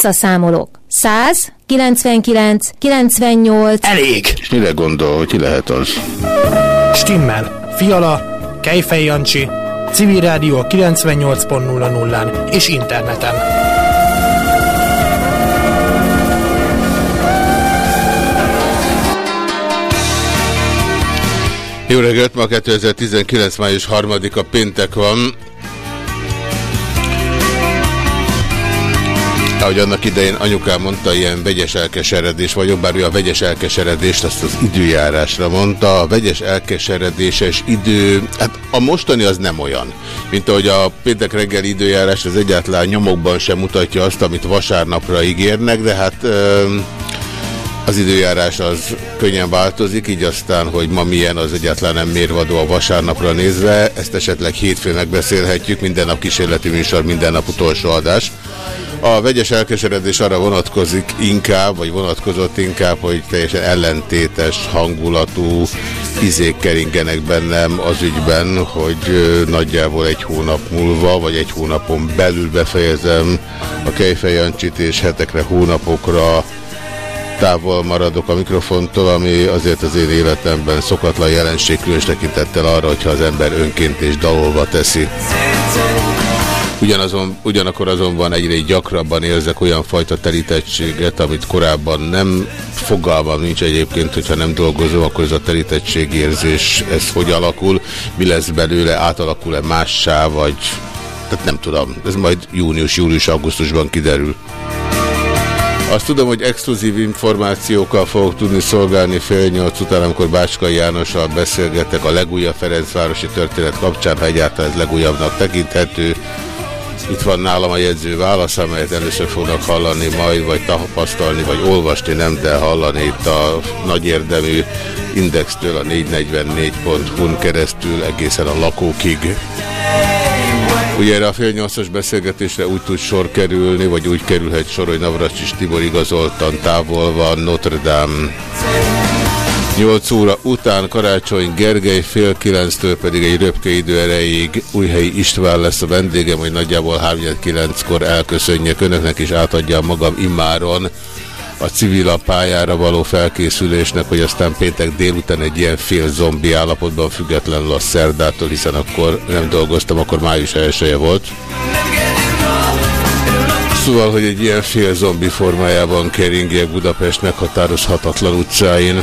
Visszaszámolok. 100, 99, 98... Elég! És mire gondol, hogy ki lehet az? Stimmel. Fiala, Kejfej Jancsi, Civil Rádió 98.00-án és interneten. Jó reggelt, ma 2019. május 3-a péntek van. Ahogy annak idején anyukám mondta, ilyen vegyes elkeseredés vagyok, bár ő a vegyes elkeseredést azt az időjárásra mondta. A vegyes elkeseredéses idő, hát a mostani az nem olyan, mint ahogy a péntek reggel időjárás az egyáltalán nyomokban sem mutatja azt, amit vasárnapra ígérnek, de hát... Az időjárás az könnyen változik, így aztán, hogy ma milyen, az egyáltalán nem mérvadó a vasárnapra nézve. Ezt esetleg hétfőn megbeszélhetjük, minden nap kísérleti műsor, minden nap utolsó adás. A vegyes elkeseredés arra vonatkozik inkább, vagy vonatkozott inkább, hogy teljesen ellentétes hangulatú izék keringenek bennem az ügyben, hogy nagyjából egy hónap múlva, vagy egy hónapon belül befejezem a Kejfejancsit, és hetekre, hónapokra távol maradok a mikrofontól, ami azért az én életemben szokatlan jelenség, különös tekintettel arra, hogyha az ember önként és dalolva teszi. Ugyanazon, ugyanakkor azonban egyre gyakrabban érzek olyan fajta telítettséget, amit korábban nem fogalmam nincs egyébként, hogyha nem dolgozom, akkor ez a telítettségérzés, ez hogy alakul, mi lesz belőle, átalakul-e mássá, vagy tehát nem tudom, ez majd június, július, augusztusban kiderül. Azt tudom, hogy exkluzív információkkal fogok tudni szolgálni fél nyolc után, amikor Bácskai Jánossal beszélgetek a legújabb Ferencvárosi történet kapcsán, ha egyáltalán ez legújabbnak tekinthető. Itt van nálam a jegyző válasz, amelyet először fognak hallani majd, vagy tapasztalni, vagy olvasni, nem, de hallani itt a nagy érdemű indextől a 444.hu-n keresztül egészen a lakókig. Ugye erre a fél beszélgetésre úgy tud sor kerülni, vagy úgy kerülhet sor, hogy Navracsis Tibor igazoltan távol van Notre Dame. 8 óra után Karácsony Gergely fél kilenctől pedig egy röpke idő erejéig Újhelyi István lesz a vendégem, hogy nagyjából 39-kor elköszönjek önöknek és átadja magam immáron a civil pályára való felkészülésnek, hogy aztán péntek délután egy ilyen fél zombi állapotban függetlenül a szerdától, hiszen akkor nem dolgoztam, akkor május 1 volt. Szóval, hogy egy ilyen fél zombi formájában keringjek Budapest meghatározhatatlan utcáin.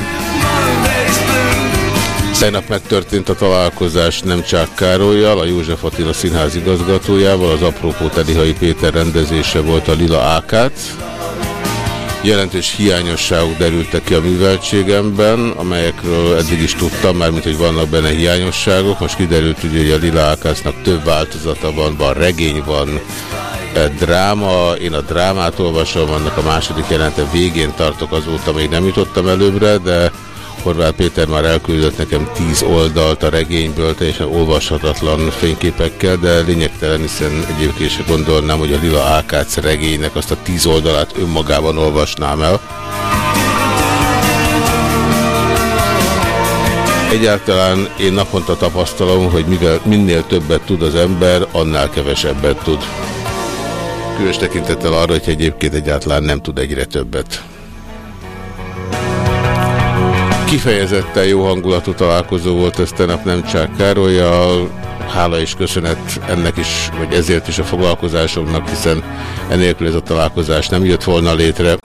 Tegnap megtörtént a találkozás nem Csák Károlyjal, a József Attila színház igazgatójával, az apropó Tedihai Péter rendezése volt a Lila Ákát jelentős hiányosságok derültek ki a műveltségemben, amelyekről eddig is tudtam, mármint hogy vannak benne hiányosságok. Most kiderült ugye, hogy a Lila Ákásznak több változata van, van regény, van e, dráma, én a drámát olvasom, annak a második jelente végén tartok azóta, még nem jutottam előbbre, de Horváth Péter már elküldött nekem tíz oldalt a regényből, teljesen olvashatatlan fényképekkel, de lényegtelen, hiszen egyébként is gondolnám, hogy a Lila Ákác regénynek azt a tíz oldalát önmagában olvasnám el. Egyáltalán én naponta tapasztalom, hogy mivel minél többet tud az ember, annál kevesebbet tud. Különös tekintettel arra, hogy egyébként egyáltalán nem tud egyre többet. Kifejezetten jó hangulatú találkozó volt ez tenap nem csak Károlyjal. Hála és köszönet ennek is, vagy ezért is a foglalkozásomnak, hiszen enélkül ez a találkozás nem jött volna létre.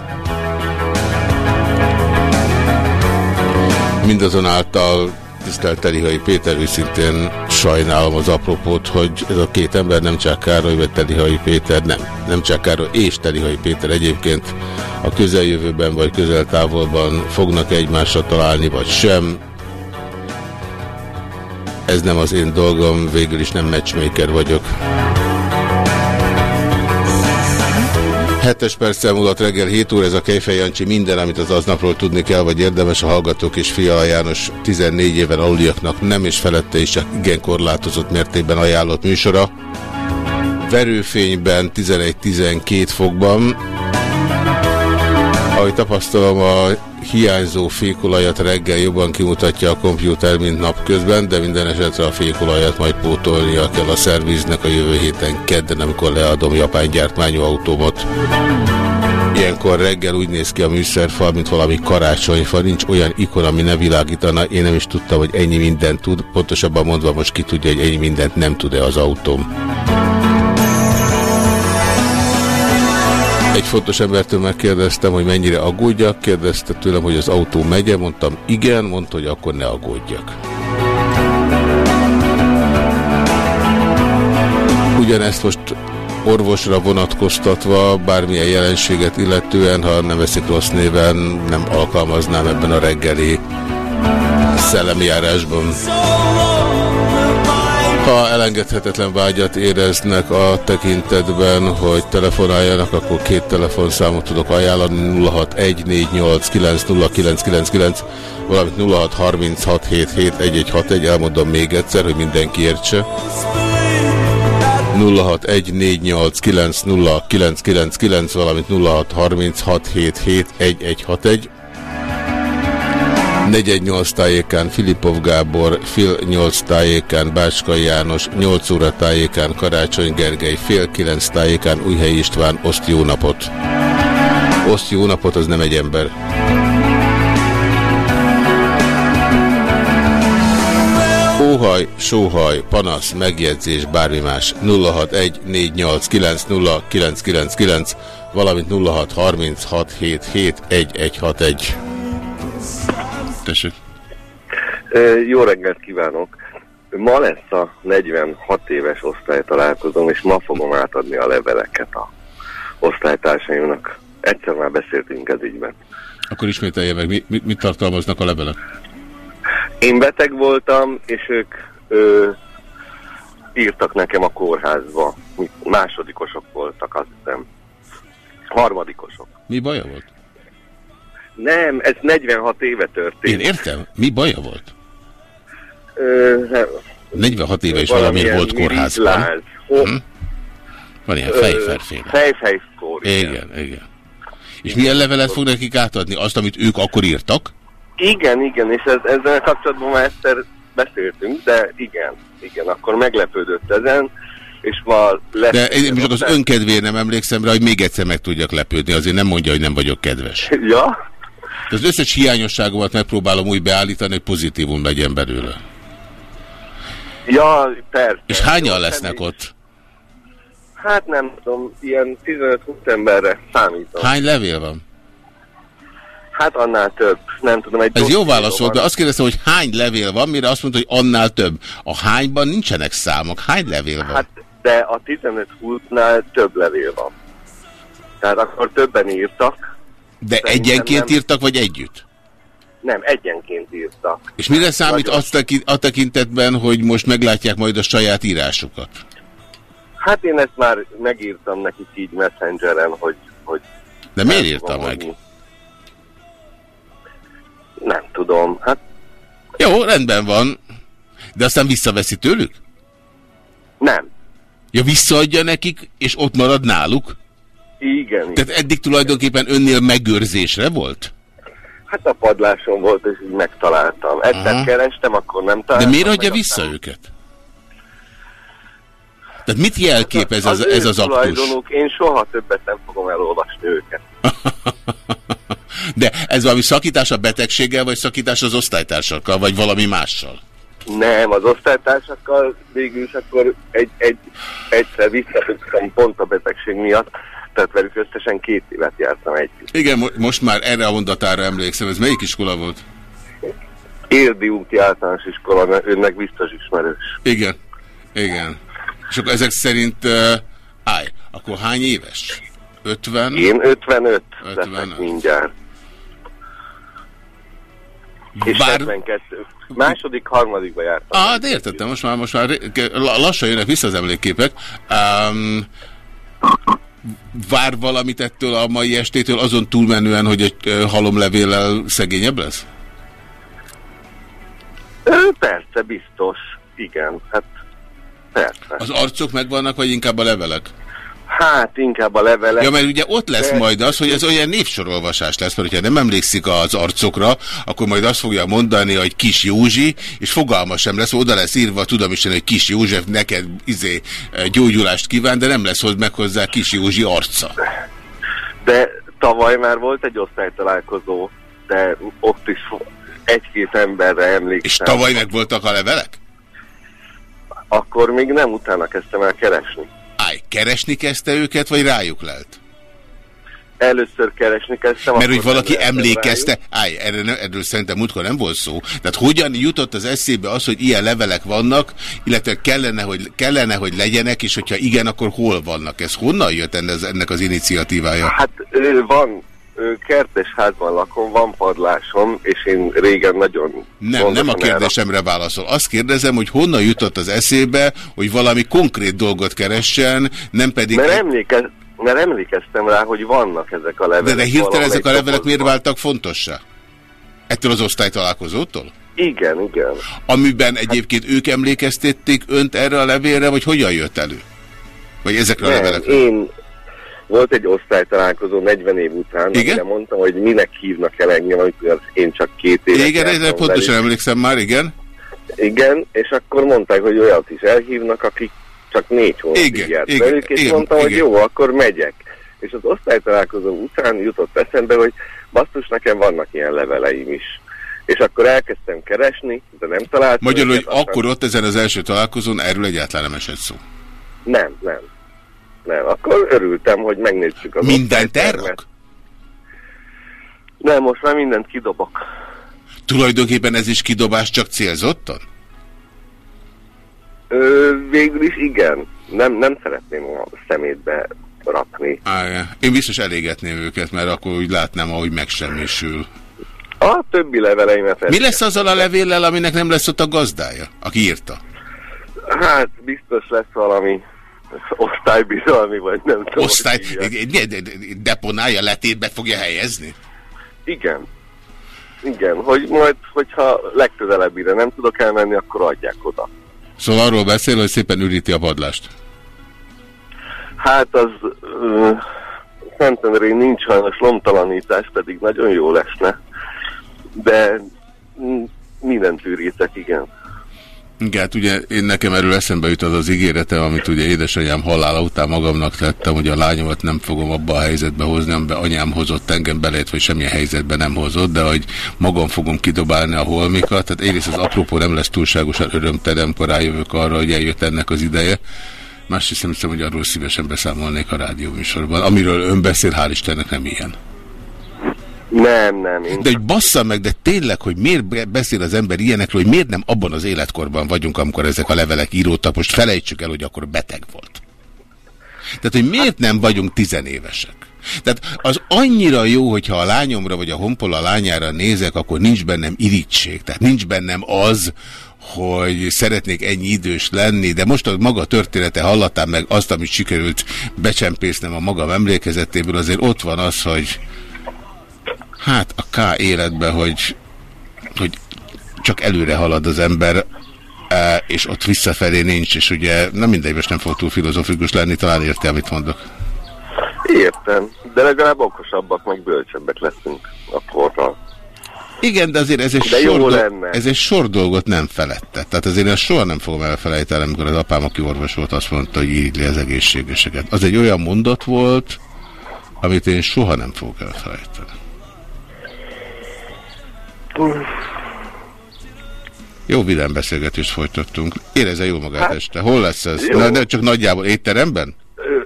Mindazonáltal tisztelt Telihai Péter, őszintén sajnálom az apropót, hogy ez a két ember nem csak Károly, vagy Telihai Péter, nem. Nem csak Károly és Telihai Péter egyébként a közeljövőben vagy közeltávolban fognak egymásra találni, vagy sem. Ez nem az én dolgom, végül is nem matchmaker vagyok. 7-es perccel múlott reggel 7 óra, ez a Kejfej Jancsi minden, amit az aznapról tudni kell, vagy érdemes a hallgatók és Fiala János 14 éven aluliaknak nem és felette is csak igen korlátozott mértékben ajánlott műsora. Verőfényben 11-12 fokban. Ahogy tapasztalom, a hiányzó fékolajat reggel jobban kimutatja a kompjúter, mint napközben, de minden esetre a fékolajat majd pótolnia kell a szerviznek a jövő héten kedden, amikor leadom japán gyártmányú autómat. Ilyenkor reggel úgy néz ki a műszerfal, mint valami karácsonyfa, nincs olyan ikon, ami ne világítana. Én nem is tudtam, hogy ennyi mindent tud, pontosabban mondva most ki tudja, hogy ennyi mindent nem tud-e az autóm. Egy fontos embertől megkérdeztem, hogy mennyire aggódjak, kérdezte tőlem, hogy az autó megye, mondtam igen, mondta, hogy akkor ne aggódjak. Ugyanezt most orvosra vonatkoztatva, bármilyen jelenséget illetően, ha nem veszik rossz néven, nem alkalmaznám ebben a reggeli szellemjárásban. Ha elengedhetetlen vágyat éreznek a tekintetben, hogy telefonáljanak, akkor két telefonszámot tudok ajánlani, 0614890999, valamint 0636771161, elmondom még egyszer, hogy mindenki értse. 0614890999, valamint 0636771161. 418 tájékán Filipov Gábor, Fil 8 tájékán Bácska János, 8 óra tájékán Karácsony Gergely, fél 9 tájékán Újhely István, oszt jó napot. Oszt jó napot, az nem egy ember. Óhaj, sóhaj, panasz, megjegyzés, bármi más 0614890999, valamint 0636771161. Tessék. Jó reggelt kívánok! Ma lesz a 46 éves osztálytalálkozom, és ma fogom átadni a leveleket a osztálytársaimnak. Egyszer már beszéltünk ez ügyben. Akkor ismételje meg, mi, mit, tartalmaznak a levelek? Én beteg voltam, és ők ö, írtak nekem a kórházba. Másodikosok voltak, azt hiszem. Harmadikosok. Mi baja volt? Nem, ez 46 éve történt. Én értem. Mi baja volt? Ö, nem. 46 éve is valamiért volt kórházban. Hm? Van ilyen fejferféle. Fejfejszkór. Igen, igen. igen. És milyen levelet fog nekik átadni? Azt, amit ők akkor írtak? Igen, igen, és ez, ezzel kapcsolatban már egyszer beszéltünk, de igen, igen, akkor meglepődött ezen, és ma lesz... De én most az önkedvéért nem emlékszem rá, hogy még egyszer meg tudjak lepődni, azért nem mondja, hogy nem vagyok kedves. Ja? Az összes hiányosságomat megpróbálom úgy beállítani, hogy pozitívum legyen belőle. Ja, persze. És hányan lesznek ott? Hát nem tudom, ilyen 15-20 emberre számítom. Hány levél van? Hát annál több. Nem tudom, egy Ez jó válasz volt, de azt kérdeztem, hogy hány levél van, mire azt mondta, hogy annál több. A hányban nincsenek számok. Hány levél van? Hát, de a 15-20-nál több levél van. Tehát akkor többen írtak. De egyenként nem... írtak, vagy együtt? Nem, egyenként írtak. És mire számít azt a tekintetben, hogy most meglátják majd a saját írásukat? Hát én ezt már megírtam nekik így messengeren, hogy... hogy De miért írta meg? Nem tudom, hát... Jó, rendben van. De aztán visszaveszi tőlük? Nem. Ja, visszaadja nekik, és ott marad náluk? Igen. Tehát eddig tulajdonképpen önnél megőrzésre volt? Hát a padláson volt, és így megtaláltam. Egyszer kerestem, akkor nem találtam. De miért adja vissza aztán... őket? Tehát mit jelképez hát az, ez, ez az aktus? Én soha többet nem fogom elolvasni őket. De ez valami szakítás a betegséggel, vagy szakítás az osztálytársakkal, vagy valami mással? Nem, az osztálytársakkal végül is akkor egy, egy, egyszer visszafüggtem pont a betegség miatt, tehát velük összesen két évet jártam együtt. Igen, mo most már erre a mondatára emlékszem. Ez melyik iskola volt? Érdi úti általános iskola, önnek biztos ismerős. Igen, igen. És akkor ezek szerint, uh, állj, akkor hány éves? 50? Én 55, 55. mindjárt. És Bár... 72. Második, harmadikba jártam. Ah, de értettem, most már, most már lassan jönnek vissza az emlékképek. Um, vár valamit ettől a mai estétől, azon túlmenően, hogy egy halomlevéllel szegényebb lesz? Ő, persze, biztos. Igen, hát persze. Az arcok megvannak, vagy inkább a levelek? Hát inkább a levelek. Ja, mert ugye ott lesz de... majd az, hogy ez olyan névsorolvasás lesz, mert hogyha nem emlékszik az arcokra, akkor majd azt fogja mondani, hogy Kis Józsi, és fogalma sem lesz, oda lesz írva, tudom is, hogy Kis József neked izé, gyógyulást kíván, de nem lesz hoz meg hozzá Kis Józsi arca. De tavaly tavaly már volt egy osztálytalálkozó, de ott is egy-két emberre emlékszem. És tavaly meg voltak a levelek? Akkor még nem, utána kezdtem el keresni. Állj, keresni kezdte őket, vagy rájuk lelt? Először keresni kezdtem. Mert hogy valaki emlékezte, állj, erről, erről szerintem múltkor nem volt szó. Tehát hogyan jutott az eszébe az, hogy ilyen levelek vannak, illetve kellene, hogy, kellene, hogy legyenek, és hogyha igen, akkor hol vannak? Ez honnan jött ennek, ennek az iniciatívája? Hát van, kertes házban lakom, van padlásom, és én régen nagyon... Nem, nem a kérdésemre válaszol. Azt kérdezem, hogy honnan jutott az eszébe, hogy valami konkrét dolgot keressen, nem pedig... Mert, emlékez, mert emlékeztem rá, hogy vannak ezek a levelek. De, de hirtelen ezek a levelek miért váltak fontossá? Ettől az osztálytalálkozótól? Igen, igen. Amiben egyébként ők emlékeztették önt erre a levélre, vagy hogyan jött elő? Vagy ezekre nem, a levelekre? Én, volt egy osztálytalálkozó 40 év után, igen? amire mondtam, hogy minek hívnak el engem, amikor én csak két évet Igen, de pontosan emlékszem már, igen. Igen, és akkor mondták, hogy olyat is elhívnak, akik csak négy hónapig járt igen, velük, és igen, mondtam, igen. hogy jó, akkor megyek. És az osztálytalálkozó után jutott eszembe, hogy basszus, nekem vannak ilyen leveleim is. És akkor elkezdtem keresni, de nem találtam. Magyarul, hogy akkor ott ezen az első találkozón erről egyáltalán nem esett szó? Nem, nem. Nem, akkor örültem, hogy megnézzük a Mindent elrak? Nem, most már mindent kidobok. Tulajdonképpen ez is kidobás csak célzottan? Ö, végül is igen. Nem, nem szeretném a szemétbe rakni. Á, én biztos elégetném őket, mert akkor úgy látnám, ahogy megsemmisül. A többi leveleimet... Mi lesz azzal a levéllel, aminek nem lesz ott a gazdája, aki írta? Hát biztos lesz valami osztálybizalmi, vagy nem tudom. Osztály, deponálja, letétbe fogja helyezni? Igen. Igen, hogy majd, hogyha legközelebbire nem tudok elmenni, akkor adják oda. Szóval arról beszél, hogy szépen üríti a padlást. Hát az uh, Szentendrén nincs sajnos lomtalanítás, pedig nagyon jó lesne. De mindent ürítek, igen. Igen, hát ugye én nekem erről eszembe jut az az ígérete, amit ugye édesanyám halála után magamnak tettem, hogy a lányomat nem fogom abba a helyzetbe hozni, amiben anyám hozott engem belét, vagy semmilyen helyzetben nem hozott, de hogy magam fogom kidobálni a holmikat. Tehát egyrészt az apropó nem lesz túlságosan örömtelen, amikor rájövök arra, hogy eljött ennek az ideje. Másrészt hiszem, hogy arról szívesen beszámolnék a rádióműsorban. Amiről ön beszél, hál' Istennek nem ilyen. Nem, nem. De hogy bassza meg, de tényleg, hogy miért beszél az ember ilyenekről, hogy miért nem abban az életkorban vagyunk, amikor ezek a levelek íródtak, most felejtsük el, hogy akkor beteg volt. Tehát, hogy miért nem vagyunk tizenévesek? Tehát az annyira jó, hogyha a lányomra vagy a honpola lányára nézek, akkor nincs bennem irítség. Tehát nincs bennem az, hogy szeretnék ennyi idős lenni, de most a maga története hallatán meg azt, amit sikerült becsempésznem a magam emlékezetéből, azért ott van az, hogy hát a K életben, hogy, hogy csak előre halad az ember, e, és ott visszafelé nincs, és ugye nem mindegy, most nem fog túl filozofikus lenni, talán érti, amit mondok. Értem, de legalább okosabbak, meg bölcsebbek leszünk akkorra. Igen, de azért ez egy, de sor, dolg, ez egy sor dolgot nem felette. Tehát azért én soha nem fogom elfelejteni, amikor az apám, aki orvos volt, azt mondta, hogy írd az egészségeseket. Az egy olyan mondat volt, amit én soha nem fogok elfelejteni. Jó vidám beszélgetést folytattunk. Érezze jó magát hát, este. Hol lesz ez? Na, de csak nagyjából étteremben?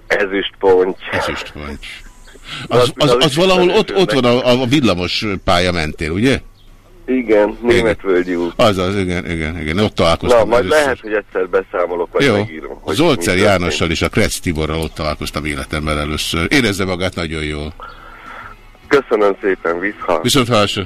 Ezüstponty. Ezüstponty. Az, az, az, az valahol ott, ott van a, a villamos pálya mentén, ugye? Igen, Németvölgyi út. Azaz, igen, igen, igen. Ott találkoztam. Na, majd először. lehet, hogy egyszer beszámolok, vagy Jó. megírom. Zolcer Jánossal és a Kretz Tiborral ott találkoztam életemben először. Érezze magát nagyon jól. Köszönöm szépen, vissza. Viszont hallásra.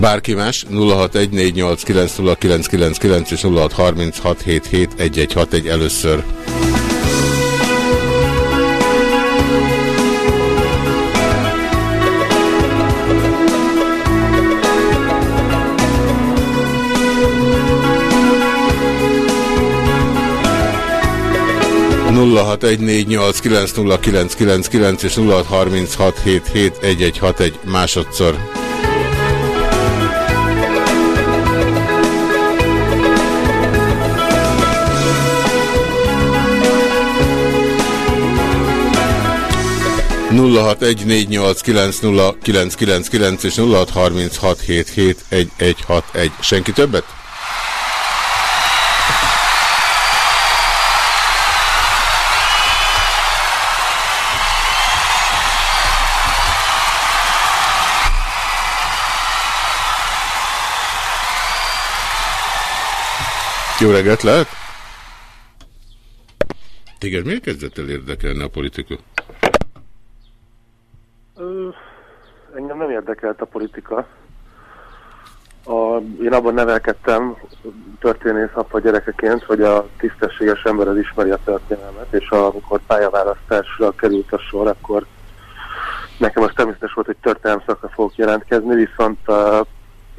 Bárki más 0614890999 és 0636771161 először. 0614890999 és 0636771161 másodszor. nulla hat egy négy nyolc kilenc nulla kilenc kilenc kilenc és nulla hat harminc hat hét hét egy egy hat egy. Senki többet? Jó reggelt lehet? Téged miért kezdett el érdekelni a politika? Ö, engem nem érdekelt a politika. A, én abban nevelkedtem történész apa gyerekeként, hogy a tisztességes ember az ismeri a történelmet, és amikor pályaválasztásra került a sor, akkor nekem az természetes volt, hogy történelem szakra fogok jelentkezni, viszont a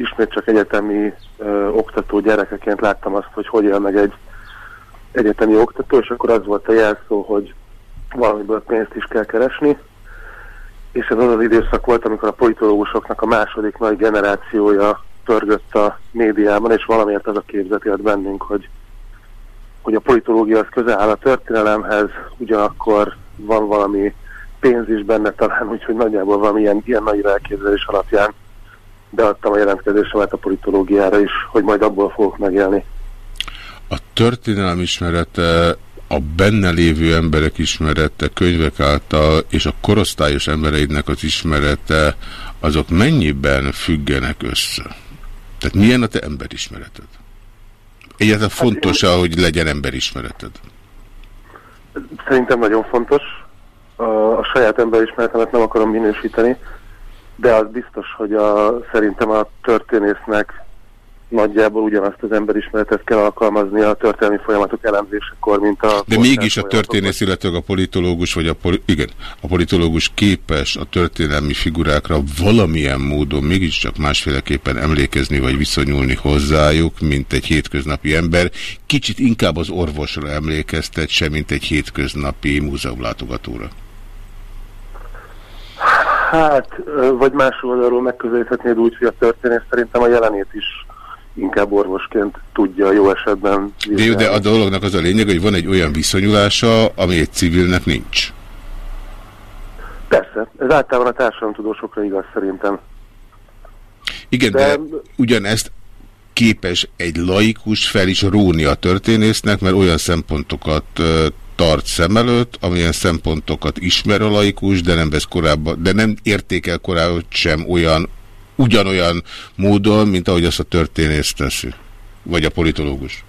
ismét csak egyetemi ö, oktató gyerekeként láttam azt, hogy hogy él meg egy egyetemi oktató, és akkor az volt a jelszó, hogy valamiből pénzt is kell keresni. És ez az az időszak volt, amikor a politológusoknak a második nagy generációja törgött a médiában, és valamiért az a képzet élt bennünk, hogy, hogy a politológia az közel áll a történelemhez, ugyanakkor van valami pénz is benne talán, úgyhogy nagyjából valamilyen ilyen nagy elképzelés alapján beadtam a jelentkezésemet a politológiára is, hogy majd abból fogok megélni. A történelem ismerete, a benne lévő emberek ismerete, könyvek által, és a korosztályos embereidnek az ismerete, azok mennyiben függenek össze? Tehát milyen a te emberismereted? Egyáltalán hát fontos -e, hogy legyen emberismereted? Szerintem nagyon fontos. A, a saját emberismeretemet nem akarom minősíteni, de az biztos, hogy a, szerintem a történésznek nagyjából ugyanazt az emberismeretet kell alkalmazni a történelmi folyamatok elemzésekor, mint a... De mégis a történész, illetve a politológus, vagy a, poli igen, a politológus képes a történelmi figurákra valamilyen módon mégiscsak másféleképpen emlékezni, vagy viszonyulni hozzájuk, mint egy hétköznapi ember. Kicsit inkább az orvosra emlékeztet, sem mint egy hétköznapi múzeumlátogatóra. Hát, vagy más oldalról megközelíthetnéd úgy, hogy a történész szerintem a jelenét is inkább orvosként tudja jó esetben. De jó, de a dolognak az a lényeg, hogy van egy olyan viszonyulása, ami egy civilnek nincs. Persze, ez általában a társadalomtudósokra igaz szerintem. Igen, de, de ugyanezt képes egy laikus fel is róni a történésznek, mert olyan szempontokat tart szem előtt, amilyen szempontokat ismer a laikus, de nem vesz korábban, de nem értékel korábban sem olyan, ugyanolyan módon, mint ahogy azt a történész teszi, vagy a politológus.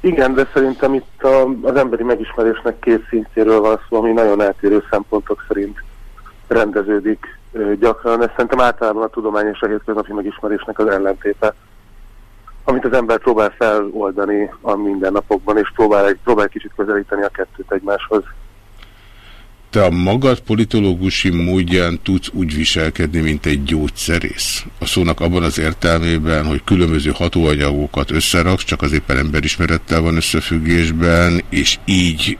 Igen, de szerintem itt a, az emberi megismerésnek két szintjéről van szó, ami nagyon eltérő szempontok szerint rendeződik gyakran. Ez szerintem általában a tudomány és a hétköznapi megismerésnek az ellentéte amit az ember próbál feloldani a mindennapokban, és próbál, egy, próbál kicsit közelíteni a kettőt egymáshoz. Te a magad politológusi módján tudsz úgy viselkedni, mint egy gyógyszerész. A szónak abban az értelmében, hogy különböző hatóanyagokat összeraksz, csak az éppen emberismerettel van összefüggésben, és így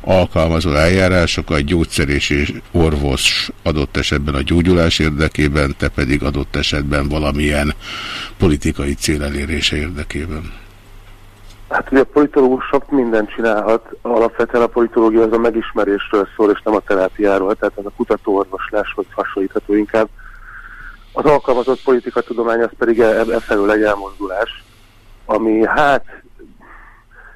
alkalmazó eljárásokat gyógyszerés és orvos adott esetben a gyógyulás érdekében, te pedig adott esetben valamilyen politikai cél elérése érdekében. Hát ugye a politológus sok mindent csinálhat, alapvetően a politológia az a megismerésről szól, és nem a terápiáról, tehát az a kutatóorvosláshoz hasonlítható inkább. Az alkalmazott politikatudomány az pedig e, e felől egy elmozdulás, ami hát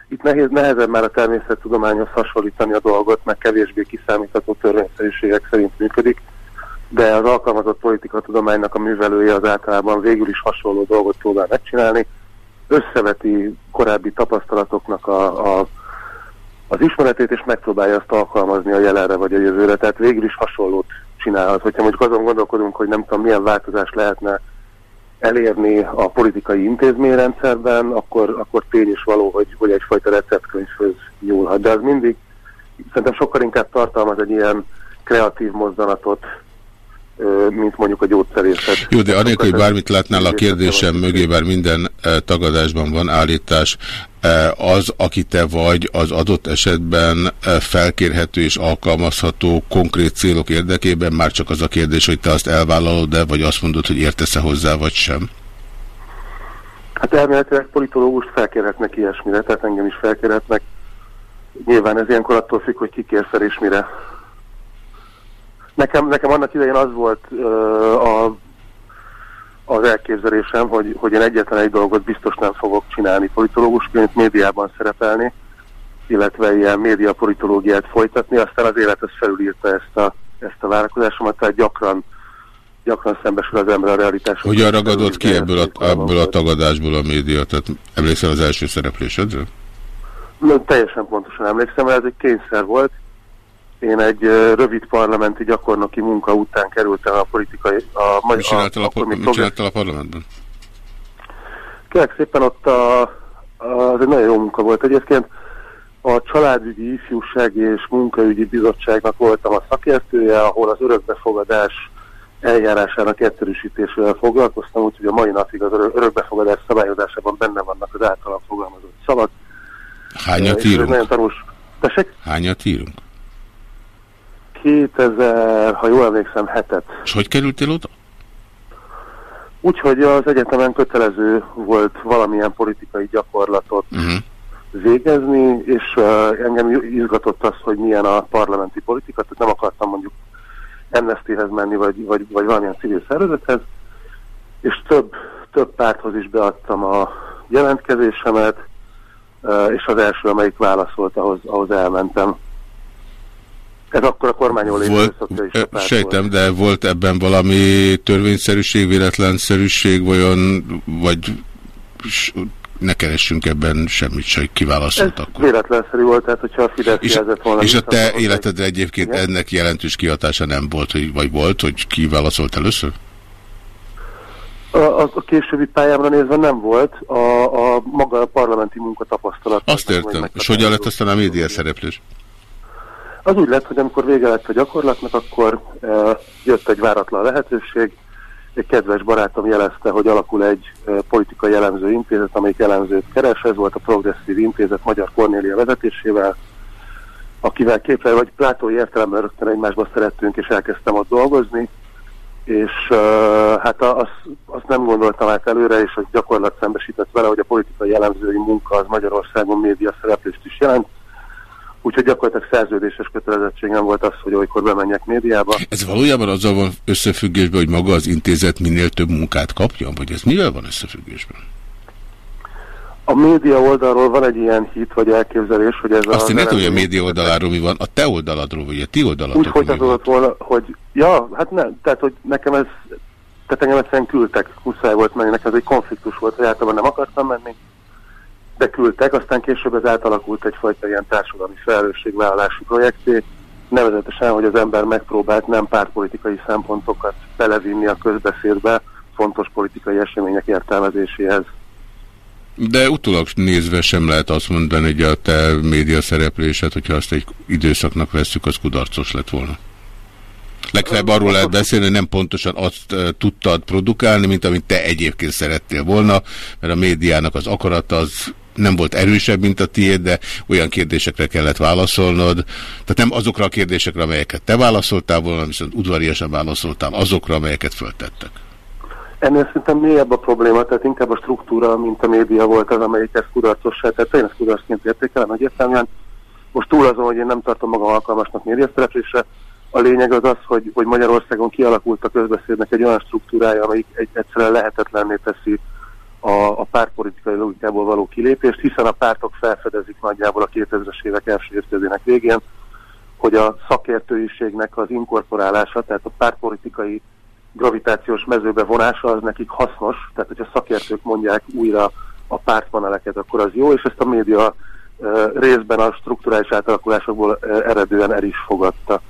itt nehéz, nehezebb már a természettudományhoz hasonlítani a dolgot, mert kevésbé kiszámítható törvényszerűségek szerint működik, de az alkalmazott politikatudománynak a művelője az általában végül is hasonló dolgot próbál megcsinálni, összeveti korábbi tapasztalatoknak a, a, az ismeretét, és megpróbálja azt alkalmazni a jelenre vagy a jövőre, tehát végül is hasonlót csinálhat. Hogyha mondjuk azon gondolkodunk, hogy nem tudom, milyen változás lehetne elérni a politikai intézményrendszerben, akkor, akkor tény is való, hogy, hogy egyfajta receptkönyvhöz nyúlhat. De az mindig szerintem sokkal inkább tartalmaz egy ilyen kreatív mozdanatot, mint mondjuk a gyógyszerészet. Jó, de anélkül, hogy bármit látnál a kérdésem mögé, bár minden tagadásban van állítás, az, aki te vagy, az adott esetben felkérhető és alkalmazható konkrét célok érdekében, már csak az a kérdés, hogy te azt elvállalod-e, vagy azt mondod, hogy értesz-e hozzá, vagy sem? Hát elméletileg politológust felkérhetnek ilyesmire, tehát engem is felkérhetnek. Nyilván ez ilyenkor attól függ, hogy ki kér fel és mire. Nekem, nekem annak idején az volt uh, a, az elképzelésem, hogy, hogy én egyetlen egy dolgot biztos nem fogok csinálni politológusként, médiában szerepelni, illetve ilyen médiapolitológiát folytatni, aztán az élet ez felülírta ezt a, ezt a várakozásomat, tehát gyakran gyakran szembesül az ember a realitásokkal. Hogyan ragadott ki ebből a, ebből a tagadásból a média? Tehát emlékszel az első szereplésedre? No, teljesen pontosan emlékszem, mert ez egy kényszer volt. Én egy rövid parlamenti gyakornoki munka után kerültem a politikai... A, mi csináltál a, a, mi csináltál a parlamentben? Kérlek szépen ott a, a, az egy nagyon jó munka volt. Egyébként a Családügyi Ifjúsági és Munkaügyi Bizottságnak voltam a szakértője, ahol az örökbefogadás eljárásának egyszerűsítésével foglalkoztam, úgyhogy a mai napig az örökbefogadás szabályozásában benne vannak az általam fogalmazott szavak. Hányat írunk? Nagyon tanús. Tessék? Hányat írunk? 2000, ha jól emlékszem, hetet. És hogy kerültél oda? Úgyhogy az egyetemen kötelező volt valamilyen politikai gyakorlatot uh mhm. -huh. végezni, és uh, engem izgatott az, hogy milyen a parlamenti politika, tehát nem akartam mondjuk Amnestyhez menni, vagy, vagy, vagy valamilyen civil szervezethez, és több, több párthoz is beadtam a jelentkezésemet, és az első, amelyik válaszolt, ahhoz, ahhoz elmentem. Ez akkor a kormányon lévő volt, Sejtem, volt. de volt ebben valami törvényszerűség, véletlenszerűség, vajon, vagy ne keressünk ebben semmit se, kiválasztott akkor. véletlenszerű volt, tehát hogyha a Fidesz és, jelzett volna... És a te életedre egyébként igen? ennek jelentős kihatása nem volt, hogy, vagy volt, hogy kiválaszolt először? A, a, későbbi pályámra nézve nem volt, a, a maga a parlamenti munka tapasztalat. Azt értem. És hogyan lett aztán a média szereplés? Az úgy lett, hogy amikor vége lett a gyakorlatnak, akkor e, jött egy váratlan lehetőség, egy kedves barátom jelezte, hogy alakul egy politikai jellemző intézet, amelyik jellemzőt keres, ez volt a Progresszív Intézet Magyar Kornélia vezetésével, akivel képre, vagy plátói értelemben rögtön egymásba szerettünk, és elkezdtem ott dolgozni, és uh, hát azt, azt nem gondoltam át előre, és hogy gyakorlat szembesített vele, hogy a politikai jellemzői munka az Magyarországon média szereplést is jelent, Úgyhogy gyakorlatilag szerződéses kötelezettségem volt az, hogy olykor bemenjek médiába. Ez valójában azzal van összefüggésben, hogy maga az intézet minél több munkát kapjon? Vagy ez mivel van összefüggésben? A média oldalról van egy ilyen hit vagy elképzelés, hogy ez Azt a... én nem tudom, hogy a média oldaláról mi van, a te oldaladról, vagy a ti oldaladról. Úgy folytatódott volna, hogy ja, hát nem, tehát hogy nekem ez, tehát engem egyszerűen küldtek, muszáj volt menni, nekem ez egy konfliktus volt, hogy általában nem akartam menni, beküldtek, aztán később ez átalakult egyfajta ilyen társadalmi felelősségvállalási projekté, nevezetesen, hogy az ember megpróbált nem pártpolitikai szempontokat belevinni a közbeszédbe fontos politikai események értelmezéséhez. De utólag nézve sem lehet azt mondani, hogy a te média szereplésed, hogyha azt egy időszaknak vesszük, az kudarcos lett volna. Legfeljebb arról lehet beszélni, hogy nem pontosan azt tudtad produkálni, mint amit te egyébként szerettél volna, mert a médiának az akarata az nem volt erősebb, mint a tiéd, de olyan kérdésekre kellett válaszolnod. Tehát nem azokra a kérdésekre, amelyeket te válaszoltál volna, viszont udvariasan válaszoltál azokra, amelyeket föltettek. Ennél szerintem mélyebb a probléma, tehát inkább a struktúra, mint a média volt az, amelyik ezt kudarcossá, tehát én ezt kudarcként értékelem egyértelműen. Most túl azon, hogy én nem tartom magam alkalmasnak médiaszereplésre, a lényeg az az, hogy, hogy Magyarországon kialakult a közbeszédnek egy olyan struktúrája, amelyik egy, egyszerűen lehetetlenné teszi a, a pártpolitikai logikából való kilépést, hiszen a pártok felfedezik nagyjából a 2000-es évek első évtizedének végén, hogy a szakértőiségnek az inkorporálása, tehát a pártpolitikai gravitációs mezőbe vonása az nekik hasznos, tehát hogyha szakértők mondják újra a pártpaneleket, akkor az jó, és ezt a média részben a strukturális átalakulásokból eredően el is fogadta.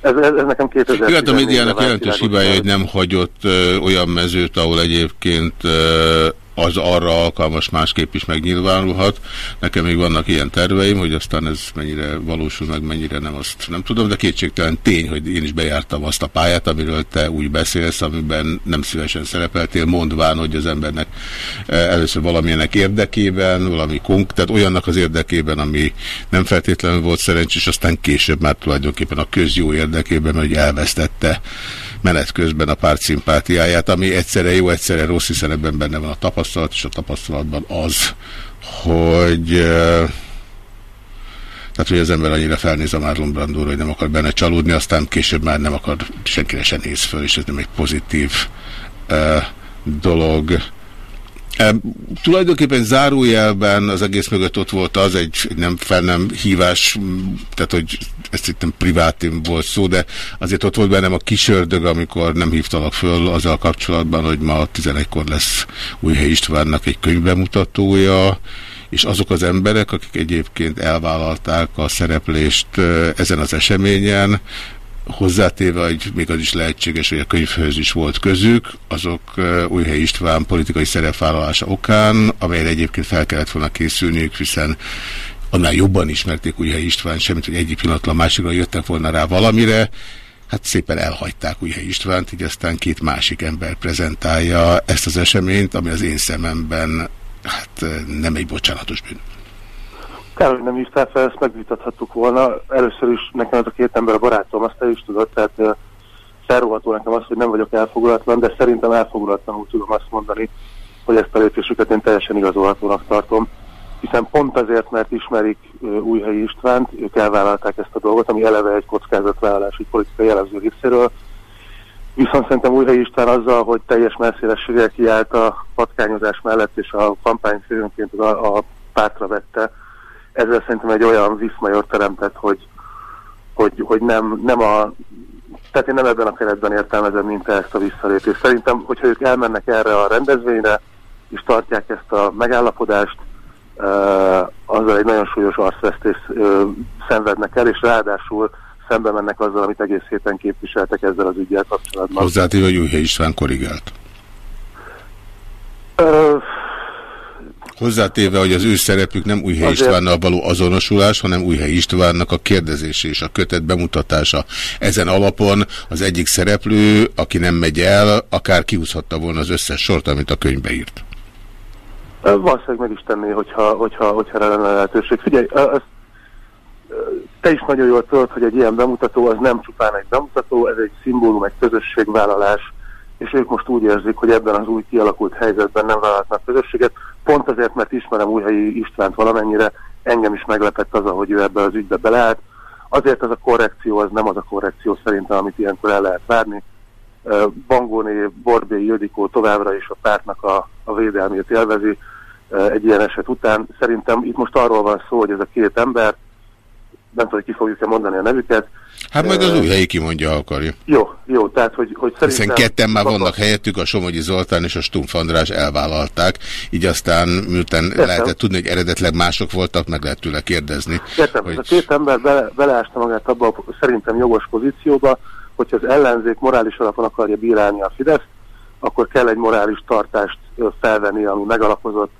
Ez, ez, ez nekem 2000 Jó, hát a médiának jelentős hibája, hogy nem hagyott ö, olyan mezőt, ahol egyébként ö, az arra alkalmas másképp is megnyilvánulhat. Nekem még vannak ilyen terveim, hogy aztán ez mennyire valósul meg, mennyire nem, azt nem tudom, de kétségtelen tény, hogy én is bejártam azt a pályát, amiről te úgy beszélsz, amiben nem szívesen szerepeltél, mondván, hogy az embernek eh, először valamilyenek érdekében, valami kunk, tehát olyannak az érdekében, ami nem feltétlenül volt szerencsés, aztán később már tulajdonképpen a közjó érdekében, hogy elvesztette menet közben a párt szimpátiáját, ami egyszerre jó, egyszerre rossz, hiszen ebben benne van a tapasztalat, és a tapasztalatban az, hogy tehát, hogy az ember annyira felnéz a Marlon Brandóra, hogy nem akar benne csalódni, aztán később már nem akar senkire se néz föl, és ez nem egy pozitív uh, dolog. Tulajdonképpen zárójelben az egész mögött ott volt az egy nem fel nem hívás, tehát hogy ezt itt nem privátim volt szó, de azért ott volt bennem a kisördög, amikor nem hívtalak föl azzal kapcsolatban, hogy ma 11-kor lesz Újhely Istvánnak egy könyvbemutatója, és azok az emberek, akik egyébként elvállalták a szereplést ezen az eseményen, hozzátéve, hogy még az is lehetséges, hogy a könyvhöz is volt közük, azok Újhely István politikai szerepvállalása okán, amelyen egyébként fel kellett volna készülniük, hiszen annál jobban ismerték Újhely István, semmit, hogy egyik pillanatlan a másikra jöttek volna rá valamire, hát szépen elhagyták Újhely Istvánt, így aztán két másik ember prezentálja ezt az eseményt, ami az én szememben hát nem egy bocsánatos bűn. Kár, hogy nem hívtál fel, ezt megvitathattuk volna. Először is nekem az a két ember a barátom, azt el is tudod, tehát felroható nekem az, hogy nem vagyok elfogulatlan, de szerintem elfogulatlanul tudom azt mondani, hogy ezt a lépésüket én teljesen igazolhatónak tartom, hiszen pont azért, mert ismerik Újhelyi Istvánt, ők elvállalták ezt a dolgot, ami eleve egy kockázatvállalás egy politikai jellemző részéről, Viszont szerintem Újhelyi István azzal, hogy teljes messzélességgel kiállt a patkányozás mellett, és a kampány főnként a, a pártra vette, ezzel szerintem egy olyan viszmajor teremtett, hogy, hogy, hogy nem, nem a tehát én nem ebben a keretben értelmezem, mint ezt a visszalépést. Szerintem, hogyha ők elmennek erre a rendezvényre, és tartják ezt a megállapodást, uh, azzal egy nagyon súlyos arcvesztés uh, szenvednek el, és ráadásul szembe mennek azzal, amit egész héten képviseltek ezzel az ügyel kapcsolatban. Hozzátéve, hogy Újhely István korrigált. Uh, Hozzátéve, hogy az ő szerepük nem Újhely Azért... Istvánnal való azonosulás, hanem Újhely Istvánnak a kérdezése és a kötet bemutatása. Ezen alapon az egyik szereplő, aki nem megy el, akár kihúzhatta volna az összes sort, amit a könyvbe írt. Valószínűleg meg is tenné, hogyha, hogyha, hogyha rá lenne lehetőség. Figyelj, az, te is nagyon jól tudod, hogy egy ilyen bemutató az nem csupán egy bemutató, ez egy szimbólum, egy közösségvállalás, és ők most úgy érzik, hogy ebben az új kialakult helyzetben nem vállalhatnak közösséget, pont azért, mert ismerem Újhelyi Istvánt valamennyire, engem is meglepett az, hogy ő ebbe az ügybe beleállt. Azért az a korrekció, az nem az a korrekció szerintem, amit ilyenkor el lehet várni. Bangóné, Borbé, Jödikó továbbra is a pártnak a, a védelmét élvezi egy ilyen eset után. Szerintem itt most arról van szó, hogy ez a két ember, nem tudom, hogy ki fogjuk-e mondani a nevüket. Hát majd az új helyi kimondja, ha akarja. Jó, jó, tehát hogy, hogy szerintem... Hiszen ketten már vannak helyettük, a Somogyi Zoltán és a Stumpf András elvállalták, így aztán miután Értem. lehetett tudni, hogy eredetleg mások voltak, meg lehet tőle kérdezni. Értem, hogy... a két ember bele, beleásta magát abba a szerintem jogos pozícióba, hogyha az ellenzék morális alapon akarja bírálni a Fidesz, akkor kell egy morális tartást felvenni, ami megalapozott,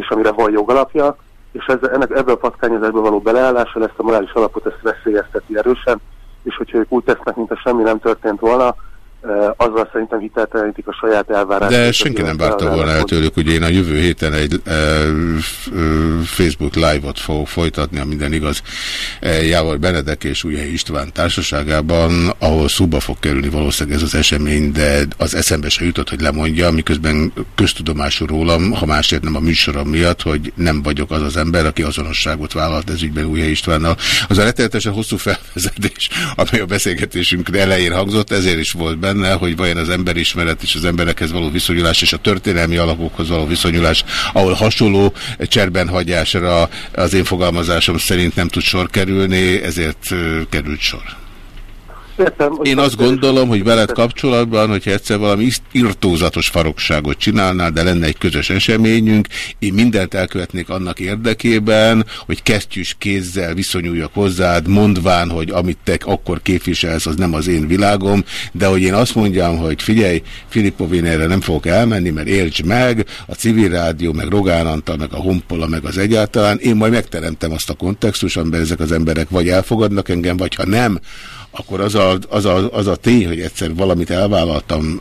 és amire van jogalapja és ez, ennek, ebből a patkányozásból való beleállással ezt a morális alapot ezt veszélyezteti erősen, és hogyha ők úgy tesznek, mint a semmi nem történt volna, azzal szerintem hiteltelenítik a saját elvárást. De senki nem várta volna el tőlük, hogy én a jövő héten egy e, e, Facebook live-ot fogok folytatni, a minden igaz, e, Jávor Benedek és Újhely István társaságában, ahol szóba fog kerülni valószínűleg ez az esemény, de az eszembe se jutott, hogy lemondja, miközben köztudomású rólam, ha másért nem a műsorom miatt, hogy nem vagyok az az ember, aki azonosságot vállalt ez ügyben Újhely Istvánnal. Az a rettenetesen hosszú felvezetés, amely a beszélgetésünk elején hangzott, ezért is volt benne, hogy vajon az emberismeret és az emberekhez való viszonyulás és a történelmi alapokhoz való viszonyulás, ahol hasonló cserbenhagyásra az én fogalmazásom szerint nem tud sor kerülni, ezért került sor. Értem, Én azt gondolom, hogy veled kapcsolatban, hogyha egyszer valami irtózatos farokságot csinálnál, de lenne egy közös eseményünk, én mindent elkövetnék annak érdekében, hogy kesztyűs kézzel viszonyuljak hozzád, mondván, hogy amit te akkor képviselsz, az nem az én világom, de hogy én azt mondjam, hogy figyelj, Filippov, én erre nem fogok elmenni, mert értsd meg, a civil rádió, meg Rogán Antal, meg a Honpola, meg az egyáltalán, én majd megteremtem azt a kontextus, amiben ezek az emberek vagy elfogadnak engem, vagy ha nem, akkor az a, az, a, az a tény, hogy egyszer valamit elvállaltam,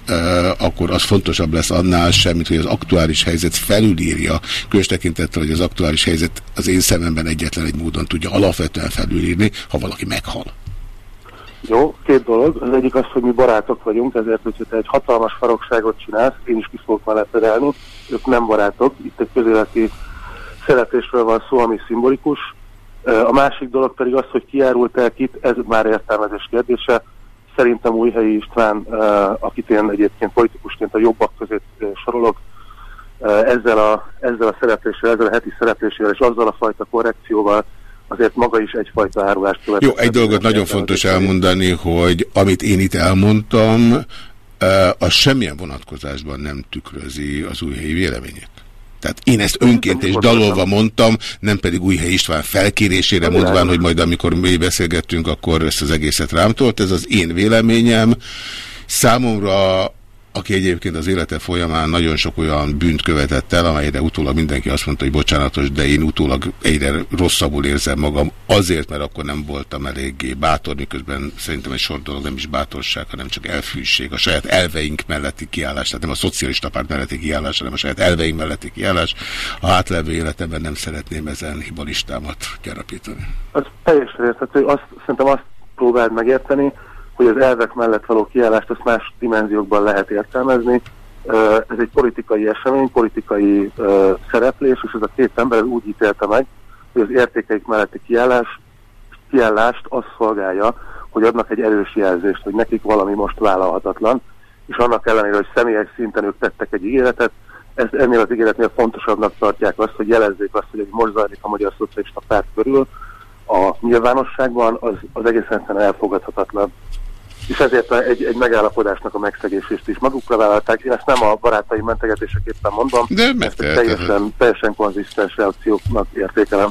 akkor az fontosabb lesz annál sem, mint hogy az aktuális helyzet felülírja, különös tekintettel, hogy az aktuális helyzet az én szememben egyetlen egy módon tudja alapvetően felülírni, ha valaki meghal. Jó, két dolog. Az egyik az, hogy mi barátok vagyunk, ezért, hogyha te egy hatalmas farokságot csinálsz, én is ki fogok mellett ők nem barátok. Itt egy közéleti szeretésről van szó, ami szimbolikus. A másik dolog pedig az, hogy kiárult el kit, ez már értelmezés kérdése. Szerintem Újhelyi István, akit én egyébként politikusként a jobbak között sorolok, ezzel a, ezzel a szereplésével, ezzel a heti szereplésével és azzal a fajta korrekcióval azért maga is egyfajta árulást követett. Jó, egy dolgot nagyon fontos elmondani, hogy amit én itt elmondtam, az semmilyen vonatkozásban nem tükrözi az új helyi véleményét. Tehát én ezt önként és dalolva mondtam, nem pedig Újhely István felkérésére mondván, hogy majd amikor mi beszélgettünk, akkor ezt az egészet rám tolt. Ez az én véleményem. Számomra aki egyébként az élete folyamán nagyon sok olyan bűnt követett el, amelyre utólag mindenki azt mondta, hogy bocsánatos, de én utólag egyre rosszabbul érzem magam, azért, mert akkor nem voltam eléggé bátor, miközben szerintem egy sor dolog nem is bátorság, hanem csak elfűség, a saját elveink melletti kiállás, tehát nem a szocialista párt melletti kiállás, hanem a saját elveink melletti kiállás. A hátlevő életemben nem szeretném ezen hibalistámat gyarapítani. Az teljesen érthető, azt, szerintem azt próbáld megérteni, hogy az elvek mellett való kiállást azt más dimenziókban lehet értelmezni. Ez egy politikai esemény, politikai szereplés, és ez a két ember úgy ítélte meg, hogy az értékeik melletti kiállás, kiállást azt szolgálja, hogy adnak egy erős jelzést, hogy nekik valami most vállalhatatlan, és annak ellenére, hogy személyes szinten ők tettek egy ígéretet, ezt ennél az ígéretnél fontosabbnak tartják azt, hogy jelezzék azt, hogy most zajlik a Magyar Szocialista Párt körül, a nyilvánosságban az, az egészen elfogadhatatlan és ezért egy, egy megállapodásnak a megszegésést is magukra vállalták. Én ezt nem a barátai mentegetéseképpen mondom, de ezt teljesen, teljesen konzisztens reakcióknak értékelem.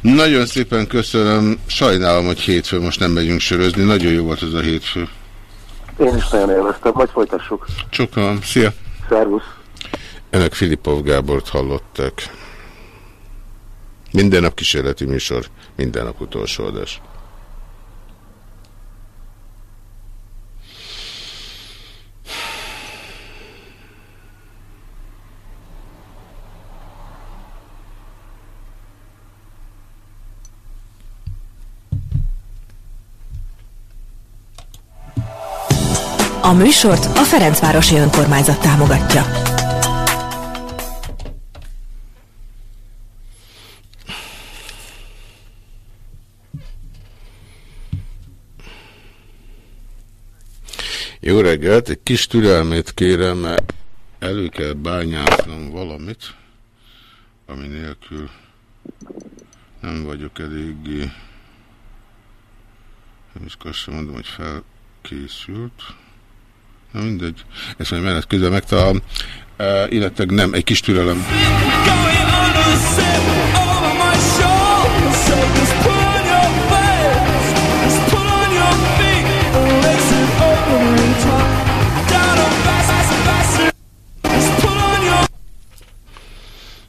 Nagyon szépen köszönöm. Sajnálom, hogy hétfő most nem megyünk sörözni. Nagyon jó volt ez a hétfő. Én is nagyon élveztem. Majd folytassuk. Csokam. Szia. Szervusz. Önök Filipov Gábort hallottak. Minden nap kísérleti műsor, minden nap utolsó adás. A műsort a Ferencvárosi Önkormányzat támogatja. Jó reggelt, egy kis türelmét kérem, mert elő kell bányásznom valamit, ami nélkül nem vagyok eléggé, nem is azt mondom, hogy felkészült. Mindegy. Ezt majd menet közben megtalálom. Uh, illetve nem, egy kis türelem.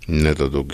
Ne dadog.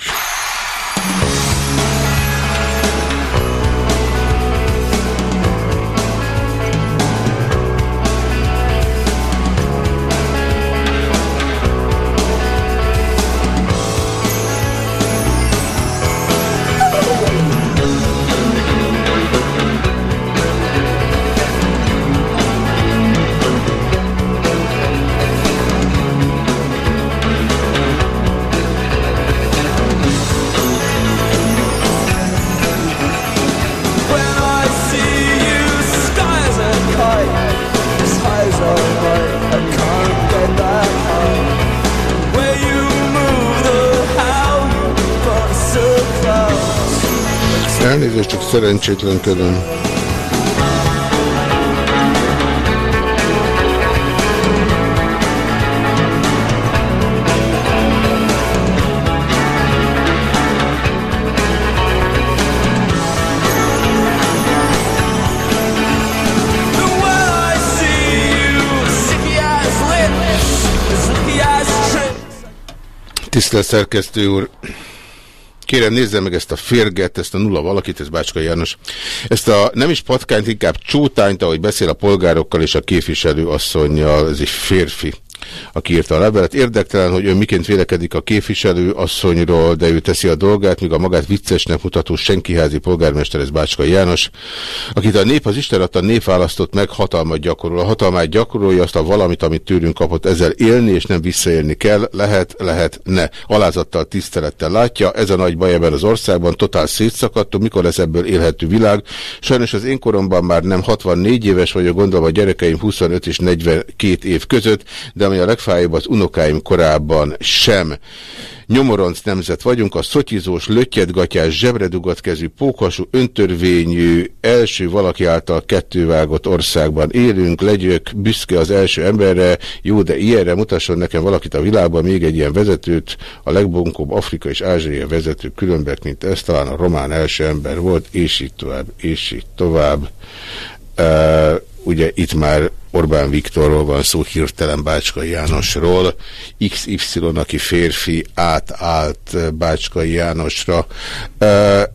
szerencsétlenkedem. Tisztelt szerkesztő úr! Kérem, nézze meg ezt a férget, ezt a nulla valakit, ez Bácska János. Ezt a nem is patkányt, inkább csótányt, ahogy beszél a polgárokkal és a képviselő asszonynal, ez egy férfi aki írta a levelet. Érdektelen, hogy ön miként vélekedik a képviselő asszonyról, de ő teszi a dolgát, míg a magát viccesnek mutató senkiházi polgármester, ez Bácska János, akit a nép az Isten adta, nép választott meg, hatalmat gyakorol. A hatalmát gyakorolja azt a valamit, amit tőlünk kapott, ezzel élni és nem visszaélni kell, lehet, lehet, ne. Alázattal, tisztelettel látja, ez a nagy baj ebben az országban, totál szétszakadtunk, mikor lesz ebből élhető világ. Sajnos az én koromban már nem 64 éves vagyok, gondolva a gyerekeim 25 és 42 év között, de ami a legfájóbb az unokáim korában sem. Nyomoronc nemzet vagyunk, a szotyizós, lötyedgatyás, zsebredugott kezű, pókasú, öntörvényű, első valaki által kettővágott országban élünk, legyök, büszke az első emberre, jó, de ilyenre mutasson nekem valakit a világban, még egy ilyen vezetőt, a legbonkóbb Afrika és Ázsia vezető különbek, mint ez, talán a román első ember volt, és így tovább, és így tovább. Uh, ugye itt már Orbán Viktorról van szó, hirtelen Bácskai Jánosról. XY, aki férfi, átállt Bácskai Jánosra.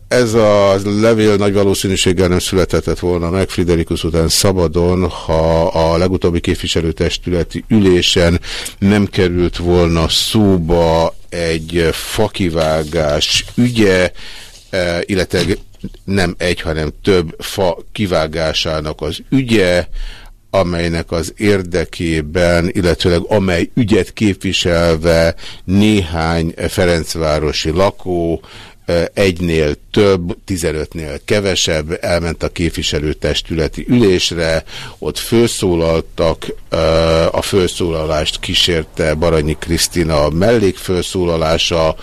Ez a levél nagy valószínűséggel nem született volna meg Friderikus után szabadon, ha a legutóbbi képviselőtestületi ülésen nem került volna szóba egy fakivágás ügye, illetve nem egy, hanem több fa kivágásának az ügye, amelynek az érdekében, illetőleg amely ügyet képviselve néhány Ferencvárosi lakó egynél több, 15-nél kevesebb, elment a képviselőtestületi ülésre, ott felszólaltak, a felszólalást kísérte Baranyi Krisztina mellékfelszólalása,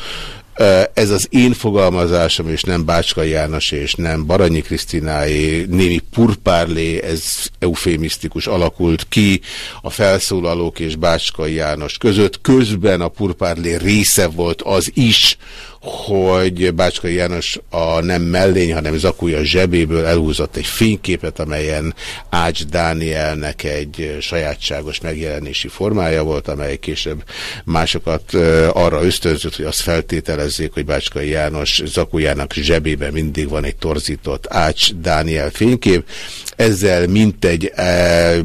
ez az én fogalmazásom, és nem Bácska János, és nem Baranyi Krisztináé, némi purpárlé, ez eufémisztikus alakult ki a felszólalók és Bácska János között. Közben a purpárlé része volt az is, hogy Bácskai János a nem mellény, hanem zakúja zsebéből elhúzott egy fényképet, amelyen Ács Dánielnek egy sajátságos megjelenési formája volt, amely később másokat arra ösztönzött, hogy azt feltételezzék, hogy Bácskai János zakújának zsebében mindig van egy torzított Ács Dániel fénykép. Ezzel mintegy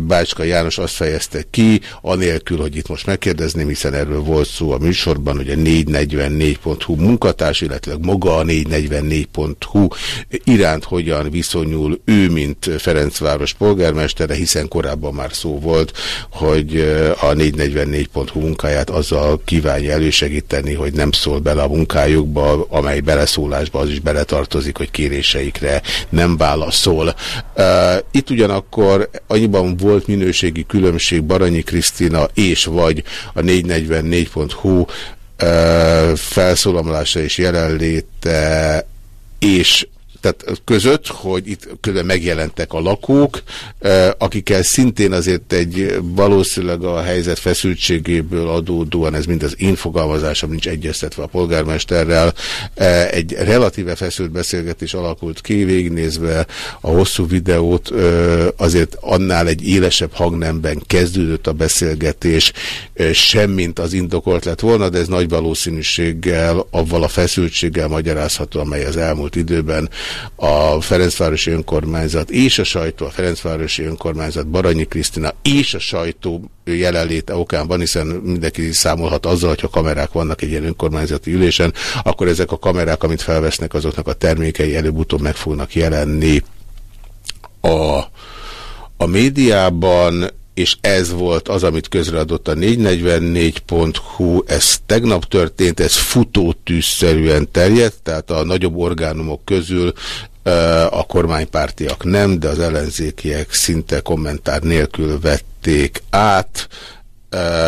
Bácska János azt fejezte ki, anélkül, hogy itt most megkérdezném, hiszen erről volt szó a műsorban, hogy a 444.hu munka munkatárs, illetve maga a 444.hu iránt hogyan viszonyul ő, mint Ferencváros polgármestere, hiszen korábban már szó volt, hogy a 444.hu munkáját azzal kívánja elősegíteni, hogy nem szól bele a munkájukba, amely beleszólásba az is beletartozik, hogy kéréseikre nem válaszol. Itt ugyanakkor annyiban volt minőségi különbség Baranyi Krisztina és vagy a 444.hu felszólalása és jelenléte és tehát között, hogy itt külön megjelentek a lakók, akikkel szintén azért egy valószínűleg a helyzet feszültségéből adódóan, ez mind az én fogalmazásom nincs egyeztetve a polgármesterrel, egy relatíve feszült beszélgetés alakult ki, végignézve a hosszú videót, azért annál egy élesebb hangnemben kezdődött a beszélgetés, semmint az indokolt lett volna, de ez nagy valószínűséggel avval a feszültséggel magyarázható, amely az elmúlt időben a Ferencvárosi Önkormányzat és a sajtó, a Ferencvárosi Önkormányzat, Baranyi Krisztina és a sajtó jelenléte okán van, hiszen mindenki számolhat azzal, hogyha kamerák vannak egy ilyen önkormányzati ülésen, akkor ezek a kamerák, amit felvesznek, azoknak a termékei előbb-utóbb meg fognak jelenni. A, a médiában, és ez volt az, amit közreadott a 444.hu, ez tegnap történt, ez futótűzszerűen terjedt, tehát a nagyobb orgánumok közül a kormánypártiak nem, de az ellenzékiek szinte kommentár nélkül vették át,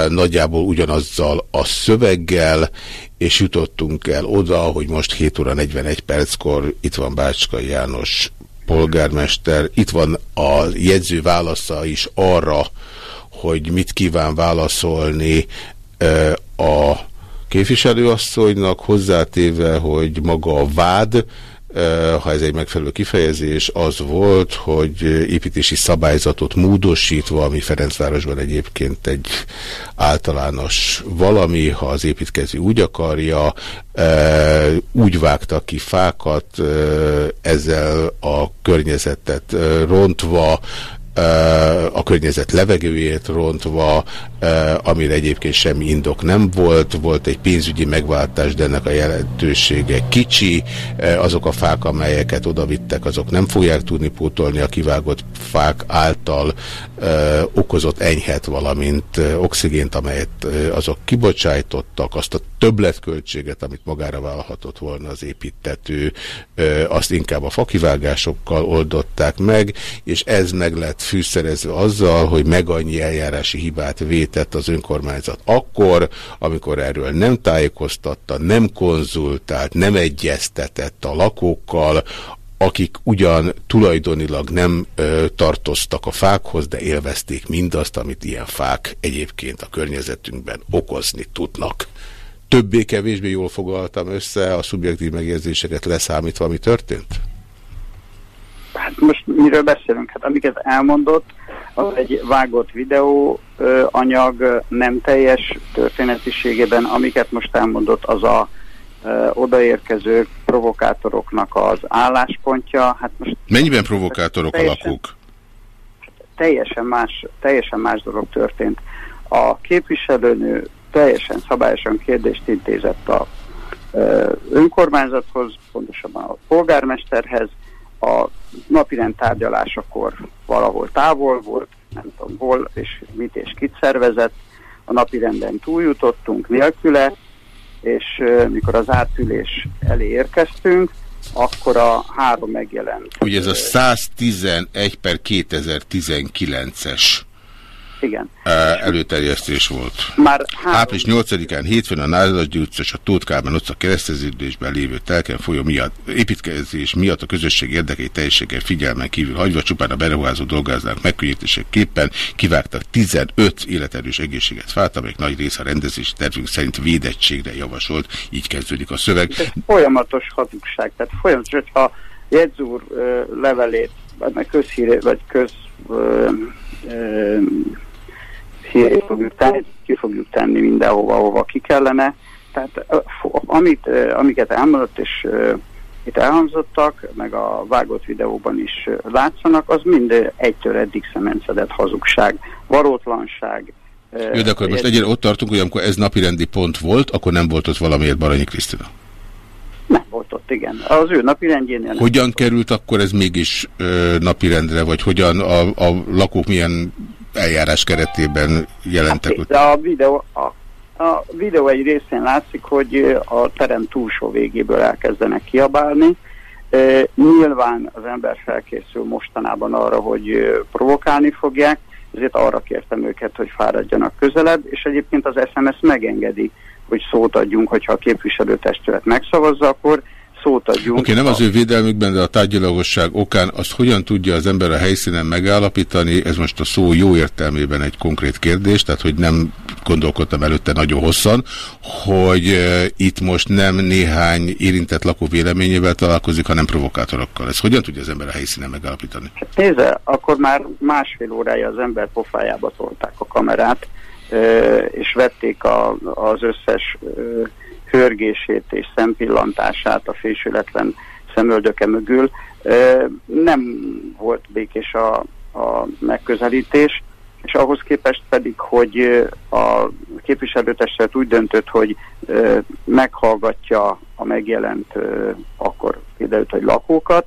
nagyjából ugyanazzal a szöveggel, és jutottunk el oda, hogy most 7 óra 41 perckor itt van Bácskai János polgármester. Itt van a jegyző válasza is arra, hogy mit kíván válaszolni a képviselőasszonynak, hozzátéve, hogy maga a vád ha ez egy megfelelő kifejezés, az volt, hogy építési szabályzatot módosítva, ami Ferencvárosban egyébként egy általános valami, ha az építkező úgy akarja, úgy vágtak ki fákat, ezzel a környezetet rontva, a környezet levegőjét rontva, amire egyébként semmi indok nem volt, volt egy pénzügyi megváltás, de ennek a jelentősége kicsi, azok a fák, amelyeket odavittek, azok nem fogják tudni pótolni a kivágott fák által okozott enyhet, valamint oxigént, amelyet azok kibocsájtottak, azt a többletköltséget, amit magára vállalhatott volna az építető, azt inkább a fakivágásokkal oldották meg, és ez meg lett fűszerezve azzal, hogy meg annyi eljárási hibát vétett az önkormányzat akkor, amikor erről nem tájékoztatta, nem konzultált, nem egyeztetett a lakókkal, akik ugyan tulajdonilag nem ö, tartoztak a fákhoz, de élvezték mindazt, amit ilyen fák egyébként a környezetünkben okozni tudnak. Többé-kevésbé jól fogaltam össze a szubjektív megérzéseket leszámítva, ami történt? Hát most miről beszélünk? Hát amiket elmondott, az egy vágott videó ö, anyag nem teljes történetiségében, amiket most elmondott, az a ö, odaérkező provokátoroknak az álláspontja. Hát most Mennyiben provokátorok teljesen, alakuk? Teljesen más, teljesen más dolog történt. A képviselőnő teljesen szabályosan kérdést intézett a önkormányzathoz, pontosabban a polgármesterhez, a napirend tárgyalásakor valahol távol volt, nem tudom hol, és mit és kit szervezett, a napirenden túljutottunk nélküle, és uh, mikor az átülés elé érkeztünk, akkor a három megjelent. Ugye ez a 111 per 2019-es igen. előterjesztés volt. Már három... Április 8-án hétfőn a Názasdi utca és a Tóth Kálmán utca kereszteződésben lévő telken folyó miatt, építkezés miatt a közösség érdekei teljességgel figyelmen kívül hagyva csupán a beruházó dolgáznak megkönnyítésképpen kivágtak 15 életerős egészséget fát, amelyek nagy része a rendezési tervünk szerint védettségre javasolt. Így kezdődik a szöveg. Ez folyamatos hazugság. Tehát folyamatos, hogyha jegyzúr levelét, vagy közhíré, vagy köz hírét fogjuk tenni, ki fogjuk tenni mindenhova, ahova ki kellene. Tehát amit, amiket elmondott, és itt elhangzottak, meg a vágott videóban is látszanak, az mind egytől eddig szemencedett hazugság, valótlanság. Jó, de akkor most egyre ott tartunk, hogy amikor ez napirendi pont volt, akkor nem volt ott valamiért Baranyi Krisztina? Nem volt ott, igen. Az ő napirendjénél. Hogyan került akkor ez mégis ö, napirendre, vagy hogyan a, a lakók milyen eljárás keretében jelentek? Hát, a videó, a, a videó egy részén látszik, hogy a terem túlsó végéből elkezdenek kiabálni. E, nyilván az ember felkészül mostanában arra, hogy provokálni fogják, ezért arra kértem őket, hogy fáradjanak közelebb, és egyébként az SMS megengedi, hogy szót adjunk, hogyha a képviselőtestület megszavazza, akkor szót adjunk. Oké, okay, nem az ő védelmükben, de a tárgyalagosság okán azt hogyan tudja az ember a helyszínen megállapítani, ez most a szó jó értelmében egy konkrét kérdés, tehát hogy nem gondolkodtam előtte nagyon hosszan, hogy uh, itt most nem néhány érintett lakó véleményével találkozik, hanem provokátorokkal. Ez hogyan tudja az ember a helyszínen megállapítani? Hát nézze, akkor már másfél órája az ember pofájába tolták a kamerát, és vették a, az összes hörgését és szempillantását a fésületlen szemöldöke mögül. Nem volt békés a, a megközelítés, és ahhoz képest pedig, hogy a képviselőtestület úgy döntött, hogy meghallgatja a megjelent akkor kiderült, hogy lakókat,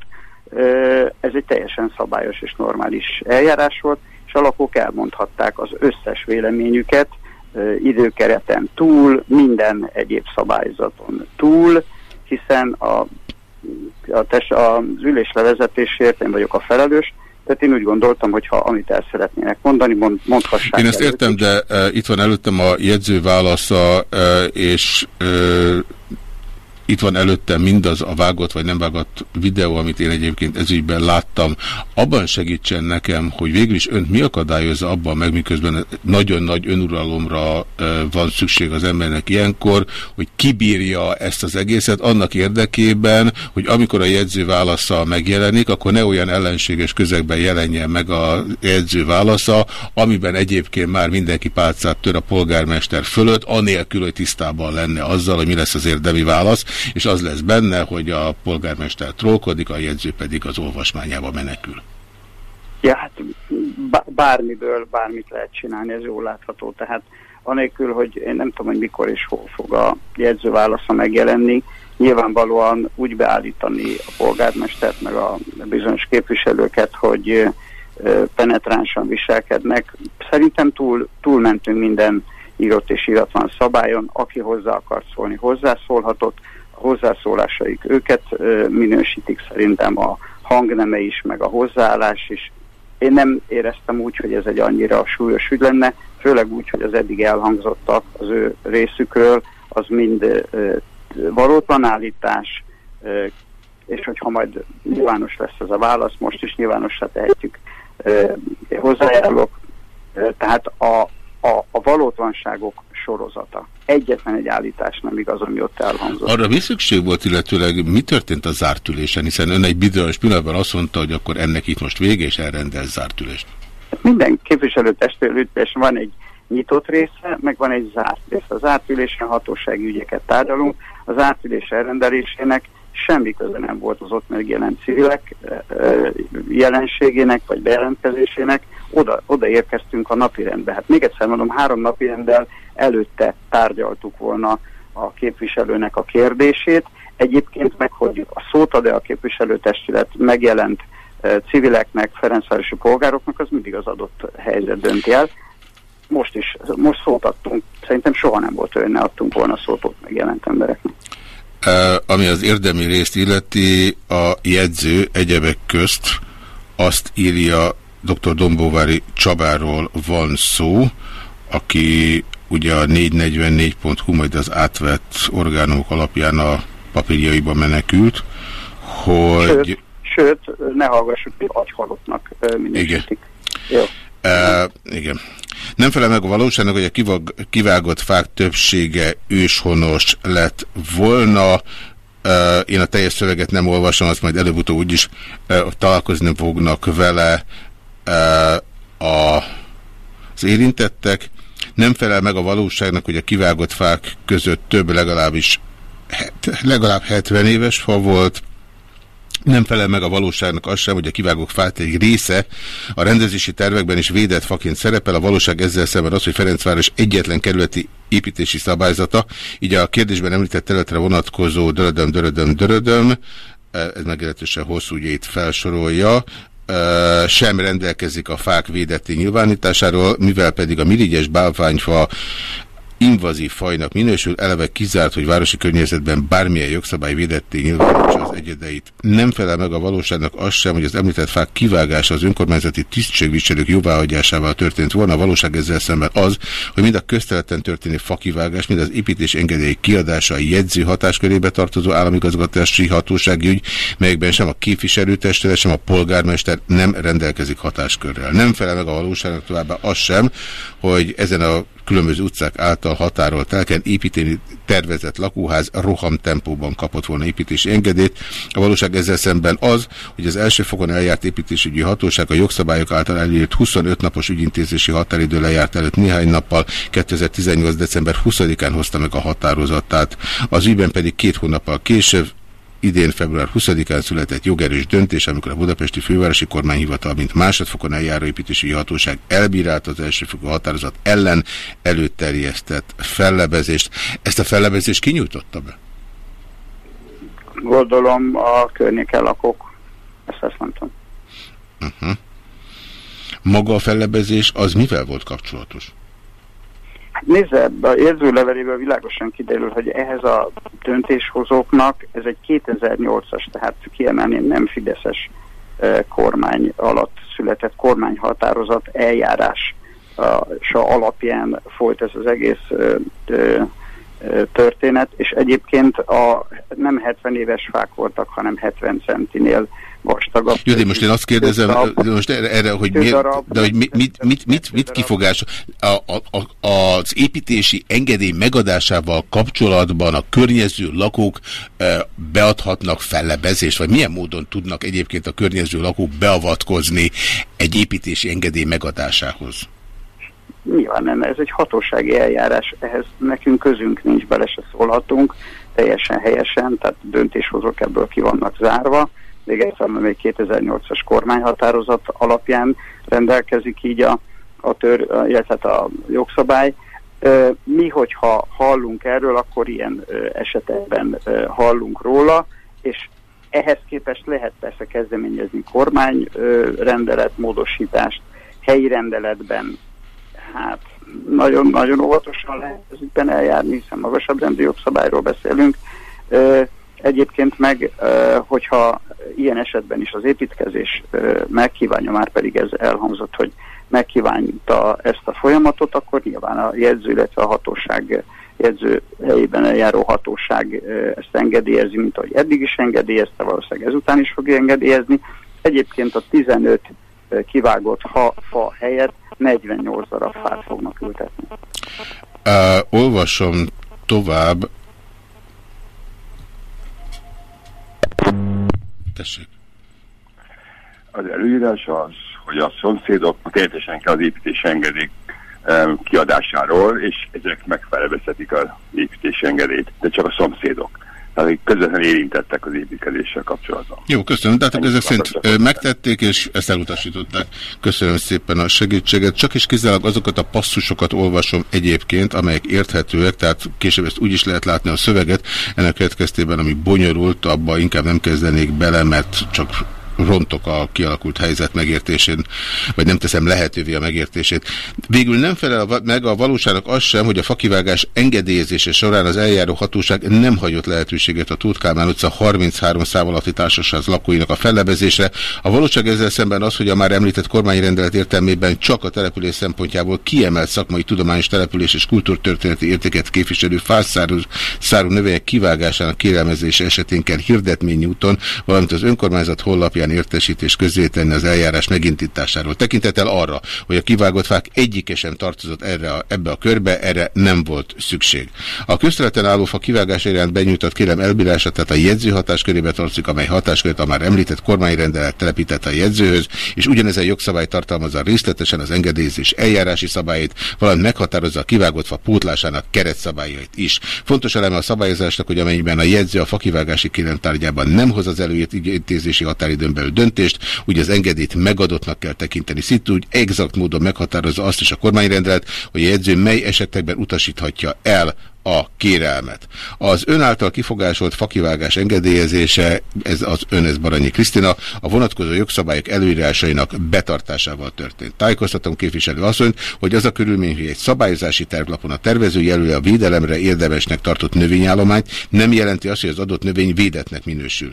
ez egy teljesen szabályos és normális eljárás volt, és a lakók elmondhatták az összes véleményüket, időkereten túl, minden egyéb szabályzaton túl, hiszen a, a tes, az ülés levezetésért én vagyok a felelős, tehát én úgy gondoltam, hogy ha amit el szeretnének mondani, mond, mondhassák. Én ezt értem, de uh, itt van előttem a jegyző válasza, uh, és uh, itt van előttem mindaz a vágott vagy nem vágott videó, amit én egyébként ezügyben láttam. Abban segítsen nekem, hogy végül is önt mi akadályozza abban meg, miközben nagyon nagy önuralomra van szükség az embernek ilyenkor, hogy kibírja ezt az egészet annak érdekében, hogy amikor a jegyző válasza megjelenik, akkor ne olyan ellenséges közegben jelenjen meg a jegyző válasza, amiben egyébként már mindenki pálcát tör a polgármester fölött, anélkül, hogy tisztában lenne azzal, hogy mi lesz az érdemi válasz, és az lesz benne, hogy a polgármester trollkodik, a jegyző pedig az olvasmányába menekül. Ja, hát bármiből bármit lehet csinálni, ez jól látható, tehát anélkül, hogy én nem tudom, hogy mikor és hol fog a jegyző válasza megjelenni, nyilvánvalóan úgy beállítani a polgármestert, meg a bizonyos képviselőket, hogy penetránsan viselkednek. Szerintem túl, túlmentünk minden írott és íratlan szabályon, aki hozzá akart szólni, hozzászólhatott, hozzászólásaik őket minősítik szerintem a hangneme is, meg a hozzáállás is. Én nem éreztem úgy, hogy ez egy annyira súlyos ügy lenne, főleg úgy, hogy az eddig elhangzottak az ő részükről, az mind valótlan állítás, és hogyha majd nyilvános lesz ez a válasz, most is nyilvánosra tehetjük, hozzájárulok. Tehát a, a, a valótlanságok sorozata. Egyetlen egy állítás nem igaz, ami ott elhangzott. Arra mi szükség volt, illetőleg mi történt a zárt ülésen? Hiszen ön egy bizonyos pillanatban azt mondta, hogy akkor ennek itt most vége, és elrendel zárt ülést. Minden képviselőtestülés van egy nyitott része, meg van egy zárt része. A zárt ülésen hatósági ügyeket tárgyalunk, az zárt ülés elrendelésének semmi köze nem volt az ott megjelent civilek jelenségének vagy bejelentkezésének, oda, oda érkeztünk a napirendbe. Hát még egyszer mondom, három napirenddel előtte tárgyaltuk volna a képviselőnek a kérdését. Egyébként meg, hogy a szót ad-e a képviselőtestület megjelent civileknek, Ferencvárosi polgároknak, az mindig az adott helyzet dönti el. Most is, most szót adtunk. Szerintem soha nem volt olyan, ne adtunk volna szót ott megjelent embereknek. Ami az érdemi részt illeti, a jegyző egyebek közt azt írja, dr. Dombóvári Csabáról van szó, aki ugye a 444.hu, majd az átvett orgánumok alapján a papírjaiba menekült, hogy... Sőt, sőt ne hallgassuk, hogy agyhalottnak minősítik. Igen. Jó. Uh, igen. Nem felel meg a valóságnak, hogy a kivag, kivágott fák többsége őshonos lett volna. Uh, én a teljes szöveget nem olvasom, azt majd előbb-utóbb úgyis uh, találkozni fognak vele uh, a, az érintettek. Nem felel meg a valóságnak, hogy a kivágott fák között több legalábbis legalább 70 éves fa volt, nem felel meg a valóságnak az sem, hogy a kivágók fát egy része a rendezési tervekben is védett faként szerepel. A valóság ezzel szemben az, hogy Ferencváros egyetlen kerületi építési szabályzata, így a kérdésben említett területre vonatkozó dörödöm, dörödöm, dörödöm, ez meglehetősen hosszú, ugye itt felsorolja, sem rendelkezik a fák védeti nyilvánításáról, mivel pedig a mirigyes bálványfa invazív fajnak minősül, eleve kizárt, hogy városi környezetben bármilyen jogszabály védetté nyilvánítsa az egyedeit. Nem felel meg a valóságnak az sem, hogy az említett fák kivágása az önkormányzati tisztségviselők jóváhagyásával történt volna. A valóság ezzel szemben az, hogy mind a közteleten történő fakivágás, mind az építés engedély kiadása a jegyző hatáskörébe tartozó államigazgatási hatósági ügy, melyekben sem a képviselőtestület, sem a polgármester nem rendelkezik hatáskörrel. Nem felel meg a valóságnak továbbá az sem, hogy ezen a különböző utcák által határolt telken építeni tervezett lakóház rohamtempóban kapott volna építési engedélyt. A valóság ezzel szemben az, hogy az első fokon eljárt építésügyi hatóság a jogszabályok által elírt 25 napos ügyintézési határidő lejárt előtt néhány nappal 2018. december 20-án hozta meg a határozatát. Az ügyben pedig két hónappal később idén február 20-án született jogerős döntés, amikor a budapesti fővárosi kormányhivatal, mint másodfokon eljáró építési hatóság elbírált az elsőfokú határozat ellen előterjesztett fellebezést. Ezt a fellebezést kinyújtotta be? Gondolom a környéken lakók. Ezt azt mondtam. Uh -huh. Maga a fellebezés az mivel volt kapcsolatos? Nézze, a érzőleveléből világosan kiderül, hogy ehhez a döntéshozóknak ez egy 2008-as, tehát kiemelném nem Fideszes kormány alatt született kormányhatározat eljárás alapján folyt ez az egész történet, és egyébként a nem 70 éves fák voltak, hanem 70 centinél vastagabb. Jó, de most én azt kérdezem, de most erre, erre hogy, miért, de hogy mit, mit, mit, mit, mit kifogás a, a, a, az építési engedély megadásával kapcsolatban a környező lakók e, beadhatnak fellebezést, vagy milyen módon tudnak egyébként a környező lakók beavatkozni egy építési engedély megadásához? Nyilván nem, ez egy hatósági eljárás, ehhez nekünk közünk nincs, bele se szólhatunk, teljesen helyesen, tehát döntéshozók ebből ki vannak zárva még egyszer, még 2008-as kormányhatározat alapján rendelkezik így a, a tör, illetve hát a jogszabály. Mi, hogyha hallunk erről, akkor ilyen esetekben hallunk róla, és ehhez képest lehet persze kezdeményezni kormányrendelet módosítást, helyi rendeletben, hát nagyon-nagyon óvatosan lehet ezükben eljárni, hiszen magasabb rendi jogszabályról beszélünk. Egyébként meg, hogyha ilyen esetben is az építkezés megkívánja, már pedig ez elhangzott, hogy megkívánta ezt a folyamatot, akkor nyilván a jegyző, illetve a hatóság jegyző helyében eljáró hatóság ezt engedélyezi, mint ahogy eddig is engedélyezte, valószínűleg ezután is fogja engedélyezni. Egyébként a 15 kivágott ha, fa helyett 48 darab fát fognak ültetni. Uh, olvasom tovább Tessék. Az előírás az, hogy a szomszédok teljesen kell az építés engedély kiadásáról, és ezek megfelelőzhetik az építési engedélyt, de csak a szomszédok akik közvetlenül érintettek az építkezéssel kapcsolatban. Jó, köszönöm. Tehát akkor ezek szerint megtették, és ezt elutasították. Köszönöm szépen a segítséget. Csak is kizárólag azokat a passzusokat olvasom egyébként, amelyek érthetőek, tehát később ezt úgy is lehet látni a szöveget. Ennek következtében, ami bonyolult, abba inkább nem kezdenék bele, mert csak rontok a kialakult helyzet megértésén, vagy nem teszem lehetővé a megértését. Végül nem felel meg a valóságnak az sem, hogy a fakivágás engedélyezése során az eljáró hatóság nem hagyott lehetőséget a Tóth utca 33 szám alatti társaság lakóinak a fellebezésre. A valóság ezzel szemben az, hogy a már említett kormányrendelet értelmében csak a település szempontjából kiemelt szakmai tudományos település és kultúrtörténeti értéket képviselő fászárú szárú növények kivágásának kérelmezése esetén kell hirdetményi úton, valamint az önkormányzat honlapján értesítést közzétenni az eljárás megindításáról. Tekintettel arra, hogy a kivágott fák egyike sem tartozott erre a, ebbe a körbe, erre nem volt szükség. A közterületen álló fa kivágás iránt benyújtott kérem elbírása, tehát a jegyző hatáskörébe tartozik, amely hatáskörét a már említett kormányrendelet telepítette a jegyzőhöz, és ugyanezen jogszabály tartalmazza részletesen az engedélyezés eljárási szabályait, valamint meghatározza a kivágott fa pótlásának keretszabályait is. Fontos eleme a szabályozásnak, hogy amennyiben a jegyző a fakivágási kérem tárgyában nem hoz az előírt intézési határidőn belül döntést, ugye az engedélyt megadottnak kell tekinteni. Szitu úgy exakt módon meghatározza azt is a kormányrendelet, hogy a jegyző mely esetekben utasíthatja el a kérelmet. Az ön által kifogásolt fakivágás engedélyezése, ez az ön, ez Baranyi Krisztina, a vonatkozó jogszabályok előírásainak betartásával történt. Tájékoztatom képviselő asszonyt, hogy az a körülmény, hogy egy szabályozási tervlapon a tervező jelöli a védelemre érdemesnek tartott növényállományt, nem jelenti azt, hogy az adott növény védetnek minősül.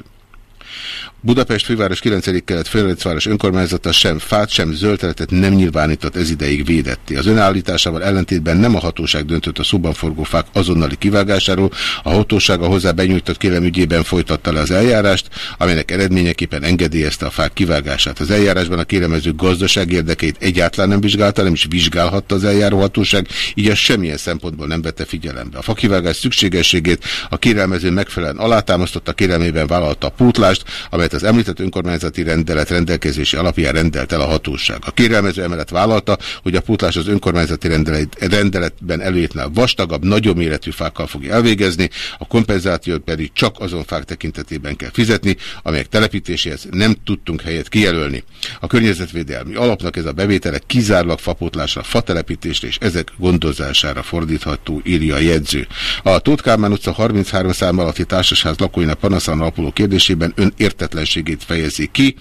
Budapest főváros 9. kelet Ferencváros önkormányzata sem fát, sem zöldteletet nem nyilvánított ez ideig védetti. Az önállításával ellentétben nem a hatóság döntött a szóban forgó fák azonnali kivágásáról, a hatóság a hozzá benyújtott kérem ügyében folytatta le az eljárást, amelynek eredményeképpen engedélyezte a fák kivágását. Az eljárásban a kéremező gazdaság érdekeit egyáltalán nem vizsgálta, nem is vizsgálhatta az eljáró hatóság, így az semmilyen szempontból nem vette figyelembe. A fakivágás szükségességét a kérelmező megfelelően alátámasztotta, kérelmében vállalta a pótlást, amelyet az említett önkormányzati rendelet rendelkezési alapján rendelt el a hatóság. A kérelmező emellett vállalta, hogy a putlás az önkormányzati rendelet, rendeletben előírtnál vastagabb, nagyobb méretű fákkal fogja elvégezni, a kompenzációt pedig csak azon fák tekintetében kell fizetni, amelyek telepítéséhez nem tudtunk helyet kijelölni. A környezetvédelmi alapnak ez a bevétele kizárólag fapótlásra, fatelepítésre és ezek gondozására fordítható, írja a jegyző. A Tóth Kálmán utca 33 szám alatti társasház lakóinak panaszán alapuló kérdésében ön értetlen tehetetlenségét fejezi ki.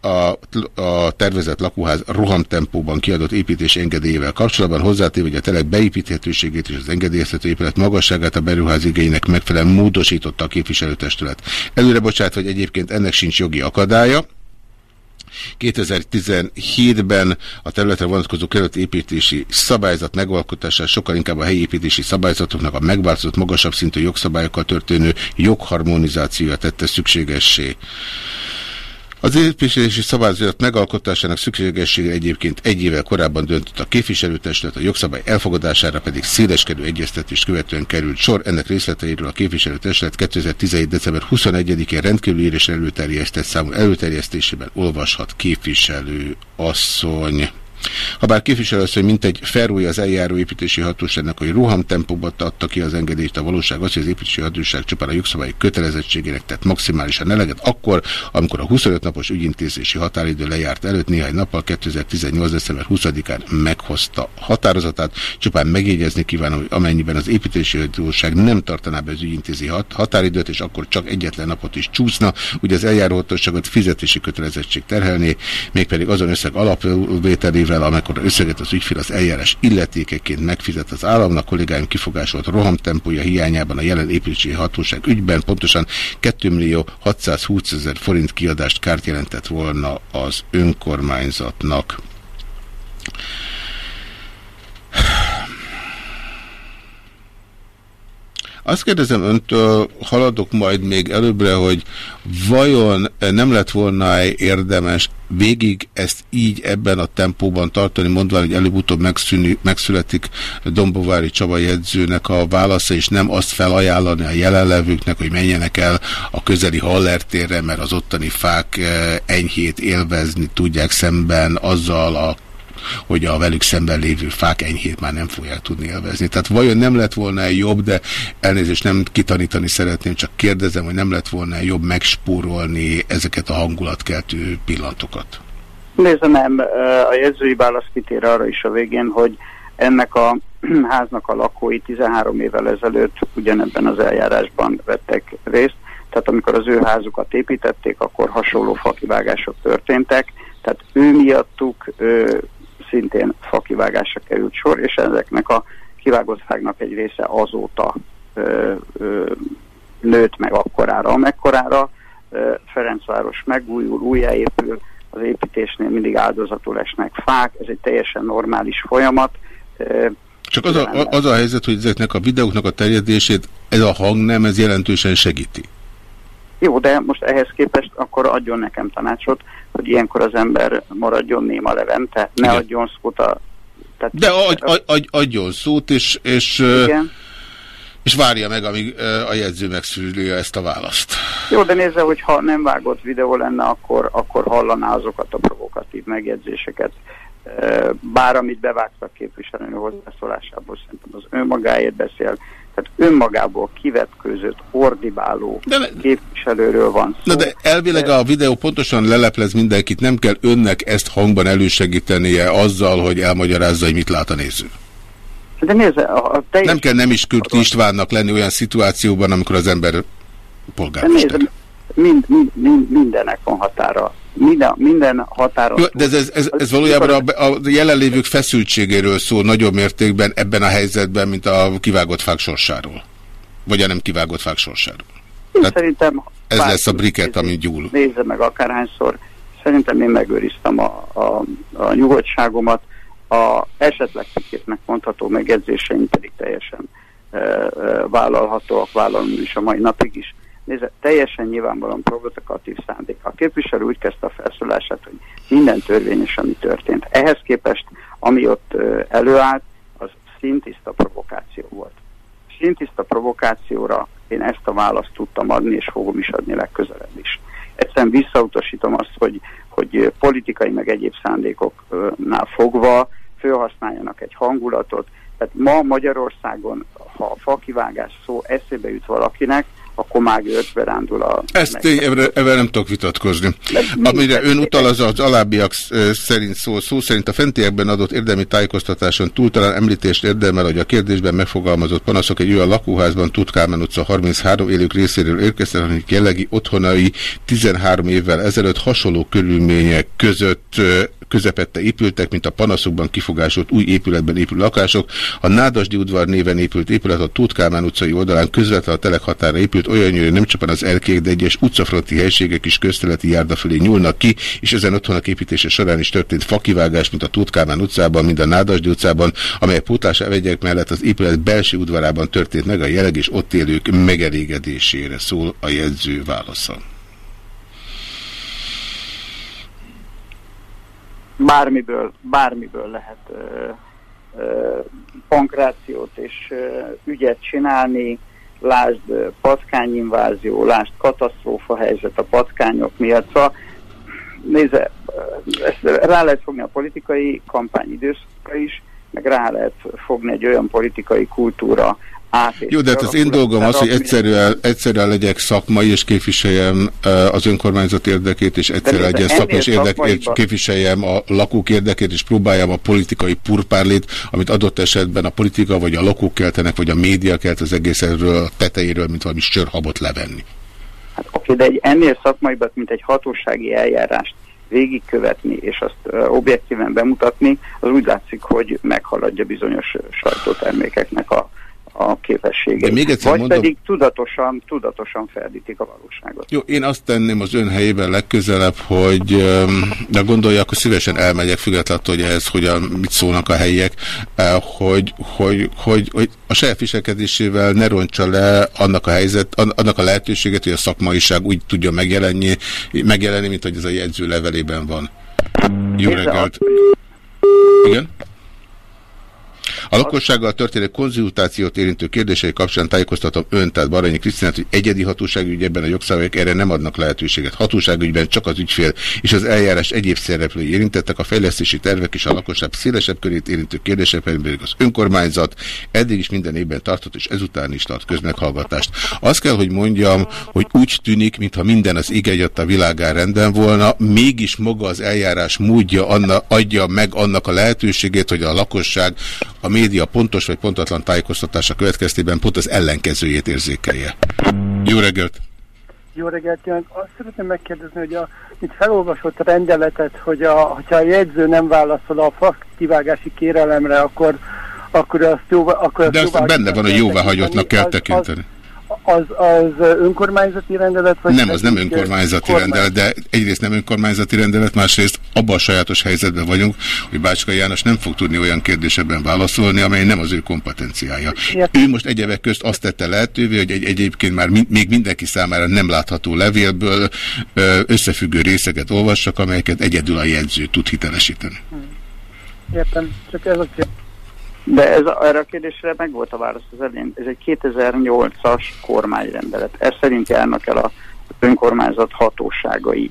A, a tervezett lakóház rohamtempóban kiadott építés engedélyével kapcsolatban hozzátéve, hogy a telek beépíthetőségét és az engedélyezhető épület magasságát a beruház igénynek megfelelően módosította a képviselőtestület. Előre bocsát, hogy egyébként ennek sincs jogi akadálya, 2017-ben a területre vonatkozó építési szabályzat megalkotása sokkal inkább a helyi építési szabályzatoknak a megváltozott magasabb szintű jogszabályokkal történő jogharmonizációja tette szükségessé. Az építési szabályzat megalkotásának szükségessége egyébként egy évvel korábban döntött a képviselőtestület, a jogszabály elfogadására pedig széleskedő egyeztetést követően került sor. Ennek részleteiről a képviselőtestület 2017. december 21-én rendkívül írás előterjesztett számú előterjesztésében olvashat képviselő asszony. Habár képviselő az, hogy mintegy felrúja az eljáró építési hatóságnak, hogy rohamtempóban adta ki az engedélyt, a valóság az, hogy az építési hatóság csupán a jogszabályi kötelezettségének tett maximálisan eleget, akkor, amikor a 25 napos ügyintézési határidő lejárt előtt néhány nappal 2018. december 20-án meghozta határozatát. Csupán megjegyezni kívánom, hogy amennyiben az építési hatóság nem tartaná be az ügyintézi hat határidőt, és akkor csak egyetlen napot is csúszna, ugye az eljáró hatóságot fizetési kötelezettség terhelné, mégpedig azon összeg alapvételével mivel amikor összeget az ügyfél az eljárás illetékeként megfizet az államnak, kollégáim kifogásolt rohamtempója hiányában a jelen építési hatóság ügyben pontosan 2 millió 620 ezer forint kiadást kárt jelentett volna az önkormányzatnak. Azt kérdezem öntől, haladok majd még előbbre, hogy vajon nem lett volna -e érdemes végig ezt így ebben a tempóban tartani, mondván, hogy előbb-utóbb megszületik Dombovári Csaba jegyzőnek a válasza, és nem azt felajánlani a jelenlevőknek, hogy menjenek el a közeli hallertérre, mert az ottani fák eh, enyhét élvezni tudják szemben azzal a hogy a velük szemben lévő fák enyhét már nem fogják tudni élvezni. Tehát vajon nem lett volna -e jobb, de elnézést nem kitanítani szeretném, csak kérdezem, hogy nem lett volna -e jobb megspórolni ezeket a hangulatkeltő pillanatokat? Nézd, nem. A jegyzői válasz kitér arra is a végén, hogy ennek a háznak a lakói 13 évvel ezelőtt ugyanebben az eljárásban vettek részt, tehát amikor az ő házukat építették, akkor hasonló fakivágások történtek, tehát ő miattuk szintén fakivágásra került sor, és ezeknek a kivágott egy része azóta ö, ö, nőtt meg akkorára, amekkorára. Ö, Ferencváros megújul, újjáépül, az építésnél mindig áldozatul esnek fák, ez egy teljesen normális folyamat. Ö, csak az a, az a helyzet, hogy ezeknek a videóknak a terjedését ez a hang nem, ez jelentősen segíti. Jó, de most ehhez képest akkor adjon nekem tanácsot, hogy ilyenkor az ember maradjon néma levente, ne Igen. adjon szót a... Tehát de adj, adj, adj, adjon szót, és, és, Igen. és várja meg, amíg a jegyző megszűrülje ezt a választ. Jó, de nézze, hogy ha nem vágott videó lenne, akkor, akkor hallaná azokat a provokatív megjegyzéseket. Bár amit bevágtak képviselőnő hozzászólásából, szerintem az önmagáért beszél, tehát önmagából kivetkőzött, ordibáló de, képviselőről van szó. Na de elvileg a videó pontosan leleplez mindenkit, nem kell önnek ezt hangban elősegítenie azzal, hogy elmagyarázza, hogy mit lát a néző. De nézze, a teljes... Nem kell nem is Kürt Istvánnak lenni olyan szituációban, amikor az ember polgármester. Nézze, mind, mind, mindenek van határa minden, minden határon... De ez, ez, ez, ez valójában a, a jelenlévők feszültségéről szól nagyobb mértékben ebben a helyzetben, mint a kivágott fák sorsáról. Vagy a nem kivágott fák sorsáról. Én szerintem... Ez lesz a briket, ami gyúl. Nézze meg akárhányszor. Szerintem én megőriztem a, a, a nyugodtságomat. A esetleg piketnek mondható megjegyzéseim pedig teljesen e, e, vállalhatóak, vállalom is a mai napig is. Nézze, teljesen nyilvánvalóan provokatív szándék. A képviselő úgy kezdte a felszólását, hogy minden törvényes, ami történt. Ehhez képest, ami ott előállt, az szintiszta provokáció volt. Szintiszta provokációra én ezt a választ tudtam adni, és fogom is adni legközelebb is. Egyszerűen visszautasítom azt, hogy, hogy politikai meg egyéb szándékoknál fogva felhasználjanak egy hangulatot. Tehát ma Magyarországon, ha a fakivágás szó eszébe jut valakinek, akkor már őt rándul a... Ezt ebben nem tudok vitatkozni. Amire ön utal, az az alábbiak szerint szó, szó szerint a fentiekben adott érdemi tájékoztatáson túltalán említést érdemel, hogy a kérdésben megfogalmazott panaszok egy olyan lakóházban Tutkálmen utca 33 élők részéről érkeztek, akik jellegi otthonai 13 évvel ezelőtt hasonló körülmények között közepette épültek, mint a panaszokban kifogásolt új épületben épülő lakások. A Nádasdi udvar néven épült épület a Tóth Kálmán utcai oldalán közvetlen a telek határa épült, olyan hogy nem csupán az erkék, de egyes utcafronti helységek is közteleti járda felé nyúlnak ki, és ezen otthonok építése során is történt fakivágás, mint a Tóth utcában, mind a Nádasdi utcában, amelyek pótlás evegyek mellett az épület belső udvarában történt meg a jeleg és ott élők megelégedésére szól a jegyző válasza. Bármiből, bármiből lehet pankrációt és ügyet csinálni, lásd patkányinvázió, lásd katasztrófa helyzet a patkányok miatt. Szóval nézze, ezt rá lehet fogni a politikai kampány időszakra is, meg rá lehet fogni egy olyan politikai kultúra jó, de hát az én dolgom az, hogy egyszerűen, egyszerűen legyek szakmai, és képviseljem az önkormányzat érdekét, és egyszerűen legyen szakmai, és érdek, képviseljem a lakók érdekét, és próbáljam a politikai purpárlét, amit adott esetben a politika, vagy a lakók keltenek, vagy a média kelt az egész erről a tetejéről, mint valami sörhabot levenni. Hát oké, de egy ennél szakmaibat, mint egy hatósági eljárást végigkövetni és azt uh, objektíven bemutatni, az úgy látszik, hogy meghaladja bizonyos sajtótermékeknek a a képességét. De még egyszer Vagy mondom, pedig tudatosan, tudatosan ferdítik a valóságot. Jó, én azt tenném az ön helyében legközelebb, hogy de gondolja, akkor szívesen elmegyek, függetlenül, hogy ez hogyan, mit szólnak a helyiek, hogy, hogy, hogy, hogy a saját viselkedésével ne roncsa le annak a helyzet, annak a lehetőséget, hogy a szakmaiság úgy tudja megjelenni, megjelenni mint hogy ez a jegyző levelében van. Jó reggelt! Igen? A lakossággal történő konzultációt érintő kérdései kapcsán tájékoztatom ön, tehát Baranyi Krisztinát, hogy egyedi hatóságügyben a jogszabályok erre nem adnak lehetőséget. Hatóságügyben csak az ügyfél és az eljárás egyéb szereplői érintettek, a fejlesztési tervek és a lakosság szélesebb körét érintő kérdések pedig az önkormányzat eddig is minden évben tartott, és ezután is tart közmeghallgatást. Azt kell, hogy mondjam, hogy úgy tűnik, mintha minden az ég a világán rendben volna, mégis maga az eljárás módja anna, adja meg annak a lehetőségét, hogy a lakosság a média pontos vagy pontatlan tájékoztatása következtében pont az ellenkezőjét érzékelje. Jó reggelt! Jó reggelt, Jön. Azt szeretném megkérdezni, hogy a, itt felolvasott a rendeletet, hogy a, hogyha a jegyző nem válaszol a fak kivágási kérelemre, akkor, akkor azt jóvá... Akkor De azt benne van, hogy jóváhagyottnak kell tekinteni. Az, az, az önkormányzati rendelet? Vagy nem, az nem önkormányzati kormány. rendelet, de egyrészt nem önkormányzati rendelet, másrészt abban a sajátos helyzetben vagyunk, hogy Bácska János nem fog tudni olyan kérdéseben válaszolni, amely nem az ő kompetenciája. Értem. Ő most egyebek közt azt tette lehetővé, hogy egy egyébként már mi, még mindenki számára nem látható levélből összefüggő részeket olvassak, amelyeket egyedül a jegyző tud hitelesíteni. Értem, csak ez a kérdés. De ez a, erre a kérdésre meg volt a válasz az elén. Ez egy 2008-as kormányrendelet. Ez szerint járnak el az önkormányzat hatóságai.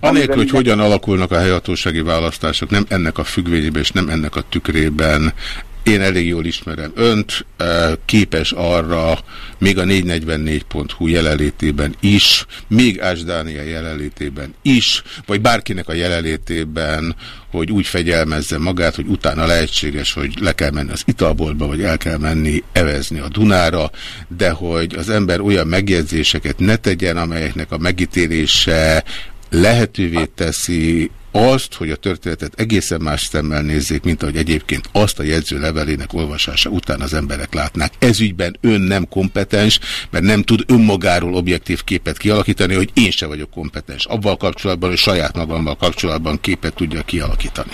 Anélkül, hogy hogyan alakulnak a helyhatósági választások, nem ennek a függvényében és nem ennek a tükrében én elég jól ismerem önt, képes arra, még a 444.hu jelenlétében is, még Ás Dániel jelenlétében is, vagy bárkinek a jelenlétében, hogy úgy fegyelmezze magát, hogy utána lehetséges, hogy le kell menni az italboltba, vagy el kell menni evezni a Dunára, de hogy az ember olyan megjegyzéseket ne tegyen, amelyeknek a megítélése lehetővé teszi azt, hogy a történetet egészen más szemmel nézzék, mint ahogy egyébként azt a jegyző levelének olvasása után az emberek látnák. Ez ügyben ön nem kompetens, mert nem tud önmagáról objektív képet kialakítani, hogy én se vagyok kompetens. Abban kapcsolatban, hogy saját magammal kapcsolatban képet tudja kialakítani.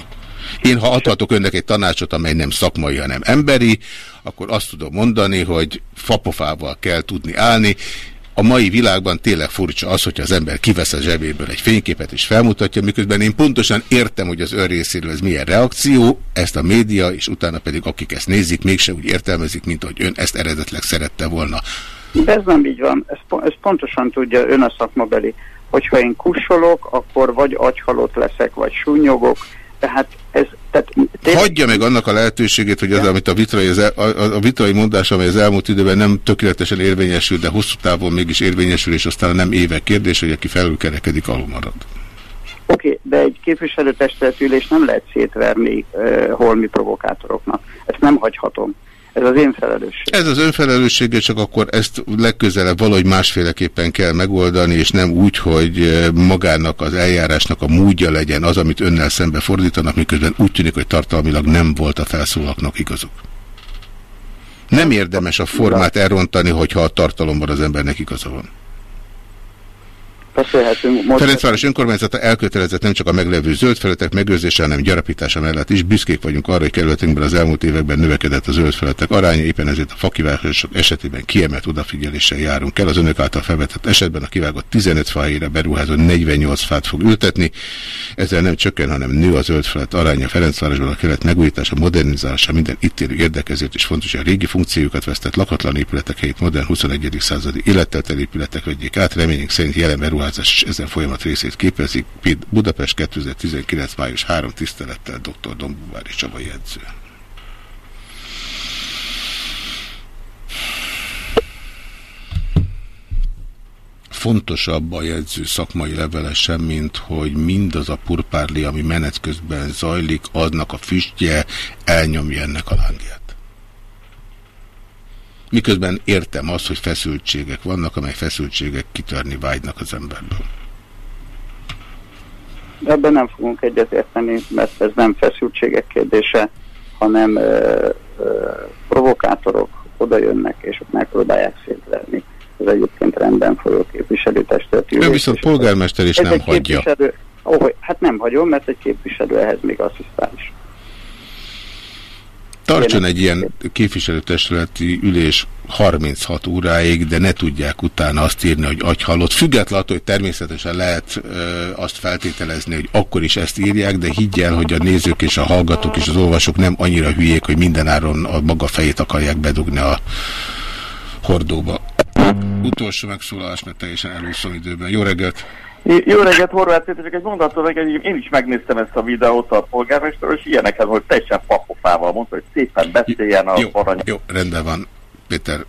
Én, ha adhatok önnek egy tanácsot, amely nem szakmai, hanem emberi, akkor azt tudom mondani, hogy fapofával kell tudni állni, a mai világban tényleg furcsa az, hogyha az ember kivesz a zsebéből egy fényképet és felmutatja, miközben én pontosan értem, hogy az ön részéről ez milyen reakció, ezt a média, és utána pedig akik ezt nézik, mégse úgy értelmezik, mint hogy ön ezt eredetleg szerette volna. Ez nem így van, ez, ez pontosan tudja ön a szakmabeli. Hogyha én kussolok, akkor vagy agyhalott leszek, vagy súnyogok, tehát ez, tehát, tényleg... Hagyja meg annak a lehetőségét, hogy az, amit a vitrai, az, el, a, a vitrai mondás, amely az elmúlt időben nem tökéletesen érvényesül, de hosszú távon mégis érvényesül, és aztán nem évek kérdés, hogy aki felülkerekedik, alul marad. Oké, okay, de egy képviselőtestületülés nem lehet szétverni uh, holmi provokátoroknak. Ezt nem hagyhatom. Ez az én felelősség. Ez az önfelelőssége, csak akkor ezt legközelebb valahogy másféleképpen kell megoldani, és nem úgy, hogy magának az eljárásnak a múdja legyen az, amit önnel szembe fordítanak, miközben úgy tűnik, hogy tartalmilag nem volt a felszólaknak igazuk. Nem érdemes a formát elrontani, hogyha a tartalomban az embernek igaza van. Beszélhetünk. Ferencváros önkormányzata elkötelezett nem csak a meglevő zöld felületek megőrzése, hanem gyarapítása mellett is. Büszkék vagyunk arra, hogy kerületünkben az elmúlt években növekedett a zöld felületek aránya, éppen ezért a fakivágások esetében kiemelt odafigyeléssel járunk el. Az önök által felvetett esetben a kivágott 15 fahelyére beruházó 48 fát fog ültetni. Ezzel nem csökken, hanem nő a zöld felület aránya Ferencvárosban a kelet megújítása, modernizálása minden itt élő érdekezőt is fontos, hogy a régi funkciókat vesztett lakatlan épületek helyét modern 21. századi élettel épületek vegyék át. Reményünk szerint jelen beruházás is ezen folyamat részét képezik. Budapest 2019. május 3 tisztelettel dr. Dombúvári Csaba jegyző. fontosabb a jegyző szakmai levele sem, mint hogy mindaz a purpárli, ami menet közben zajlik, adnak a füstje elnyomja ennek a lángját. Miközben értem azt, hogy feszültségek vannak, amely feszültségek kitörni vágynak az emberből. Ebben nem fogunk egyetérteni, mert ez nem feszültségek kérdése, hanem ö, ö, provokátorok oda jönnek, és ott megpróbálják szétverni az egyébként rendben folyó képviselőtestületi Ő viszont polgármester is nem hagyja. Ó, hát nem hagyom, mert egy képviselő ehhez még asszisztális. Tartson egy ilyen képviselőtestületi ülés 36 óráig, de ne tudják utána azt írni, hogy agyhalott. Függetlenül, hogy természetesen lehet ö, azt feltételezni, hogy akkor is ezt írják, de higgyel, hogy a nézők és a hallgatók és az olvasók nem annyira hülyék, hogy mindenáron a maga fejét akarják bedugni a hordóba. Utolsó megszólalás, mert teljesen elúszom időben. Jó reggelt! Jó reggelt, Horváth Péter, csak egy mondatot, hogy én is megnéztem ezt a videót a polgármester, és ilyeneket, hogy teljesen fakofával mondta, hogy szépen beszéljen a arany. Jó, rendben van. Péter,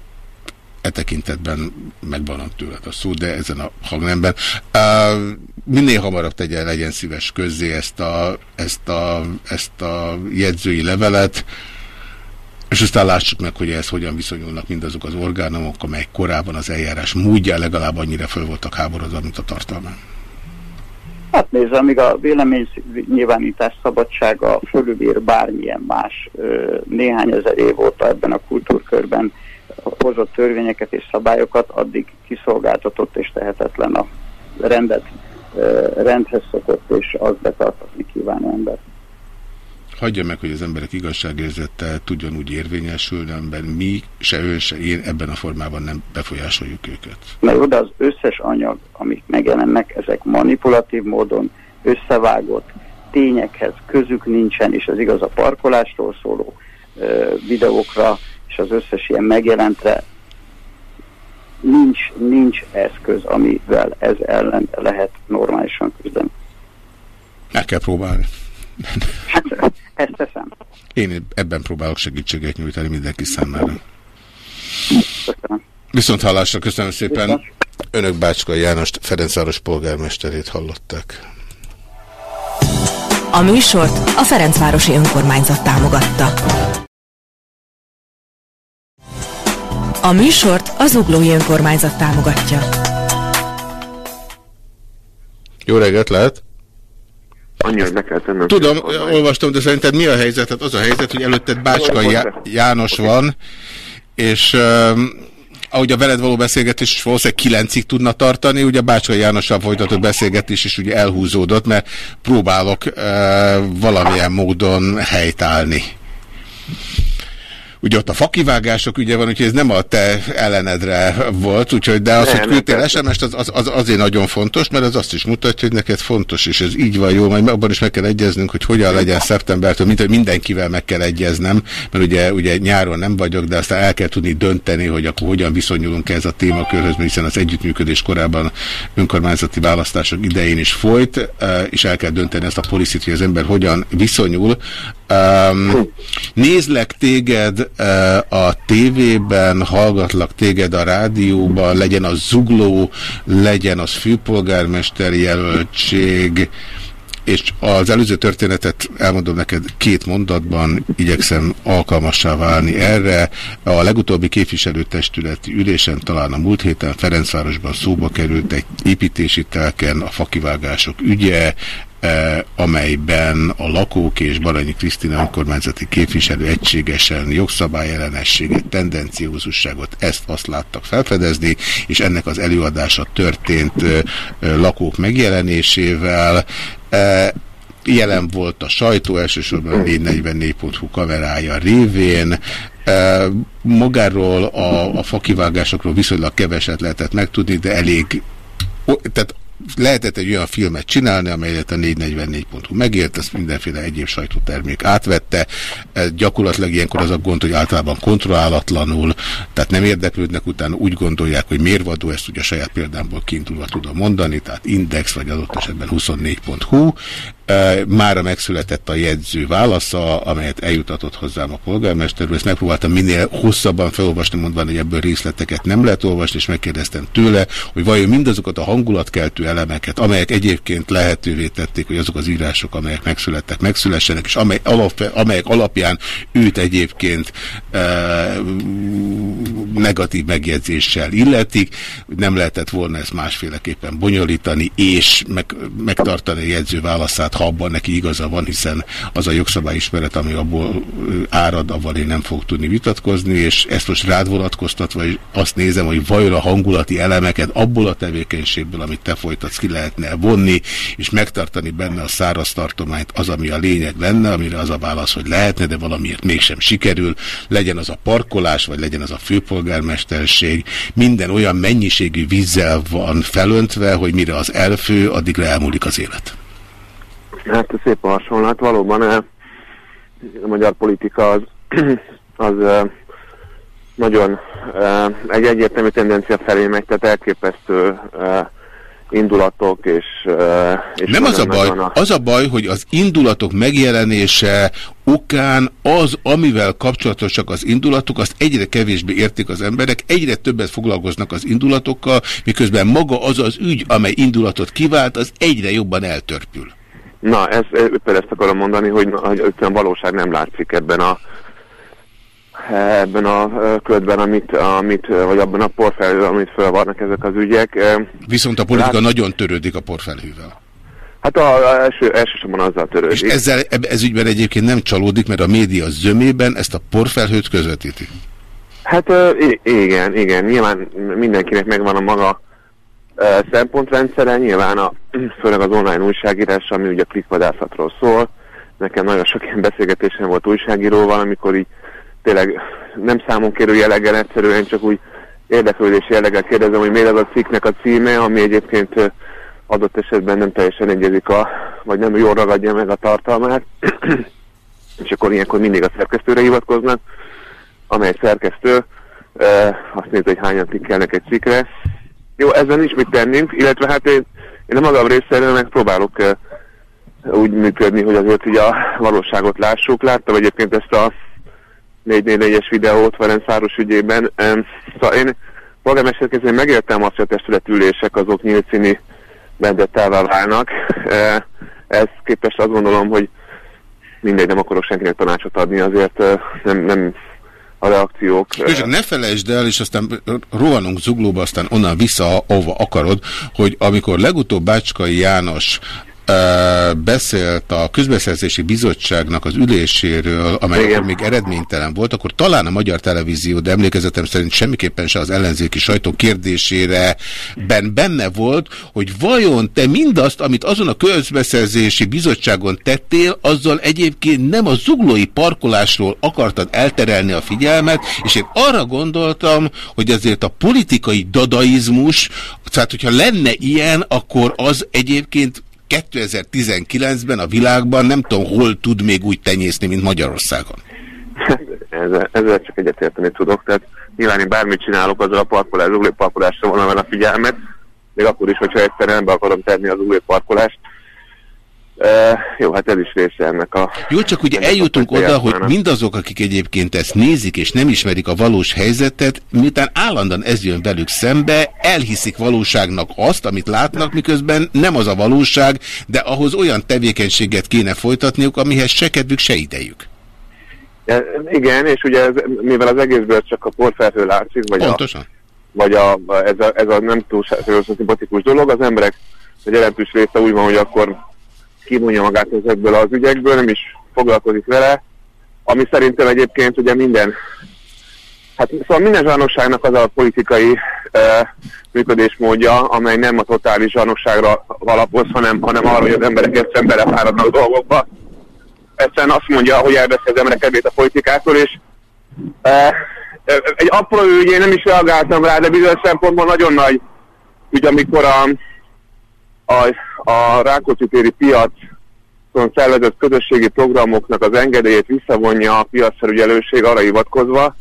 e tekintetben megbanom tőled a szó, de ezen a hangnemben. Uh, minél hamarabb tegye, legyen szíves közzé ezt a, ezt a, ezt a jegyzői levelet, és aztán lássuk meg, hogy ehhez hogyan viszonyulnak mindazok az orgánumok, amelyek korábban az eljárás módja legalább annyira föl voltak háborodva, mint a tartalmán. Hát nézd, amíg a vélemény nyilvánítás szabadsága fölülír bármilyen más néhány ezer év óta ebben a kultúrkörben hozott törvényeket és szabályokat, addig kiszolgáltatott és tehetetlen a rendet, rendhez szokott és az betartatni kívánó ember hagyja meg, hogy az emberek igazságérzete tudjon úgy érvényesülni, amiben mi, se ön, se én ebben a formában nem befolyásoljuk őket. Na jó, de az összes anyag, amik megjelennek, ezek manipulatív módon összevágott, tényekhez közük nincsen, és az igaz a parkolásról szóló ö, videókra, és az összes ilyen megjelentre nincs, nincs eszköz, amivel ez ellen lehet normálisan küzdeni. Meg kell próbálni. Hát ezt teszem. Én ebben próbálok segítséget nyújtani mindenki számára. Viszont hallásra köszönöm szépen. Önök Bácska Jánost, Ferencváros polgármesterét hallották. A műsort a Ferencvárosi Önkormányzat támogatta. A műsort az Uglói Önkormányzat támogatja. Jó reggelt, lehet? Annyi, hogy meg kell tennem. Tudom, olvastam, de szerinted mi a helyzet? Hát az a helyzet, hogy előtted Bácska Já János van, és um, ahogy a veled való beszélgetés valószínűleg kilencig tudna tartani, ugye Bácska Jánossal folytatott beszélgetés is ugye elhúzódott, mert próbálok uh, valamilyen módon helytállni ugye ott a fakivágások ügye van, úgyhogy ez nem a te ellenedre volt, úgyhogy, de az, nem, hogy küldtél SMS-t, az, az, az azért nagyon fontos, mert az azt is mutatja, hogy neked fontos, és ez így van jó, majd abban is meg kell egyeznünk, hogy hogyan legyen szeptembertől, mint hogy mindenkivel meg kell egyeznem, mert ugye, ugye nyáron nem vagyok, de aztán el kell tudni dönteni, hogy akkor hogyan viszonyulunk ez a témakörhöz, hiszen az együttműködés korábban önkormányzati választások idején is folyt, eh, és el kell dönteni ezt a policit, hogy az ember hogyan viszonyul. Um, nézlek téged uh, a tévében, hallgatlak téged a rádióban, legyen az zugló, legyen az főpolgármester jelöltség, és az előző történetet elmondom neked két mondatban, igyekszem alkalmassá válni erre. A legutóbbi képviselőtestületi ülésen talán a múlt héten Ferencvárosban szóba került egy építési telken a fakivágások ügye, amelyben a lakók és Baranyi Krisztina önkormányzati képviselő egységesen jogszabályellenességet, tendenciózusságot, ezt azt láttak felfedezni, és ennek az előadása történt lakók megjelenésével. Jelen volt a sajtó, elsősorban a 444.hu kamerája révén. Magáról a, a fakivágásokról viszonylag keveset lehetett megtudni, de elég tehát lehetett egy olyan filmet csinálni, amelyet a 444.hu megért, ezt mindenféle egyéb sajtótermék átvette. Gyakorlatilag ilyenkor az a gond, hogy általában kontrollálatlanul, tehát nem érdeklődnek, utána úgy gondolják, hogy mérvadó, ezt ugye a saját példámból kiindulva tudom mondani, tehát Index vagy adott esetben 24.hu, Mára megszületett a jegyző válasza, amelyet eljutatott hozzám a polgármester úr. Ezt megpróbáltam minél hosszabban felolvasni, mondván, hogy ebből részleteket nem lehet olvasni, és megkérdeztem tőle, hogy vajon mindazokat a hangulatkeltő elemeket, amelyek egyébként lehetővé tették, hogy azok az írások, amelyek megszülettek, megszülessenek, és amely alap, amelyek alapján őt egyébként e, negatív megjegyzéssel illetik, nem lehetett volna ezt másféleképpen bonyolítani, és meg, megtartani a jegyző válaszát hát ha abban neki igaza van, hiszen az a jogszabályismeret, ami abból árad, avval én nem fog tudni vitatkozni, és ezt most rád vonatkoztatva, és azt nézem, hogy vajon a hangulati elemeket abból a tevékenységből, amit te folytatsz, ki lehetne vonni, és megtartani benne a száraz tartományt, az, ami a lényeg lenne, amire az a válasz, hogy lehetne, de valamiért mégsem sikerül, legyen az a parkolás, vagy legyen az a főpolgármesterség, minden olyan mennyiségű vízzel van felöntve, hogy mire az elfő, addigra elmúlik az élet. Hát szép a hasonlat. Valóban a magyar politika az, az nagyon egy egyértelmű tendencia felé megy, tehát elképesztő indulatok és... és Nem az a baj, a... az a baj, hogy az indulatok megjelenése okán az, amivel kapcsolatosak az indulatok, azt egyre kevésbé értik az emberek, egyre többet foglalkoznak az indulatokkal, miközben maga az az ügy, amely indulatot kivált, az egyre jobban eltörpül. Na, ez, éppen ezt akarom mondani, hogy, hogy valóság nem látszik ebben a ebben a ködben, amit, amit, vagy abban a porfelhővel, amit felvarnak ezek az ügyek. Viszont a politika Lát... nagyon törődik a porfelhővel. Hát a, a első, elsősorban azzal törődik. És ezzel, ez ügyben egyébként nem csalódik, mert a média zömében ezt a porfelhőt közvetíti. Hát igen, igen. Nyilván mindenkinek megvan a maga szempontrendszere, nyilván a, főleg az online újságírás, ami ugye klikvadászatról szól. Nekem nagyon sok ilyen beszélgetésem volt újságíróval, amikor így tényleg nem számon kérő jelleggel, egyszerűen csak úgy érdeklődés jelleggel kérdezem, hogy miért az a cikknek a címe, ami egyébként adott esetben nem teljesen egyezik a, vagy nem jól ragadja meg a tartalmát, és akkor ilyenkor mindig a szerkesztőre hivatkoznak, amely szerkesztő azt nézi, hogy hányan tikkelnek egy cikkre, jó, ezzel nincs mit tennünk, illetve hát én, én a magam részéről megpróbálok uh, úgy működni, hogy azért ugye a valóságot lássuk. Láttam egyébként ezt a 444-es videót Ferencváros ügyében. Um, szóval én polgármesterként megértem azt, hogy a testületülések azok nyílt színi vendettává válnak. Uh, ez képest azt gondolom, hogy mindegy, nem akarok senkinek tanácsot adni, azért uh, nem, nem a reakciók. És ne felejtsd el, és aztán rohanunk zuglóba, aztán onnan vissza, ahova akarod, hogy amikor legutóbb Bácskai János beszélt a közbeszerzési bizottságnak az üléséről, amely Igen. még eredménytelen volt, akkor talán a magyar televízió, de emlékezetem szerint semmiképpen se az ellenzéki sajtó kérdésére ben benne volt, hogy vajon te mindazt, amit azon a közbeszerzési bizottságon tettél, azzal egyébként nem a zuglói parkolásról akartad elterelni a figyelmet, és én arra gondoltam, hogy azért a politikai dadaizmus, tehát hogyha lenne ilyen, akkor az egyébként 2019-ben a világban nem tudom, hol tud még úgy tenyészni, mint Magyarországon. ezzel, ezzel csak egyetérteni tudok, tehát nyilván én bármit csinálok, azzal a parkolás, az parkolásra vonom a figyelmet, még akkor is, hogyha egyszerűen be akarom tenni az parkolást, Uh, jó, hát ez is része ennek a... Jó, csak ugye eljutunk oda, hogy mindazok, akik egyébként ezt nézik és nem ismerik a valós helyzetet, miután állandóan ez jön velük szembe, elhiszik valóságnak azt, amit látnak, miközben nem az a valóság, de ahhoz olyan tevékenységet kéne folytatniuk, amihez se kedvük, se idejük. Ja, igen, és ugye ez, mivel az egészből csak a porfelhő látszik, vagy, Pontosan. a, vagy a, ez, a, ez a nem túl szimpatikus dolog, az emberek egy jelentős része úgy van, hogy akkor kivonja magát ezekből az ügyekből, nem is foglalkozik vele, ami szerintem egyébként ugye minden, hát szóval minden zsánosságnak az a politikai uh, működésmódja, amely nem a totális zsánosságra alapoz, hanem, hanem arra, hogy az emberek egyszerűen belefáradnak dolgokba. Egyszerűen azt mondja, hogy elveszi az emberek a politikától, és uh, egy apró ügy, én nem is reagáltam rá, de bizonyos szempontból nagyon nagy ügy, amikor a, a, a Rákóczi téri piac szervezett közösségi programoknak az engedélyét visszavonja a piacfelügyelőség arra hivatkozva,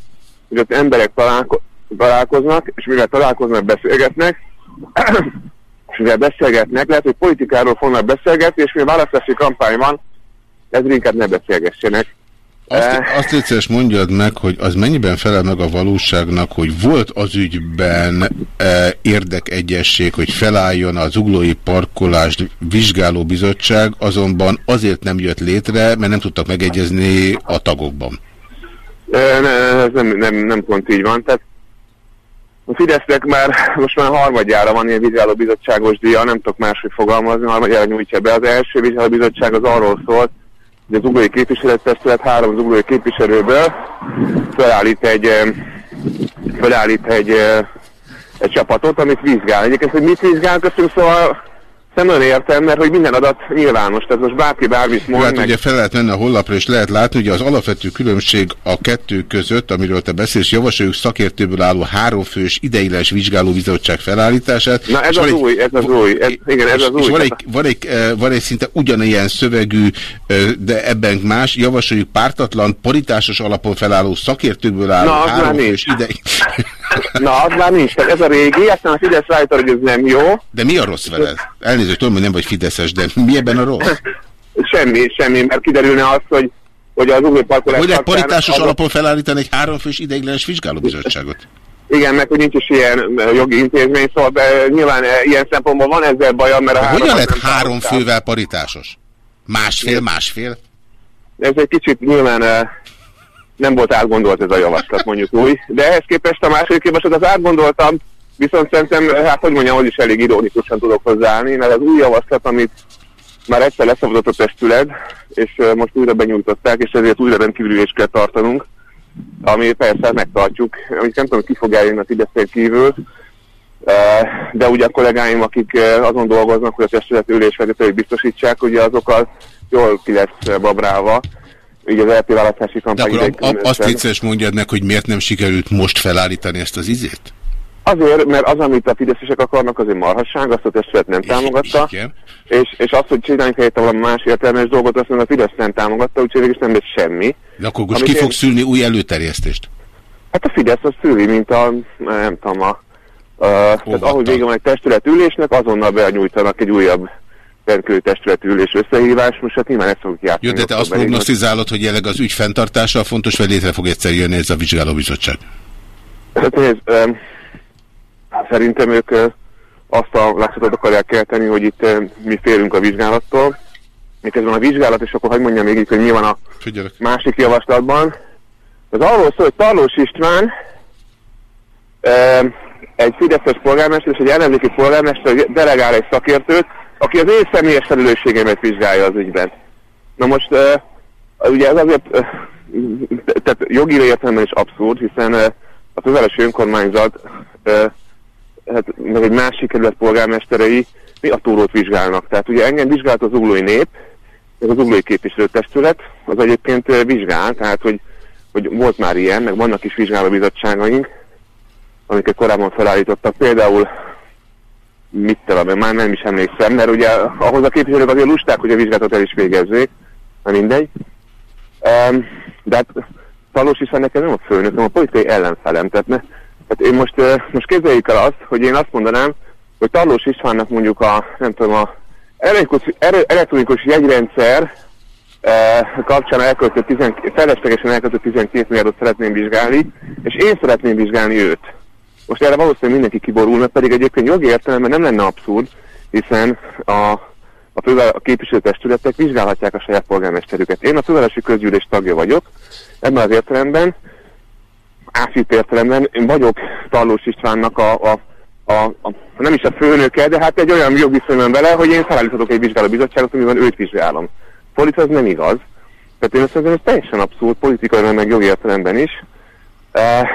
hogy az emberek találko találkoznak, és mivel találkoznak, beszélgetnek, és mivel beszélgetnek, lehet, hogy politikáról fognak beszélgetni, és mivel választási kampány van, ez inkább ne beszélgessenek. Azt, eh. azt egyszerűen mondjad meg, hogy az mennyiben felel meg a valóságnak, hogy volt az ügyben e, érdekegyesség, hogy felálljon az uglói parkolást vizsgáló bizottság, azonban azért nem jött létre, mert nem tudtak megegyezni a tagokban. E, ne, ez nem, nem, nem pont így van. Tehát a Fidesznek már most már harmadjára van ilyen vizsgálóbizottságos díja, nem tudok máshogy fogalmazni, harmadjára nyújtja be. Az első vizsgálóbizottság az arról szólt, hogy az uglói képviselettestület három az uglói képviselőből felállít egy, felállít egy, egy csapatot, amit vizsgál. Egyébként, hogy mit vizsgál, köszönöm, szóval nem nagyon értem, mert hogy minden adat nyilvános, tehát most bárki bármit mond. Hát meg... ugye fel lehet menni a honlapra, és lehet látni, hogy az alapvető különbség a kettő között, amiről te beszélsz, javasoljuk szakértőből álló háromfős ideiglenes vizsgálóbizottság felállítását. Na ez az egy, új, ez az új, ez, igen, ez és, az új. És van egy, van, egy, van egy szinte ugyanilyen szövegű, de ebben más, javasoljuk pártatlan, paritásos alapon felálló szakértőből álló Na, háromfős ideig... Na, az már nincs. Tehát ez a régi, aztán a Fidesz rájött, hogy ez nem jó. De mi a rossz veled? Elnézést, tudom, hogy nem vagy Fideszes, de mi ebben a rossz? semmi, semmi, mert kiderülne az, hogy, hogy az új parkolás... Hogy lehet paritásos az... alapon felállítani egy háromfős ideiglenes vizsgálóbizottságot? Igen, meg hogy nincs is ilyen jogi intézmény, szóval be, nyilván ilyen szempontból van ezzel baja, mert a Hogyan lett három fővel paritásos? Másfél, másfél? Ez egy kicsit nyilván nem volt átgondolt ez a javaslat, mondjuk új. De ehhez képest a második javaslat az átgondoltam, viszont szerintem, hát hogy mondjam, hogy is elég ironikusan tudok hozzáállni, mert az új javaslat, amit már egyszer leszavazott a testület, és most újra benyújtották, és ezért újra rendkívül is kell tartanunk, ami persze megtartjuk, amit nem tudom, ki fog eljönni a Fideszén kívül, de ugye a kollégáim, akik azon dolgoznak, hogy a testület ülésvezetői biztosítsák, ugye azokkal jól ki lesz babrálva, így az LP választási kampány. De akkor azt vicces mondjad meg, hogy miért nem sikerült most felállítani ezt az izét? Azért, mert az, amit a fideszesek akarnak, az egy marhasság, azt a testület nem támogatta, és, és azt, hogy csináljuk helyette valami más értelmes dolgot, azt mondja, a Fidesz nem támogatta, úgyhogy végül nem lesz semmi. De akkor most ki én... fog szülni új előterjesztést? Hát a Fidesz az szüli, mint a, nem tudom, a, a tehát ahogy vége van egy testületülésnek, azonnal benyújtanak egy újabb rendkívüli testületülés összehívás, most hát nyilván ezt fogjuk játszani. Jó, de te azt prognosztizálod, hogy jelenleg az ügy fenntartása fontos, vagy létre fog egyszer jönni ez a vizsgálóbizottság? Hát nézd, um, szerintem ők uh, azt a látszatot akarják kelteni, hogy itt uh, mi félünk a vizsgálattól. Miközben a vizsgálat, és akkor hagyd mondjam még így, hogy mi van a Figyelek. másik javaslatban. Az arról szól, hogy Tarlós István egy fideszes polgármester és egy ellenzéki polgármester delegál egy szakértőt, aki az én személyes felelősségemet vizsgálja az ügyben. Na most uh, ugye ez azért, uh, tehát jogi értelemben is abszurd, hiszen uh, a fővárosi önkormányzat, uh, hát meg egy másik kerület polgármesterei mi a túrót vizsgálnak. Tehát ugye engem vizsgált az uglói nép, ez az uglói képviselőtestület, az egyébként uh, vizsgál, tehát hogy, hogy volt már ilyen, meg vannak is vizsgálóbizottságaink, amiket korábban felállítottak. Például mit tudom, már nem is emlékszem, mert ugye ahhoz a képviselők azért lusták, hogy a vizsgálatot el is végezzék, na mindegy. Um, de hát Talós is nekem nem a főnök, hanem a politikai ellenfelem. Tehát, ne, tehát én most, most képzeljük el azt, hogy én azt mondanám, hogy Talós Istvánnak mondjuk a, nem tudom, a elektronikus, elektronikus jegyrendszer uh, kapcsán elköltött 10, feleslegesen elköltött 12 milliárdot szeretném vizsgálni, és én szeretném vizsgálni őt. Most erre valószínűleg mindenki kiborulna, pedig egyébként jogi értelemben nem lenne abszurd, hiszen a, a, fővel, a képviselőtestületek vizsgálhatják a saját polgármesterüket. Én a fővárosi közgyűlés tagja vagyok, ebben az értelemben, ásít értelemben én vagyok Tarlós Istvánnak a, a, a, a, nem is a főnöke, de hát egy olyan jogviszonyban vele, hogy én felállíthatok egy vizsgálóbizottságot, amiben őt vizsgálom. Fordítva ez nem igaz. Tehát én azt mondom, ez teljesen abszurd, politikai, meg jogi értelemben is. E,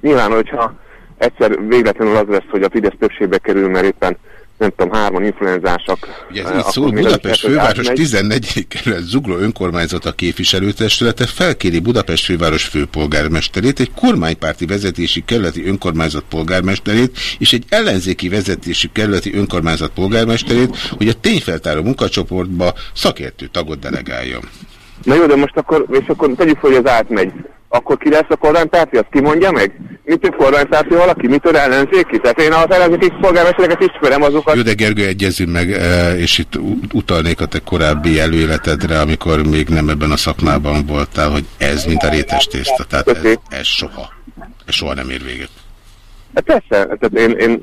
nyilván, hogyha egyszer végletlenül az lesz, hogy a Fidesz többségbe kerül, mert éppen nem tudom, hárman influenzásak. Ugye ez így szól, Budapest főváros 14. kerület Zugló önkormányzata képviselőtestülete felkéri Budapest főváros főpolgármesterét, egy kormánypárti vezetési kerületi önkormányzat polgármesterét és egy ellenzéki vezetési kerületi önkormányzat polgármesterét, hogy a tényfeltáró munkacsoportba szakértő tagot delegáljon. Na jó, de most akkor, és akkor tegyük fel, hogy az átmegy akkor ki lesz a kormánypárti, azt kimondja meg? Mitől kormánypárti valaki, mitől ellenzéki? Tehát én az ellenzéki polgármestereket ismerem azokat. Jó, de Gergő, egyezünk meg, e, és itt utalnék a te korábbi előéletedre, amikor még nem ebben a szakmában voltál, hogy ez mint a rétes tészta. Tehát ez, ez soha. Ez soha nem ér véget. Hát persze, tehát én, én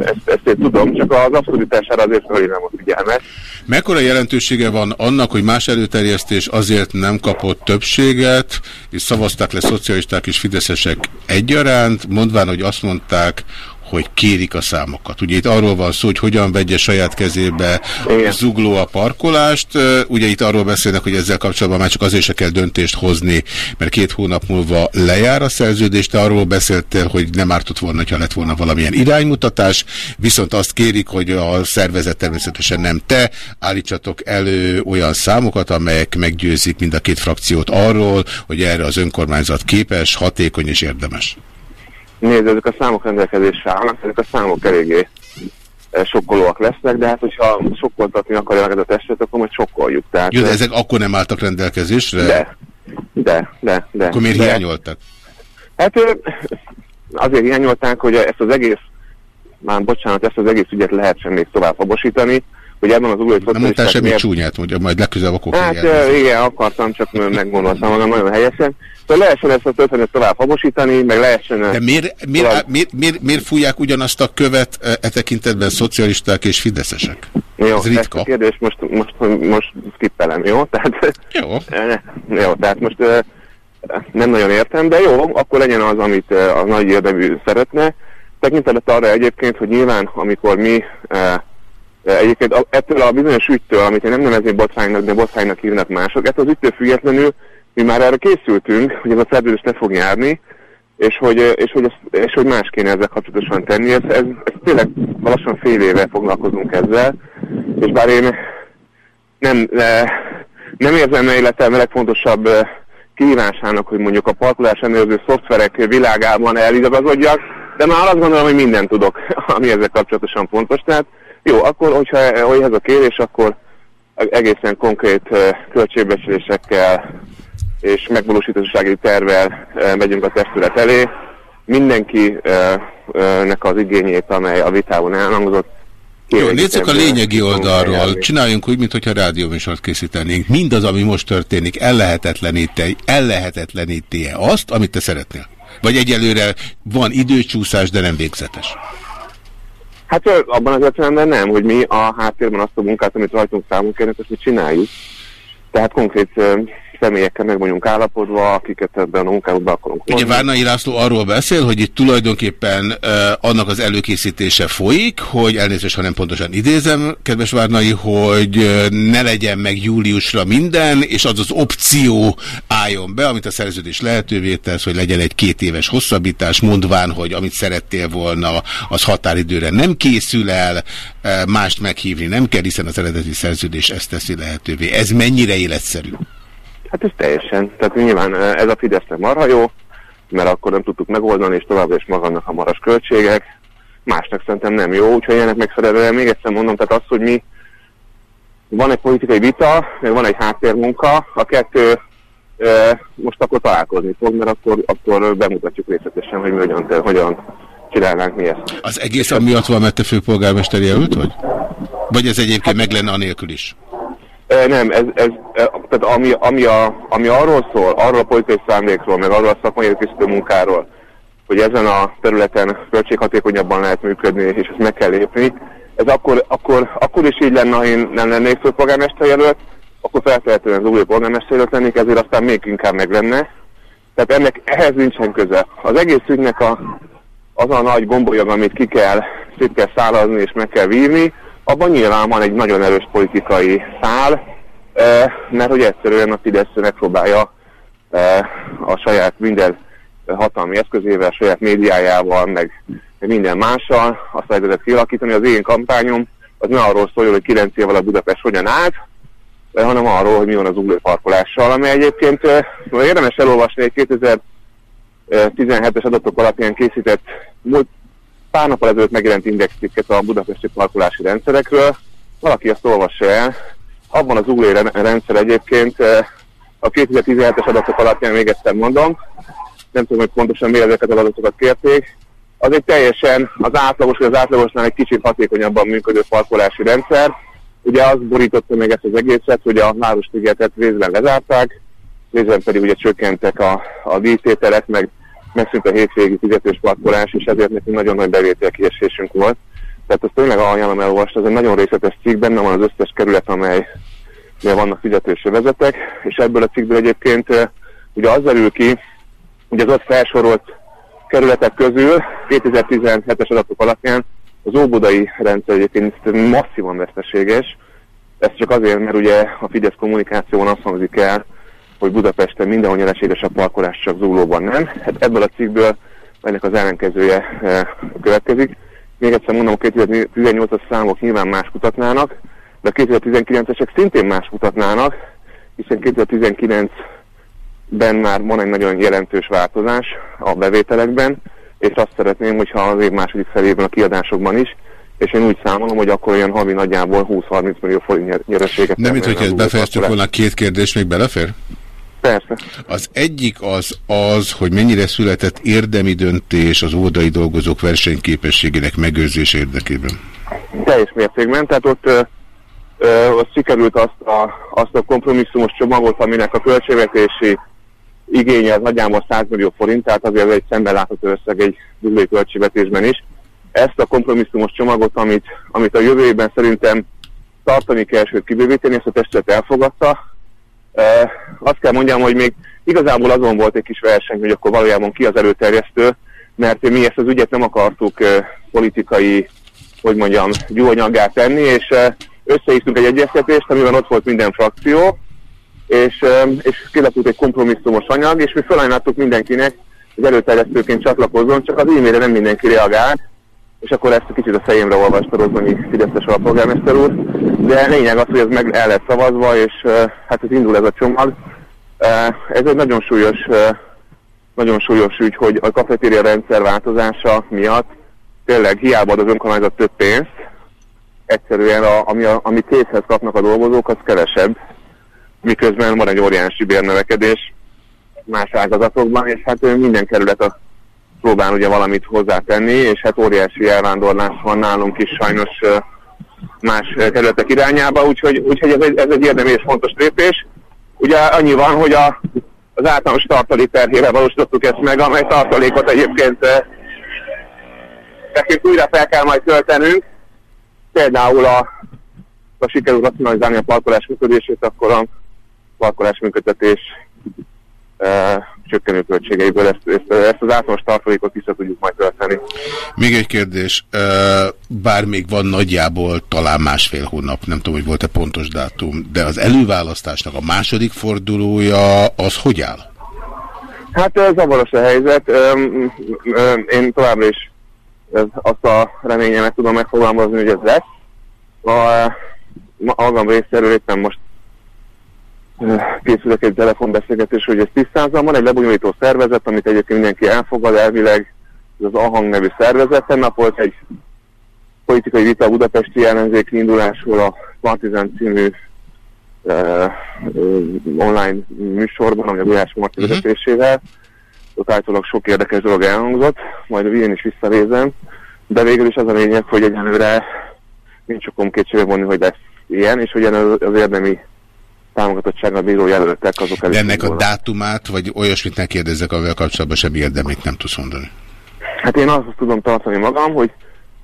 ezt, ezt én tudom, csak az abszolútására azért felhívnám a figyelmet. Mekkora jelentősége van annak, hogy más előterjesztés azért nem kapott többséget, és szavazták le szocialisták és fideszesek egyaránt, mondván, hogy azt mondták, hogy kérik a számokat. Ugye itt arról van szó, hogy hogyan vegye saját kezébe Igen. zugló a parkolást. Ugye itt arról beszélnek, hogy ezzel kapcsolatban már csak azért se kell döntést hozni, mert két hónap múlva lejár a szerződés, de arról beszéltél, hogy nem ártott volna, ha lett volna valamilyen iránymutatás, viszont azt kérik, hogy a szervezet természetesen nem te, állítsatok elő olyan számokat, amelyek meggyőzik mind a két frakciót arról, hogy erre az önkormányzat képes, hatékony és érdemes. Nézd, ezek a számok rendelkezésre állnak, ezek a számok eléggé eh, sokkolóak lesznek, de hát hogyha sokkoltatni akarják a testet, akkor majd sokkoljuk. Tehát, Jó, de ezek akkor nem álltak rendelkezésre? De, de, de. de akkor miért de, hiányoltak? Hát azért hiányolták, hogy ezt az egész, már bocsánat, ezt az egész ügyet lehetsen még tovább habosítani, hogy ebben az új Nem mondtál semmit miért... csúnyát, mondja, majd legközelebb akkor Hát igen, akartam, csak megmondottam magam nagyon helyesen. Szóval lehessen ezt a történet tovább habosítani, meg lehessen... De miért, miért, tovább... miért, miért, miért fújják ugyanazt a követ e, e tekintetben szocialisták és fideszesek? Jó, Ez ritka. ezt a kérdés most, most, most skippelem, jó? Tehát, jó. jó, tehát most nem nagyon értem, de jó, akkor legyen az, amit a nagy érdemű szeretne. Tekintetett arra egyébként, hogy nyilván, amikor mi Egyébként ettől a bizonyos ügytől, amit én nem nevezném botránynak, de botránynak hívnak mások, ettől az ügytől függetlenül mi már erre készültünk, hogy ez a szerződés ne fog járni, és hogy, és hogy, és hogy más kéne ezzel kapcsolatosan tenni. Ez, ez, ez tényleg lassan fél éve foglalkozunk ezzel, és bár én nem, nem érzem életem legfontosabb kihívásának, hogy mondjuk a parkolás ellenőrző szoftverek világában eligazodjak, de már azt gondolom, hogy mindent tudok, ami ezzel kapcsolatosan fontos. Tehát jó, akkor, hogyha hogy ez a kérés, akkor egészen konkrét költségbecslésekkel és megvalósítósági tervvel megyünk a testület elé. Mindenkinek az igényét, amely a vitában elhangzott, jó, nézzük a lényegi oldalról. Csináljunk úgy, mintha rádióműsort készítenénk. Mindaz, ami most történik, ellehetetleníti, ellehetetleníti -e azt, amit te szeretnél? Vagy egyelőre van időcsúszás, de nem végzetes? Hát abban az értelemben nem, hogy mi a háttérben azt a munkát, amit rajtunk számunk kérnek, azt mi csináljuk. Tehát konkrét személyekkel meg vagyunk állapodva, akiket ebben a munkában be akarunk Ugye Várnai László arról beszél, hogy itt tulajdonképpen uh, annak az előkészítése folyik, hogy elnézést, ha nem pontosan idézem, kedves Várnai, hogy uh, ne legyen meg júliusra minden, és az az opció álljon be, amit a szerződés lehetővé tesz, hogy legyen egy két éves hosszabbítás, mondván, hogy amit szerettél volna, az határidőre nem készül el, uh, mást meghívni nem kell, hiszen az eredeti szerződés ezt teszi lehetővé. Ez mennyire életszerű? Hát ez teljesen. Tehát nyilván ez a Fidesznek marha jó, mert akkor nem tudtuk megoldani, és továbbra is magadnak a maras költségek. Másnak szerintem nem jó, úgyhogy ennek megfelelően még egyszer mondom, tehát az, hogy mi van egy politikai vita, van egy háttérmunka, a kettő e, most akkor találkozni fog, mert akkor, akkor bemutatjuk részletesen, hogy mi hogyan, hogyan csinálnánk mi ezt. Az egész amiatt van, mert te főpolgármester jelölt vagy? Vagy ez egyébként meg lenne anélkül is? Nem, ez, ez tehát ami, ami, a, ami arról szól, arról a politikai szándékról, meg arról a szakmai készítő munkáról, hogy ezen a területen költséghatékonyabban lehet működni, és ezt meg kell lépni, ez akkor, akkor, akkor is így lenne, ha én nem lennék főpolgármester jelölt, akkor feltehetően az új polgármester jelölt lennék, ezért aztán még inkább meg lenne. Tehát ennek ehhez nincsen köze. Az egész ügynek a, az a nagy gombolyag, amit ki kell, szét kell szállazni és meg kell vívni, abban nyilván van egy nagyon erős politikai szál, eh, mert hogy egyszerűen a Fidesz megpróbálja eh, a saját minden hatalmi eszközével, a saját médiájával, meg, minden mással azt lehetett kialakítani. Az én kampányom az ne arról szól, hogy 9 évvel a Budapest hogyan állt, hanem arról, hogy mi van az uglóparkolással, ami egyébként eh, érdemes elolvasni egy 2017-es adatok alapján készített pár nap ezelőtt megjelent indexcikket a budapesti parkolási rendszerekről. Valaki azt olvassa el. Abban az uglé rendszer egyébként eh, a 2017-es adatok alapján még egyszer mondom, nem tudom, hogy pontosan miért ezeket az adatokat kérték, az egy teljesen az átlagos, vagy az átlagosnál egy kicsit hatékonyabban működő parkolási rendszer. Ugye az borította meg ezt az egészet, hogy a Városligetet részben lezárták, részben pedig ugye csökkentek a, a díjtételek, meg megszűnt a hétvégi fizetős parkolás, és ezért nekünk nagyon nagy bevételkiesésünk volt. Tehát ezt tényleg ajánlom elolvasni, ez egy nagyon részletes cikk, benne van az összes kerület, amely vannak fizetős vezetek, és ebből a cikkből egyébként ugye az derül ki, hogy az ott felsorolt kerületek közül 2017-es adatok alapján az óbudai rendszer egyébként masszívan veszteséges. Ez csak azért, mert ugye a Fidesz kommunikáción azt hangzik el, hogy Budapesten mindenhol nyereséges a parkolás, csak Zúlóban nem. Hát ebből a cikkből ennek az ellenkezője e, következik. Még egyszer mondom, a 2018-as számok nyilván más kutatnának, de a 2019-esek szintén más kutatnának, hiszen 2019-ben már van egy nagyon jelentős változás a bevételekben, és azt szeretném, hogyha az év második felében a kiadásokban is, és én úgy számolom, hogy akkor olyan havi nagyjából 20-30 millió forint nyereséget. Nem, mint hogy ezt befejeztük volna, két kérdés még belefér? Persze. Az egyik az az, hogy mennyire született érdemi döntés az óvodai dolgozók versenyképességének megőrzés érdekében. Teljes mértékben, tehát ott, ö, ö, ott sikerült azt a, azt a kompromisszumos csomagot, aminek a költségvetési igénye az nagyjából 100 millió forint, tehát azért egy szemben látható összeg egy dugói költségvetésben is. Ezt a kompromisszumos csomagot, amit, amit a jövőben szerintem tartani kell, sőt kibővíteni, ezt a testület elfogadta, azt kell mondjam, hogy még igazából azon volt egy kis verseny, hogy akkor valójában ki az előterjesztő, mert mi ezt az ügyet nem akartuk politikai, hogy mondjam, gyúanyaggá tenni, és összehívtunk egy egyeztetést, amiben ott volt minden frakció, és, és kialakult egy kompromisszumos anyag, és mi felajánlottuk mindenkinek, hogy előterjesztőként csatlakozzon, csak az e-mailre nem mindenki reagált, és akkor ezt a kicsit a fejemre olvasta Rozmanyi Fideszes alpolgármester úr, de lényeg az, hogy ez meg el lett szavazva, és hát ez indul ez a csomag. Ez egy nagyon súlyos, nagyon súlyos ügy, hogy a kafetéria rendszer változása miatt tényleg hiába ad az önkormányzat több pénzt, egyszerűen a, ami, a, ami készhez kapnak a dolgozók, az kevesebb, miközben van egy óriási bérnövekedés más ágazatokban, és hát minden kerület a próbál ugye valamit hozzátenni, és hát óriási elvándorlás van nálunk is sajnos más területek irányába, úgyhogy, úgyhogy ez, egy, ez egy érdemi és fontos lépés. Ugye annyi van, hogy a, az általános tartalék terhére valósítottuk ezt meg, amely tartalékot egyébként nekünk újra fel kell majd töltenünk. Például a, a sikerül racionalizálni a parkolás működését, akkor a parkolás működtetés csökkenő költségeiből ezt, ezt, ezt az általános tartalékot vissza tudjuk majd tölteni. Még egy kérdés, bár még van nagyjából talán másfél hónap, nem tudom, hogy volt-e pontos dátum, de az előválasztásnak a második fordulója az hogy áll? Hát zavaros a helyzet. Én továbbra is azt a reményemet tudom megfogalmazni, hogy ez lesz. A magam részéről éppen most készülök egy telefonbeszélgetés, hogy ez tisztázom. Van egy lebonyolító szervezet, amit egyébként mindenki elfogad elvileg, ez az AHANG nevű szervezet. Tennap volt egy politikai vita a budapesti ellenzéki indulásról a Partizán című uh, uh, online műsorban, ami a Gulyás Marti uh-huh. vezetésével. Ott általában sok érdekes dolog elhangzott, majd én is visszavézem, de végül is az a lényeg, hogy egyenlőre nincs okom kétségbe vonni, hogy lesz ilyen, és hogy az érdemi támogatottsággal bíró jelöltek, azok De ennek a dátumát, vagy olyasmit ne kérdezzek, amivel kapcsolatban semmi érdemét nem tudsz mondani. Hát én azt tudom tartani magam, hogy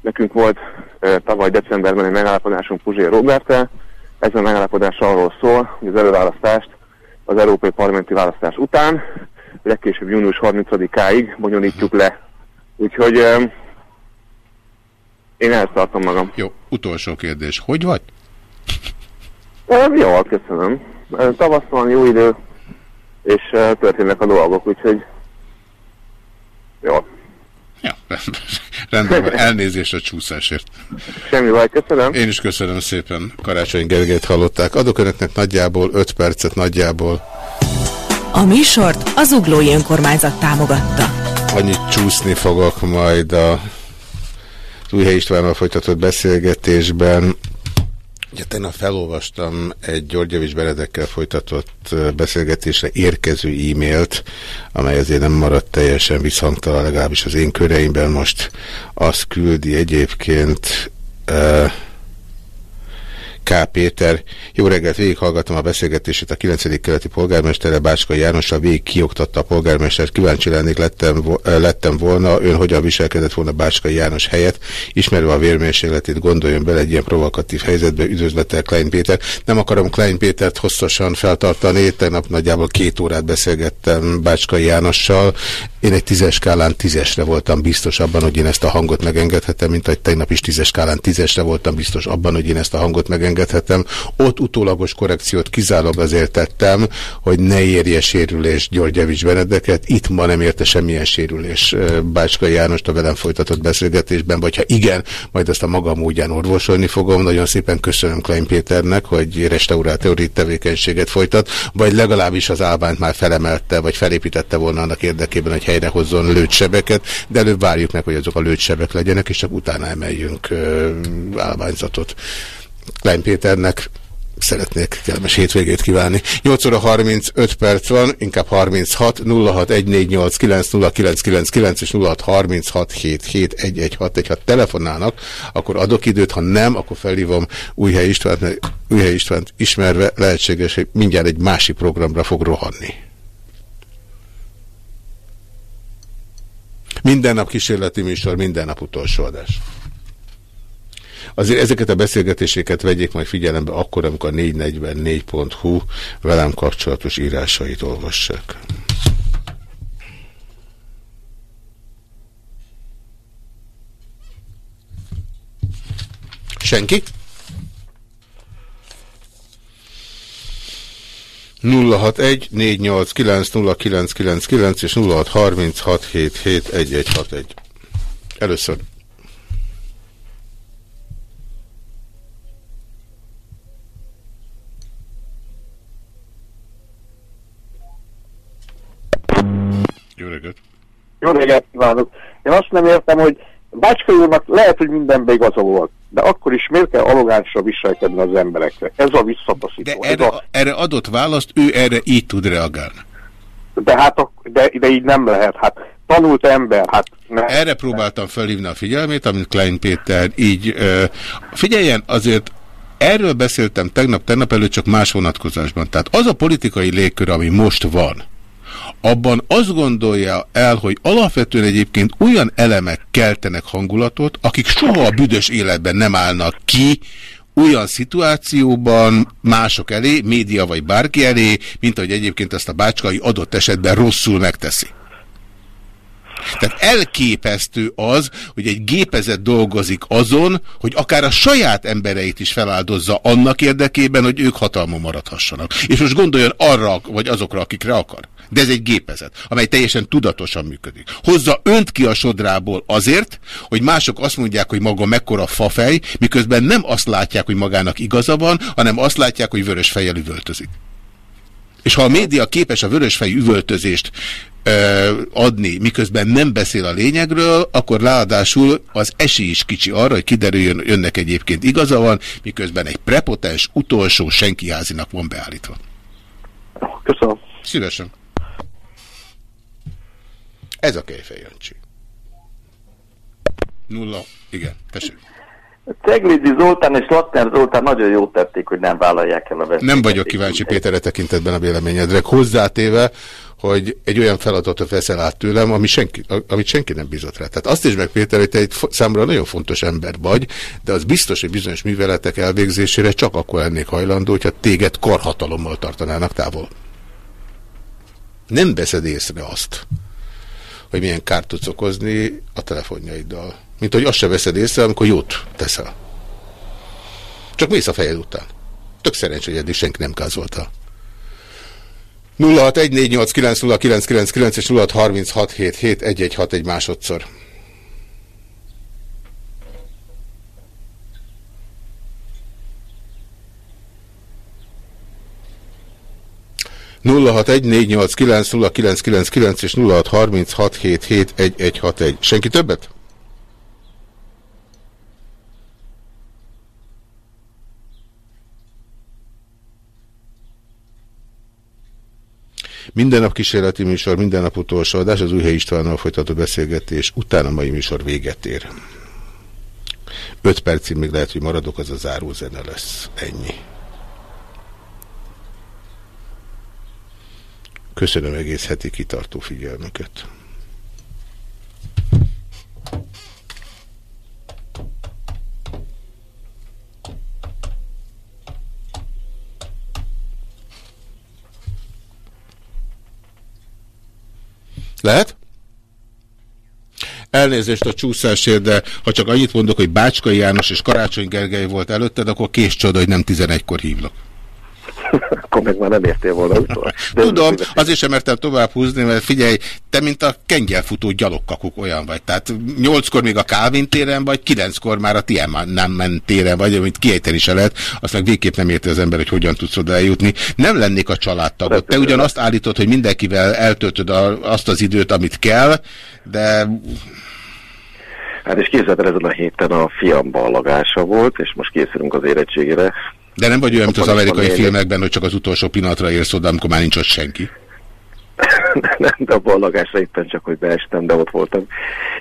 nekünk volt e, tavaly decemberben egy megállapodásunk Puzsér Robertel, ez a megállapodás arról szól, hogy az előválasztást az európai parlamenti választás után, legkésőbb június 30-áig bonyolítjuk le Úgyhogy ö, én ezt tartom magam. Jó, utolsó kérdés. Hogy vagy? Jól, köszönöm. Tavasz van, jó idő, és történnek a dolgok, úgyhogy jó. Ja, rendben van. Elnézést a csúszásért. Semmi baj, köszönöm. Én is köszönöm szépen. Karácsony Gergelyt hallották. Adok önöknek nagyjából 5 percet nagyjából. A műsort az Uglói Önkormányzat támogatta. Annyit csúszni fogok majd a Újhely Istvánnal folytatott beszélgetésben. Ugye tegnap felolvastam egy Györgyevics Benedekkel folytatott beszélgetésre érkező e-mailt, amely azért nem maradt teljesen visszhangtalan, legalábbis az én köreimben. Most azt küldi egyébként uh, K. Péter. Jó reggelt, végighallgattam a beszélgetését a 9. keleti polgármestere Bácskai Jánossal, végig kioktatta a polgármestert, kíváncsi lennék, lettem, eh, lettem volna, ön hogyan viselkedett volna Bácskai János helyett, ismerve a vérmérsékletét, gondoljon bele egy ilyen provokatív helyzetbe, üdvözlettel Klein Péter. Nem akarom Klein Pétert hosszasan feltartani, tegnap nagyjából két órát beszélgettem Bácskai Jánossal, én egy tízes skálán tízesre voltam biztos abban, hogy én ezt a hangot megengedhetem, mint hogy tegnap is tízes skálán tízesre voltam biztos abban, hogy én ezt a hangot megengedhetem. Ott utólagos korrekciót kizárólag azért tettem, hogy ne érje sérülés Györgyevics Benedeket. Itt ma nem érte semmilyen sérülés ö, Bácskai Jánost a velem folytatott beszélgetésben, vagy ha igen, majd ezt a maga módján orvosolni fogom. Nagyon szépen köszönöm Klein Péternek, hogy restaurátori tevékenységet folytat, vagy legalábbis az állványt már felemelte, vagy felépítette volna annak érdekében, hogy helyrehozzon lőtsebeket, de előbb várjuk meg, hogy azok a lőtsebek legyenek, és csak utána emeljünk állványzatot. Klein Péternek szeretnék kellemes hétvégét kívánni. 8 óra 35 perc van, inkább 36, 0614890999 és 0636771161. Ha telefonálnak, akkor adok időt, ha nem, akkor felhívom Újhely Istvánt, mert Újhely Istvánt ismerve lehetséges, hogy mindjárt egy másik programra fog rohanni. Minden nap kísérleti műsor, minden nap utolsó adás. Azért ezeket a beszélgetéseket vegyék majd figyelembe akkor, amikor a 444.hu velem kapcsolatos írásait olvassák. Senki? 061 489 0999 és 0636771161. Először. Jó reggelt! Jó reggelt kívánok! Én azt nem értem, hogy Bácskai úrnak lehet, hogy mindenbe igaza volt, de akkor is miért kell arrogánsra viselkedni az emberekre? Ez a visszataszító. De erre, erre adott választ, ő erre így tud reagálni. De hát, de, de így nem lehet. Hát tanult ember, hát ne. Erre próbáltam felhívni a figyelmét, amit Klein Péter így... Ö, figyeljen, azért erről beszéltem tegnap, tegnap előtt csak más vonatkozásban. Tehát az a politikai légkör, ami most van, abban azt gondolja el, hogy alapvetően egyébként olyan elemek keltenek hangulatot, akik soha a büdös életben nem állnak ki, olyan szituációban mások elé, média vagy bárki elé, mint ahogy egyébként ezt a bácskai adott esetben rosszul megteszi. Tehát elképesztő az, hogy egy gépezet dolgozik azon, hogy akár a saját embereit is feláldozza annak érdekében, hogy ők hatalmon maradhassanak. És most gondoljon arra, vagy azokra, akikre akar. De ez egy gépezet, amely teljesen tudatosan működik. Hozza önt ki a sodrából azért, hogy mások azt mondják, hogy maga mekkora fafej, miközben nem azt látják, hogy magának igaza van, hanem azt látják, hogy vörös fejjel üvöltözik. És ha a média képes a vörösfejű üvöltözést ö, adni, miközben nem beszél a lényegről, akkor ráadásul az esély is kicsi arra, hogy kiderüljön, önnek egyébként igaza van, miközben egy prepotens, utolsó senkiházinak van beállítva. Köszönöm. Szívesen. Ez a Kejfej Jancsi. Nulla. Igen, tessék. Ceglidi Zoltán és Lattner Zoltán nagyon jót tették, hogy nem vállalják el a beszélgetést. Nem vagyok kíváncsi Péterre tekintetben a véleményedre. Hozzátéve, hogy egy olyan feladatot veszel át tőlem, ami senki, amit senki nem bízott rá. Tehát azt is meg, Péter, hogy te egy számomra nagyon fontos ember vagy, de az biztos, hogy bizonyos műveletek elvégzésére csak akkor lennék hajlandó, hogyha téged karhatalommal tartanának távol. Nem veszed észre azt, hogy milyen kárt tudsz okozni a telefonjaiddal. Mint hogy azt se veszed észre, amikor jót teszel. Csak mész a fejed után. Tök szerencsé, hogy eddig senki nem kázolta. 0614890999 és 0636771161 másodszor. 0614890999 és 0636771161. Senki többet? Minden nap kísérleti műsor, minden nap utolsó adás, az Újhely Istvánnal folytató beszélgetés, utána mai műsor véget ér. Öt percig még lehet, hogy maradok, az a záró zene lesz. Ennyi. Köszönöm egész heti kitartó figyelmüket. Lehet? Elnézést a csúszásért, de ha csak annyit mondok, hogy Bácskai János és Karácsony Gergely volt előtted, akkor kés csoda, hogy nem 11-kor hívlak. Akkor meg már nem értél volna utol. Tudom, azért sem mertem tovább húzni, mert figyelj, te mint a kengyelfutó gyalogkakuk olyan vagy. Tehát nyolckor még a Kálvin téren vagy, kilenckor már a nem téren vagy, amit kiejteni se lehet, azt meg végképp nem érti az ember, hogy hogyan tudsz oda eljutni. Nem lennék a családtagot. Te ugyan azt állítod, hogy mindenkivel eltöltöd a, azt az időt, amit kell, de Hát és képzeld ezen a héten a fiam ballagása volt, és most készülünk az érettségére. De nem vagy olyan, mint az amerikai filmekben, hogy csak az utolsó pillanatra érsz oda, amikor már nincs ott senki. nem, de a ballagásra éppen csak, hogy beestem, de ott voltam.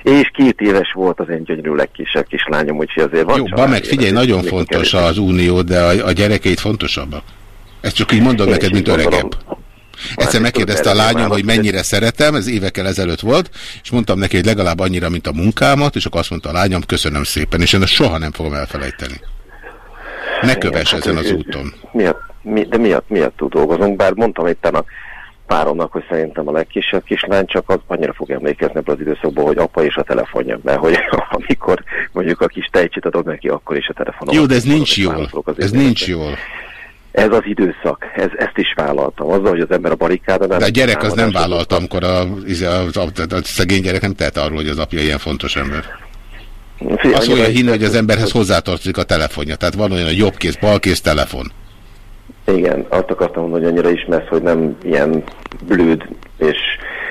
És két éves volt az én gyönyörű legkisebb kislányom, úgyhogy azért van Jó, meg figyelj, nagyon fontos az unió, de a, a gyerekeit fontosabbak. Ezt csak így mondom én neked, mint öregebb. Egyszer megkérdezte a lányom, hogy mennyire szeretem, ez évekkel ezelőtt volt, és mondtam neki, hogy legalább annyira, mint a munkámat, és akkor azt mondta a lányom, köszönöm szépen, és én ezt soha nem fogom elfelejteni. Ne kövess hát ezen az úton. Miatt, mi, de miatt, miatt dolgozunk, bár mondtam éppen a páromnak, hogy szerintem a legkisebb kislány csak az annyira fog emlékezni ebből az időszakból, hogy apa és a telefonja, mert hogy amikor mondjuk a kis tejcsit adod neki, akkor is a telefonom. Jó, de ez nincs jól. Ez nincs jól. Ez az időszak, ez, ezt is vállaltam. Azzal, hogy az ember a barikádon... De a gyerek az nem vállalta, amikor a, a, a, a, a szegény gyerek nem tehet arról, hogy az apja ilyen fontos ember. Azt olyan hinni, hogy az emberhez hozzátartozik a telefonja. Tehát van olyan, hogy jobbkész, balkész telefon. Igen, azt akartam mondani, hogy annyira ismersz, hogy nem ilyen blőd és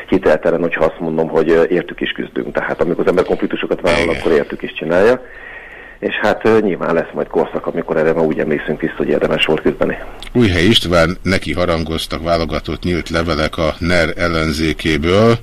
hiteltelen, hogyha azt mondom, hogy értük is küzdünk. Tehát amikor az ember konfliktusokat vállal, akkor értük is csinálja. És hát nyilván lesz majd korszak, amikor erre már úgy emlékszünk vissza, hogy érdemes volt küzdeni. Újhely István neki harangoztak válogatott nyílt levelek a NER ellenzékéből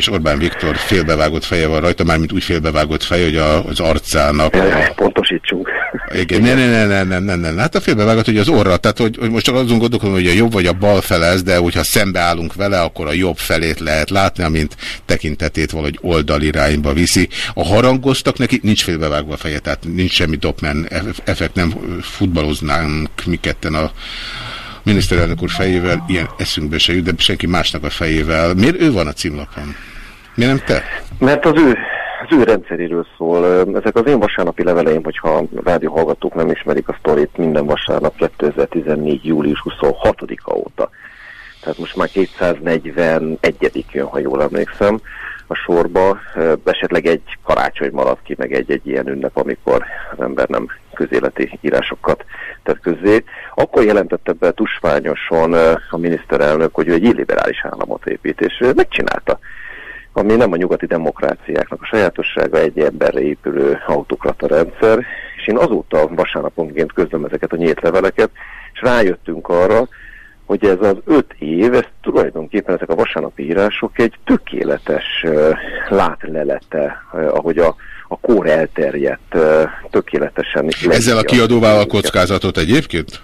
és Orbán Viktor félbevágott feje van rajta, mármint úgy félbevágott feje, hogy a, az arcának... A... Pontosítsunk. Igen, ne, ne, ne, ne, ne, ne, ne, ne. Hát a félbevágott, hogy az orra, tehát hogy, hogy most csak azon gondolkodom, hogy a jobb vagy a bal fele ez, de hogyha szembeállunk vele, akkor a jobb felét lehet látni, amint tekintetét valahogy oldalirányba viszi. A harangoztak neki, nincs félbevágva a feje, tehát nincs semmi dopman effekt, nem futballoznánk mi ketten a miniszterelnök úr fejével, ilyen eszünkbe se jut, de senki másnak a fejével. Miért ő van a címlapon? Miért nem te? Mert az ő, az ő rendszeréről szól. Ezek az én vasárnapi leveleim, hogyha a rádióhallgatók nem ismerik a sztorit, minden vasárnap 2014. július 26-a óta. Tehát most már 241. jön, ha jól emlékszem a sorba. Esetleg egy karácsony maradt ki, meg egy-egy ilyen ünnep, amikor az ember nem közéleti írásokat tett közzé. Akkor jelentette be tusványosan a miniszterelnök, hogy ő egy illiberális államot épít, megcsinálta ami nem a nyugati demokráciáknak a sajátossága, egy emberre épülő autokrata rendszer, és én azóta vasárnaponként közlöm ezeket a nyílt leveleket, és rájöttünk arra, hogy ez az öt év, ez tulajdonképpen ezek a vasárnapi írások egy tökéletes uh, látlelete, uh, ahogy a, a kór elterjedt, uh, tökéletesen. Ezzel a kiadóval a kockázatot egyébként?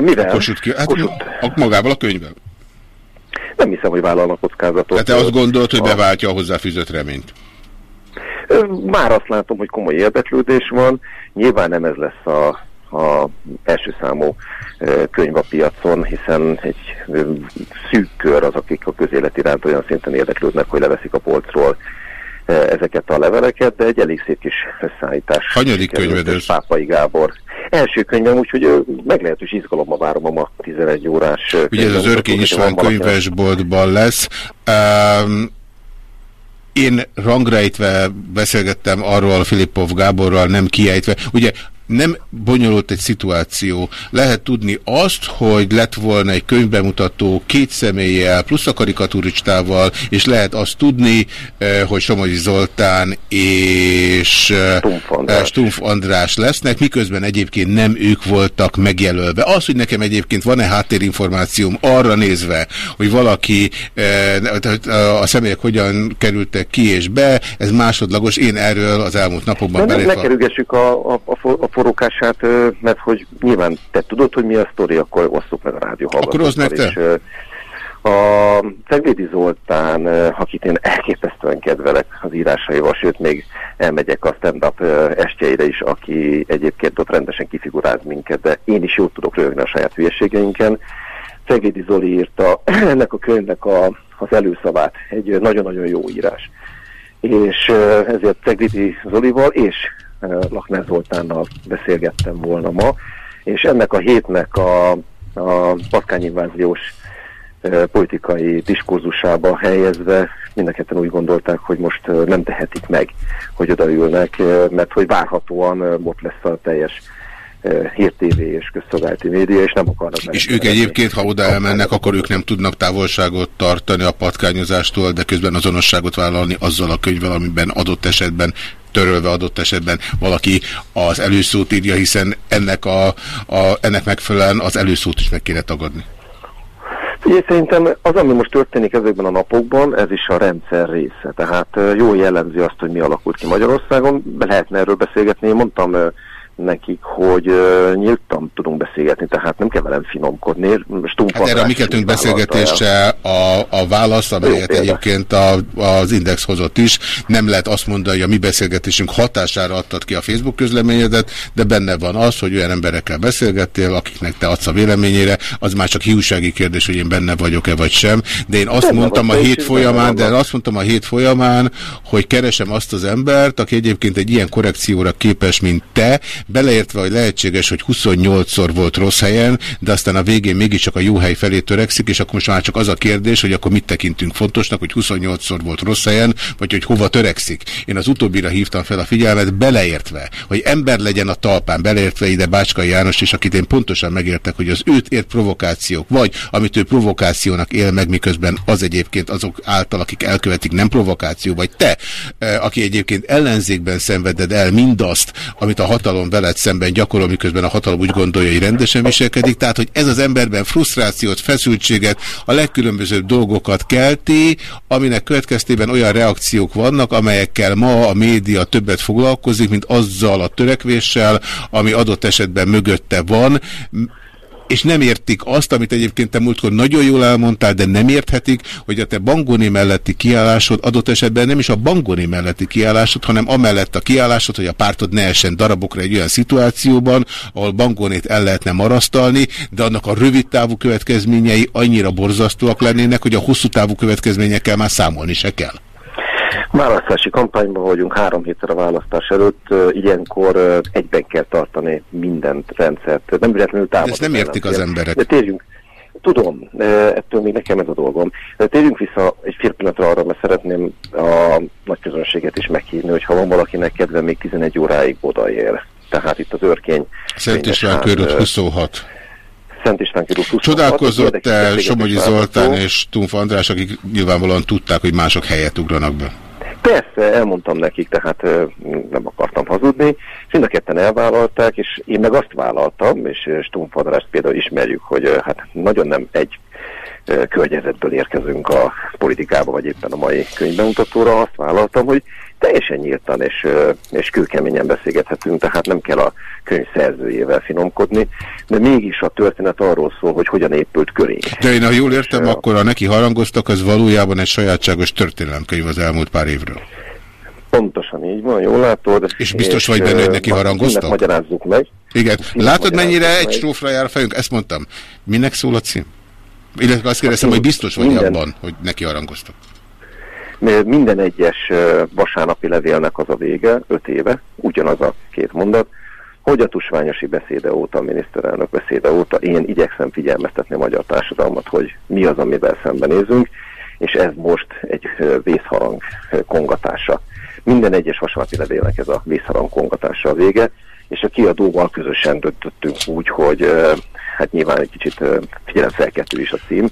Mivel? Kossuth ki, hát Kossuth. A, magával a könyvvel. Nem hiszem, hogy vállalnak kockázatot. Tehát te azt gondolod, hogy beváltja a hozzáfűzött reményt? Már azt látom, hogy komoly érdeklődés van. Nyilván nem ez lesz a, a első számú könyv a piacon, hiszen egy szűk kör az, akik a közélet iránt olyan szinten érdeklődnek, hogy leveszik a polcról ezeket a leveleket, de egy elég szép kis összeállítás. Hanyadik könyved ez? Pápai Gábor. Első könyvem, úgyhogy meglehetős izgalommal várom a ma 11 órás. Ugye ez az Örkény István könyvesboltban lesz. Um, én rangrejtve beszélgettem arról Filippov Gáborral, nem kiejtve. Ugye nem bonyolult egy szituáció. Lehet tudni azt, hogy lett volna egy könyvbemutató két személlyel, plusz a karikaturistával, és lehet azt tudni, eh, hogy Somogyi Zoltán és eh, Stumpf András. Stumpf András lesznek, miközben egyébként nem ők voltak megjelölve. Az, hogy nekem egyébként van-e háttérinformációm arra nézve, hogy valaki, eh, a személyek hogyan kerültek ki és be, ez másodlagos. Én erről az elmúlt napokban belépve... Ne kerülgessük a, a, a, a forrókását, mert hogy nyilván te tudod, hogy mi a sztori, akkor osszuk meg a rádió Akkor oszd meg te? A Ceglédi Zoltán, akit én elképesztően kedvelek az írásaival, sőt még elmegyek a stand-up estjeire is, aki egyébként ott rendesen kifiguráz minket, de én is jól tudok rögni a saját hülyeségeinken. Ceglédi Zoli írta ennek a könyvnek a, az előszavát, egy nagyon-nagyon jó írás. És ezért Ceglédi Zolival és Lakner Zoltánnal beszélgettem volna ma, és ennek a hétnek a, a patkányinváziós politikai diskurzusába helyezve mindenketten úgy gondolták, hogy most nem tehetik meg, hogy odaülnek, mert hogy várhatóan ott lesz a teljes hírtévé és közszolgálati média, és nem akarnak És ők egyébként, ha oda elmennek, akkor ők nem tudnak távolságot tartani a patkányozástól, de közben azonosságot vállalni azzal a könyvvel, amiben adott esetben törölve adott esetben valaki az előszót írja, hiszen ennek, a, a, ennek megfelelően az előszót is meg kéne tagadni. Ugye szerintem az, ami most történik ezekben a napokban, ez is a rendszer része. Tehát jó jellemzi azt, hogy mi alakult ki Magyarországon. Lehetne erről beszélgetni. Én mondtam nekik, hogy uh, nyíltan tudunk beszélgetni, tehát nem kell velem finomkodni. Hát erre a mi kettőnk beszélgetése a, a válasz, amelyet Jó, egyébként a, az Index hozott is. Nem lehet azt mondani, hogy a mi beszélgetésünk hatására adtad ki a Facebook közleményedet, de benne van az, hogy olyan emberekkel beszélgettél, akiknek te adsz a véleményére, az már csak hiúsági kérdés, hogy én benne vagyok-e vagy sem. De én azt benne mondtam a hét folyamán, de azt mondtam a hét folyamán, hogy keresem azt az embert, aki egyébként egy ilyen korrekcióra képes, mint te, beleértve, hogy lehetséges, hogy 28-szor volt rossz helyen, de aztán a végén mégiscsak a jó hely felé törekszik, és akkor most már csak az a kérdés, hogy akkor mit tekintünk fontosnak, hogy 28-szor volt rossz helyen, vagy hogy hova törekszik. Én az utóbbira hívtam fel a figyelmet, beleértve, hogy ember legyen a talpán, beleértve ide Bácskai János, és akit én pontosan megértek, hogy az őt ért provokációk, vagy amit ő provokációnak él meg, miközben az egyébként azok által, akik elkövetik, nem provokáció, vagy te, eh, aki egyébként ellenzékben szenveded el mindazt, amit a hatalom veled szemben gyakorol, miközben a hatalom úgy gondolja, hogy rendesen viselkedik. Tehát, hogy ez az emberben frusztrációt, feszültséget, a legkülönbözőbb dolgokat kelti, aminek következtében olyan reakciók vannak, amelyekkel ma a média többet foglalkozik, mint azzal a törekvéssel, ami adott esetben mögötte van és nem értik azt, amit egyébként te múltkor nagyon jól elmondtál, de nem érthetik, hogy a te bangoni melletti kiállásod adott esetben nem is a bangoni melletti kiállásod, hanem amellett a kiállásod, hogy a pártod ne essen darabokra egy olyan szituációban, ahol bangonét el lehetne marasztalni, de annak a rövid távú következményei annyira borzasztóak lennének, hogy a hosszú távú következményekkel már számolni se kell. Választási kampányban vagyunk három héttel a választás előtt, ilyenkor egyben kell tartani mindent, rendszert. Nem véletlenül támadni. Ezt nem értik az emberek. De térjünk, Tudom, ettől még nekem ez a dolgom. De térjünk vissza egy fél pillanatra arra, mert szeretném a nagy közönséget is meghívni, hogy ha van valakinek kedve, még 11 óráig odaér. Tehát itt az örkény. Szent István körül 26. Szent István körül 26. Csodálkozott el Somogyi Zoltán és Tumf András, akik nyilvánvalóan tudták, hogy mások helyet ugranak be. Persze, elmondtam nekik, tehát nem akartam hazudni, és mind a ketten elvállalták, és én meg azt vállaltam, és Stumpf Andrást például ismerjük, hogy hát nagyon nem egy környezetből érkezünk a politikába, vagy éppen a mai könyvbemutatóra, azt vállaltam, hogy teljesen nyíltan és, és kőkeményen beszélgethetünk, tehát nem kell a könyv szerzőjével finomkodni, de mégis a történet arról szól, hogy hogyan épült köré. De én, ha jól értem, és, akkor a neki harangoztak, az valójában egy sajátságos történelemkönyv az elmúlt pár évről. Pontosan így van, jól látod. És biztos vagy benne, hogy neki harangoztak? magyarázzuk meg. Igen. Látod, mennyire egy meg? strófra jár a fejünk? Ezt mondtam. Minek szól a cím? Illetve azt kérdezem, Hát hogy biztos vagy minden. abban, hogy neki harangoztak. Minden egyes vasárnapi levélnek az a vége, öt éve, ugyanaz a két mondat, hogy a tusványosi beszéde óta, a miniszterelnök beszéde óta én igyekszem figyelmeztetni a magyar társadalmat, hogy mi az, amivel szembenézünk, és ez most egy vészharang kongatása. Minden egyes vasárnapi levélnek ez a vészharang kongatása a vége, és a kiadóval közösen döntöttünk úgy, hogy hát nyilván egy kicsit ö, figyelemfelkeltő is a cím,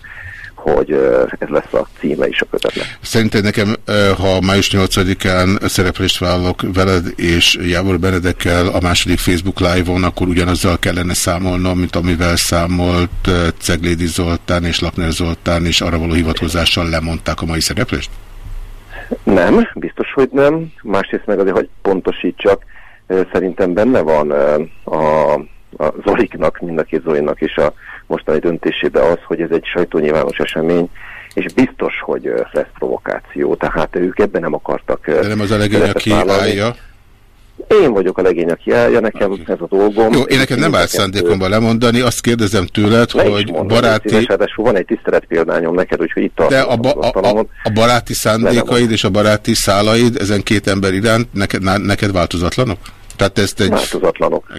hogy ez lesz a címe is a kötetnek. Szerinted nekem, ha május 8-án szereplést vállalok veled és Jávor Benedekkel a második Facebook Live-on, akkor ugyanazzal kellene számolnom, mint amivel számolt Ceglédi Zoltán és Lakner Zoltán, és arra való hivatkozással lemondták a mai szereplést? Nem, biztos, hogy nem. Másrészt meg azért, hogy pontosítsak, szerintem benne van a, a Zoliknak, mind a két Zolinak is a mostani döntésébe az, hogy ez egy sajtónyilvános esemény, és biztos, hogy lesz provokáció, tehát ők ebben nem akartak De nem az a legény, aki állja. Én vagyok a legény, aki állja, nekem okay. ez a dolgom. Jó, én nekem nem Mindeket, szándékomban lemondani, azt kérdezem tőled, Le hogy mondom, baráti... szíves, van egy tisztelet példányom neked, úgyhogy itt De a, ba, a, a, a baráti szándékaid és a baráti szálaid ezen két ember iránt neked, neked változatlanok? Tehát ezt egy... Változatlanok.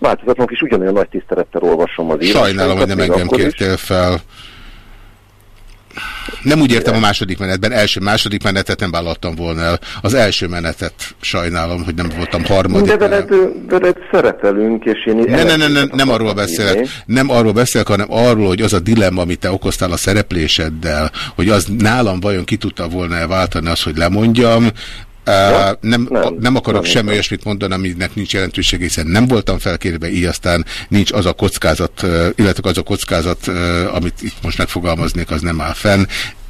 Változatlanok, és ugyanolyan nagy tisztelettel olvasom az írásokat. Sajnálom, hogy nem engem is. kértél fel. Nem úgy értem a második menetben, első második menetet nem vállaltam volna el. Az első menetet sajnálom, hogy nem voltam harmadik. De veled, veled szerepelünk, és én... Ne, ne, ne, ne, nem arról beszélek, nem arról beszélek, hanem arról, hogy az a dilemma, amit te okoztál a szerepléseddel, hogy az nálam vajon ki tudta volna -e váltani azt, hogy lemondjam, Nem, nem, nem akarok nem semmi értem. olyasmit mondani, aminek nincs jelentősége, hiszen nem voltam felkérve, így aztán nincs az a kockázat, illetve az a kockázat, amit itt most megfogalmaznék, az nem áll fenn.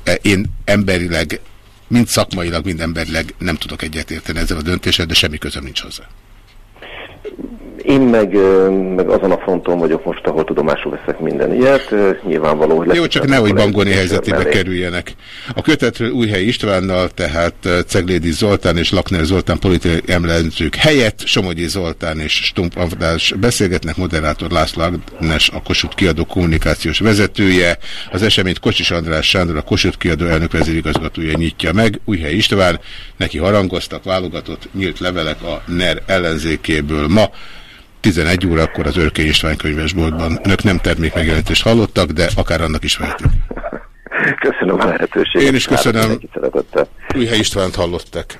Uh, Én emberileg, mind szakmailag, mind emberileg nem tudok egyetérteni ezzel a döntéssel, de semmi közöm nincs hozzá. Én meg, meg azon a fronton vagyok most, ahol tudomásul veszek minden ilyet. Nyilvánvaló, hogy... Jó, csak nehogy bangoni helyzetébe mellé. kerüljenek. A kötetről Újhely Istvánnal, tehát eh, Ceglédi Zoltán és Lakner Zoltán politikai emlenzők helyett Somogyi Zoltán és Stump András beszélgetnek, moderátor László Agnes, a Kossuth kiadó kommunikációs vezetője, az eseményt Kocsis András Sándor, a Kossuth kiadó elnök vezérigazgatója nyitja meg, Újhely István, neki harangoztak, válogatott nyílt levelek a NER ellenzékéből ma, 11 órakor az Örkény István könyvesboltban. Önök nem termék megjelentést hallottak, de akár annak is vehetik. Köszönöm a lehetőséget. Én is köszönöm. Újhely Istvánt hallottak.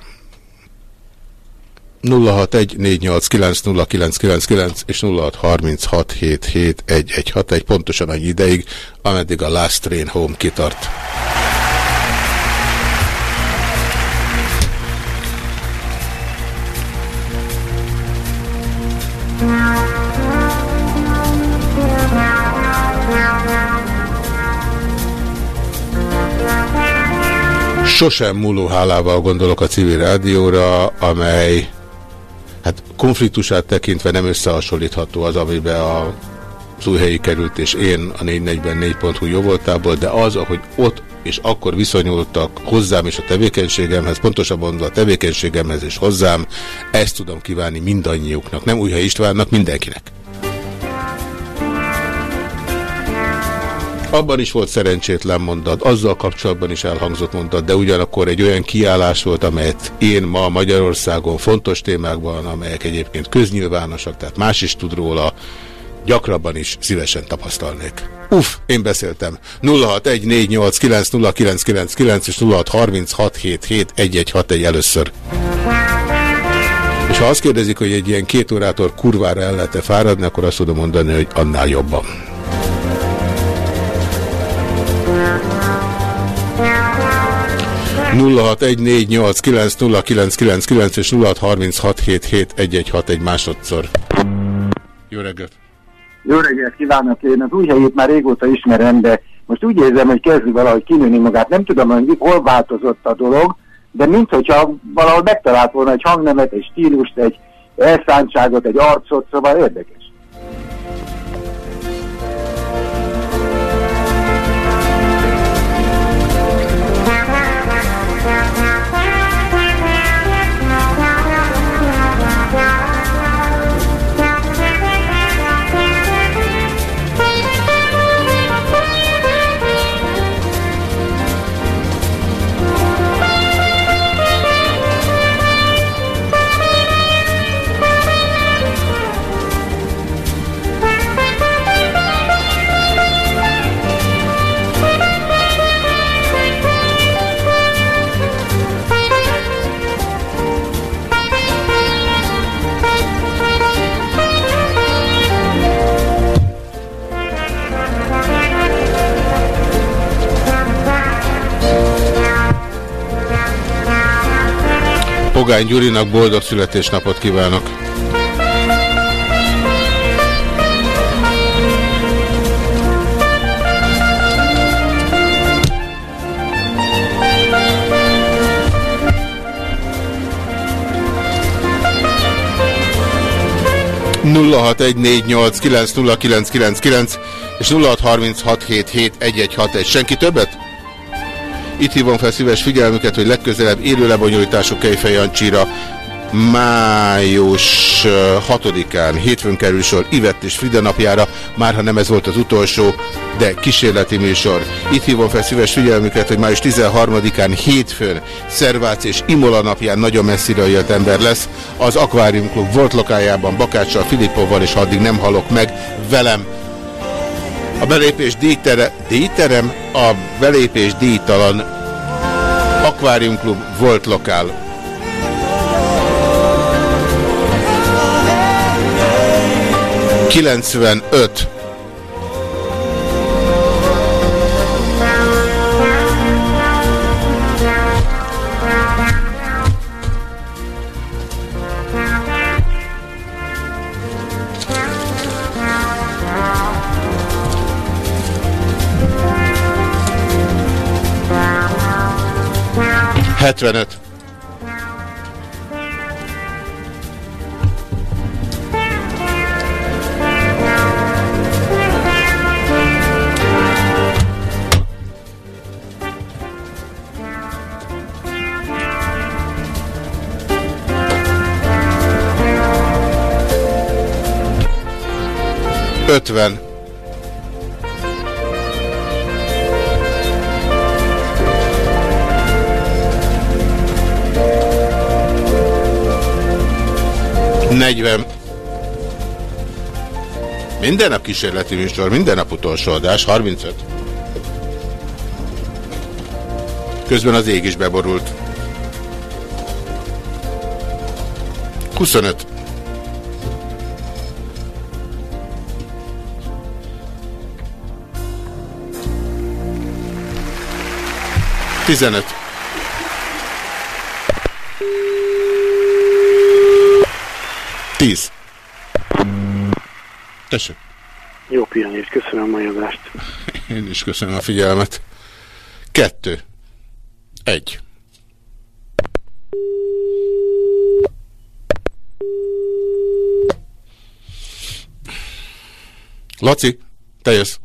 0614890999 és 0636771161, pontosan annyi ideig, ameddig a Last Train Home kitart. Sosem múló hálával gondolok a civil rádióra, amely hát konfliktusát tekintve nem összehasonlítható az, amiben a az új helyi került, és én a 444.hu jó voltából, de az, ahogy ott és akkor viszonyultak hozzám és a tevékenységemhez, pontosabban mondva a tevékenységemhez és hozzám, ezt tudom kívánni mindannyiuknak, nem Újhely Istvánnak, mindenkinek. Abban is volt szerencsétlen mondat, azzal kapcsolatban is elhangzott mondat, de ugyanakkor egy olyan kiállás volt, amelyet én ma Magyarországon fontos témákban, amelyek egyébként köznyilvánosak, tehát más is tud róla, gyakrabban is szívesen tapasztalnék. Uff, én beszéltem. 0614890999 és 0636771161 először. És ha azt kérdezik, hogy egy ilyen két órától kurvára el lehet -e fáradni, akkor azt tudom mondani, hogy annál jobban. ...0614890999 és 0636771161 másodszor. Jó reggelt! Jó reggelt kívánok, én az új helyét már régóta ismerem, de most úgy érzem, hogy kezdi valahogy kinőni magát. Nem tudom, hogy hol változott a dolog, de minthogyha valahol megtalált volna egy hangnemet, egy stílust, egy elszántságot, egy arcot, szóval érdekes. Pogány Gyurinak boldog születésnapot kívánok! nulla és nulla egy. Senki többet? Itt hívom fel szíves figyelmüket, hogy legközelebb élő lebonyolítások Kejfej Jancsira május 6-án hétfőn kerül sor Ivett és Frida napjára, már ha nem ez volt az utolsó, de kísérleti műsor. Itt hívom fel szíves figyelmüket, hogy május 13-án hétfőn Szervác és Imola napján nagyon messzire jött ember lesz. Az Aquarium Club volt lokájában Bakáccsal, Filippovval, és addig nem halok meg, velem. A belépés díjtere, díjterem, a belépés díjtalan Aquarium Club volt lokál. Kilencvenöt. Hetvenöt. Ötven. Negyven. Minden nap kísérleti műsor, minden nap utolsó adás, 35. Közben az ég is beborult. 25. Tizenöt. Tíz. Tessék. Jó pihenést, köszönöm a mai adást. Én is köszönöm a figyelmet. Kettő. Egy. Laci, te jössz.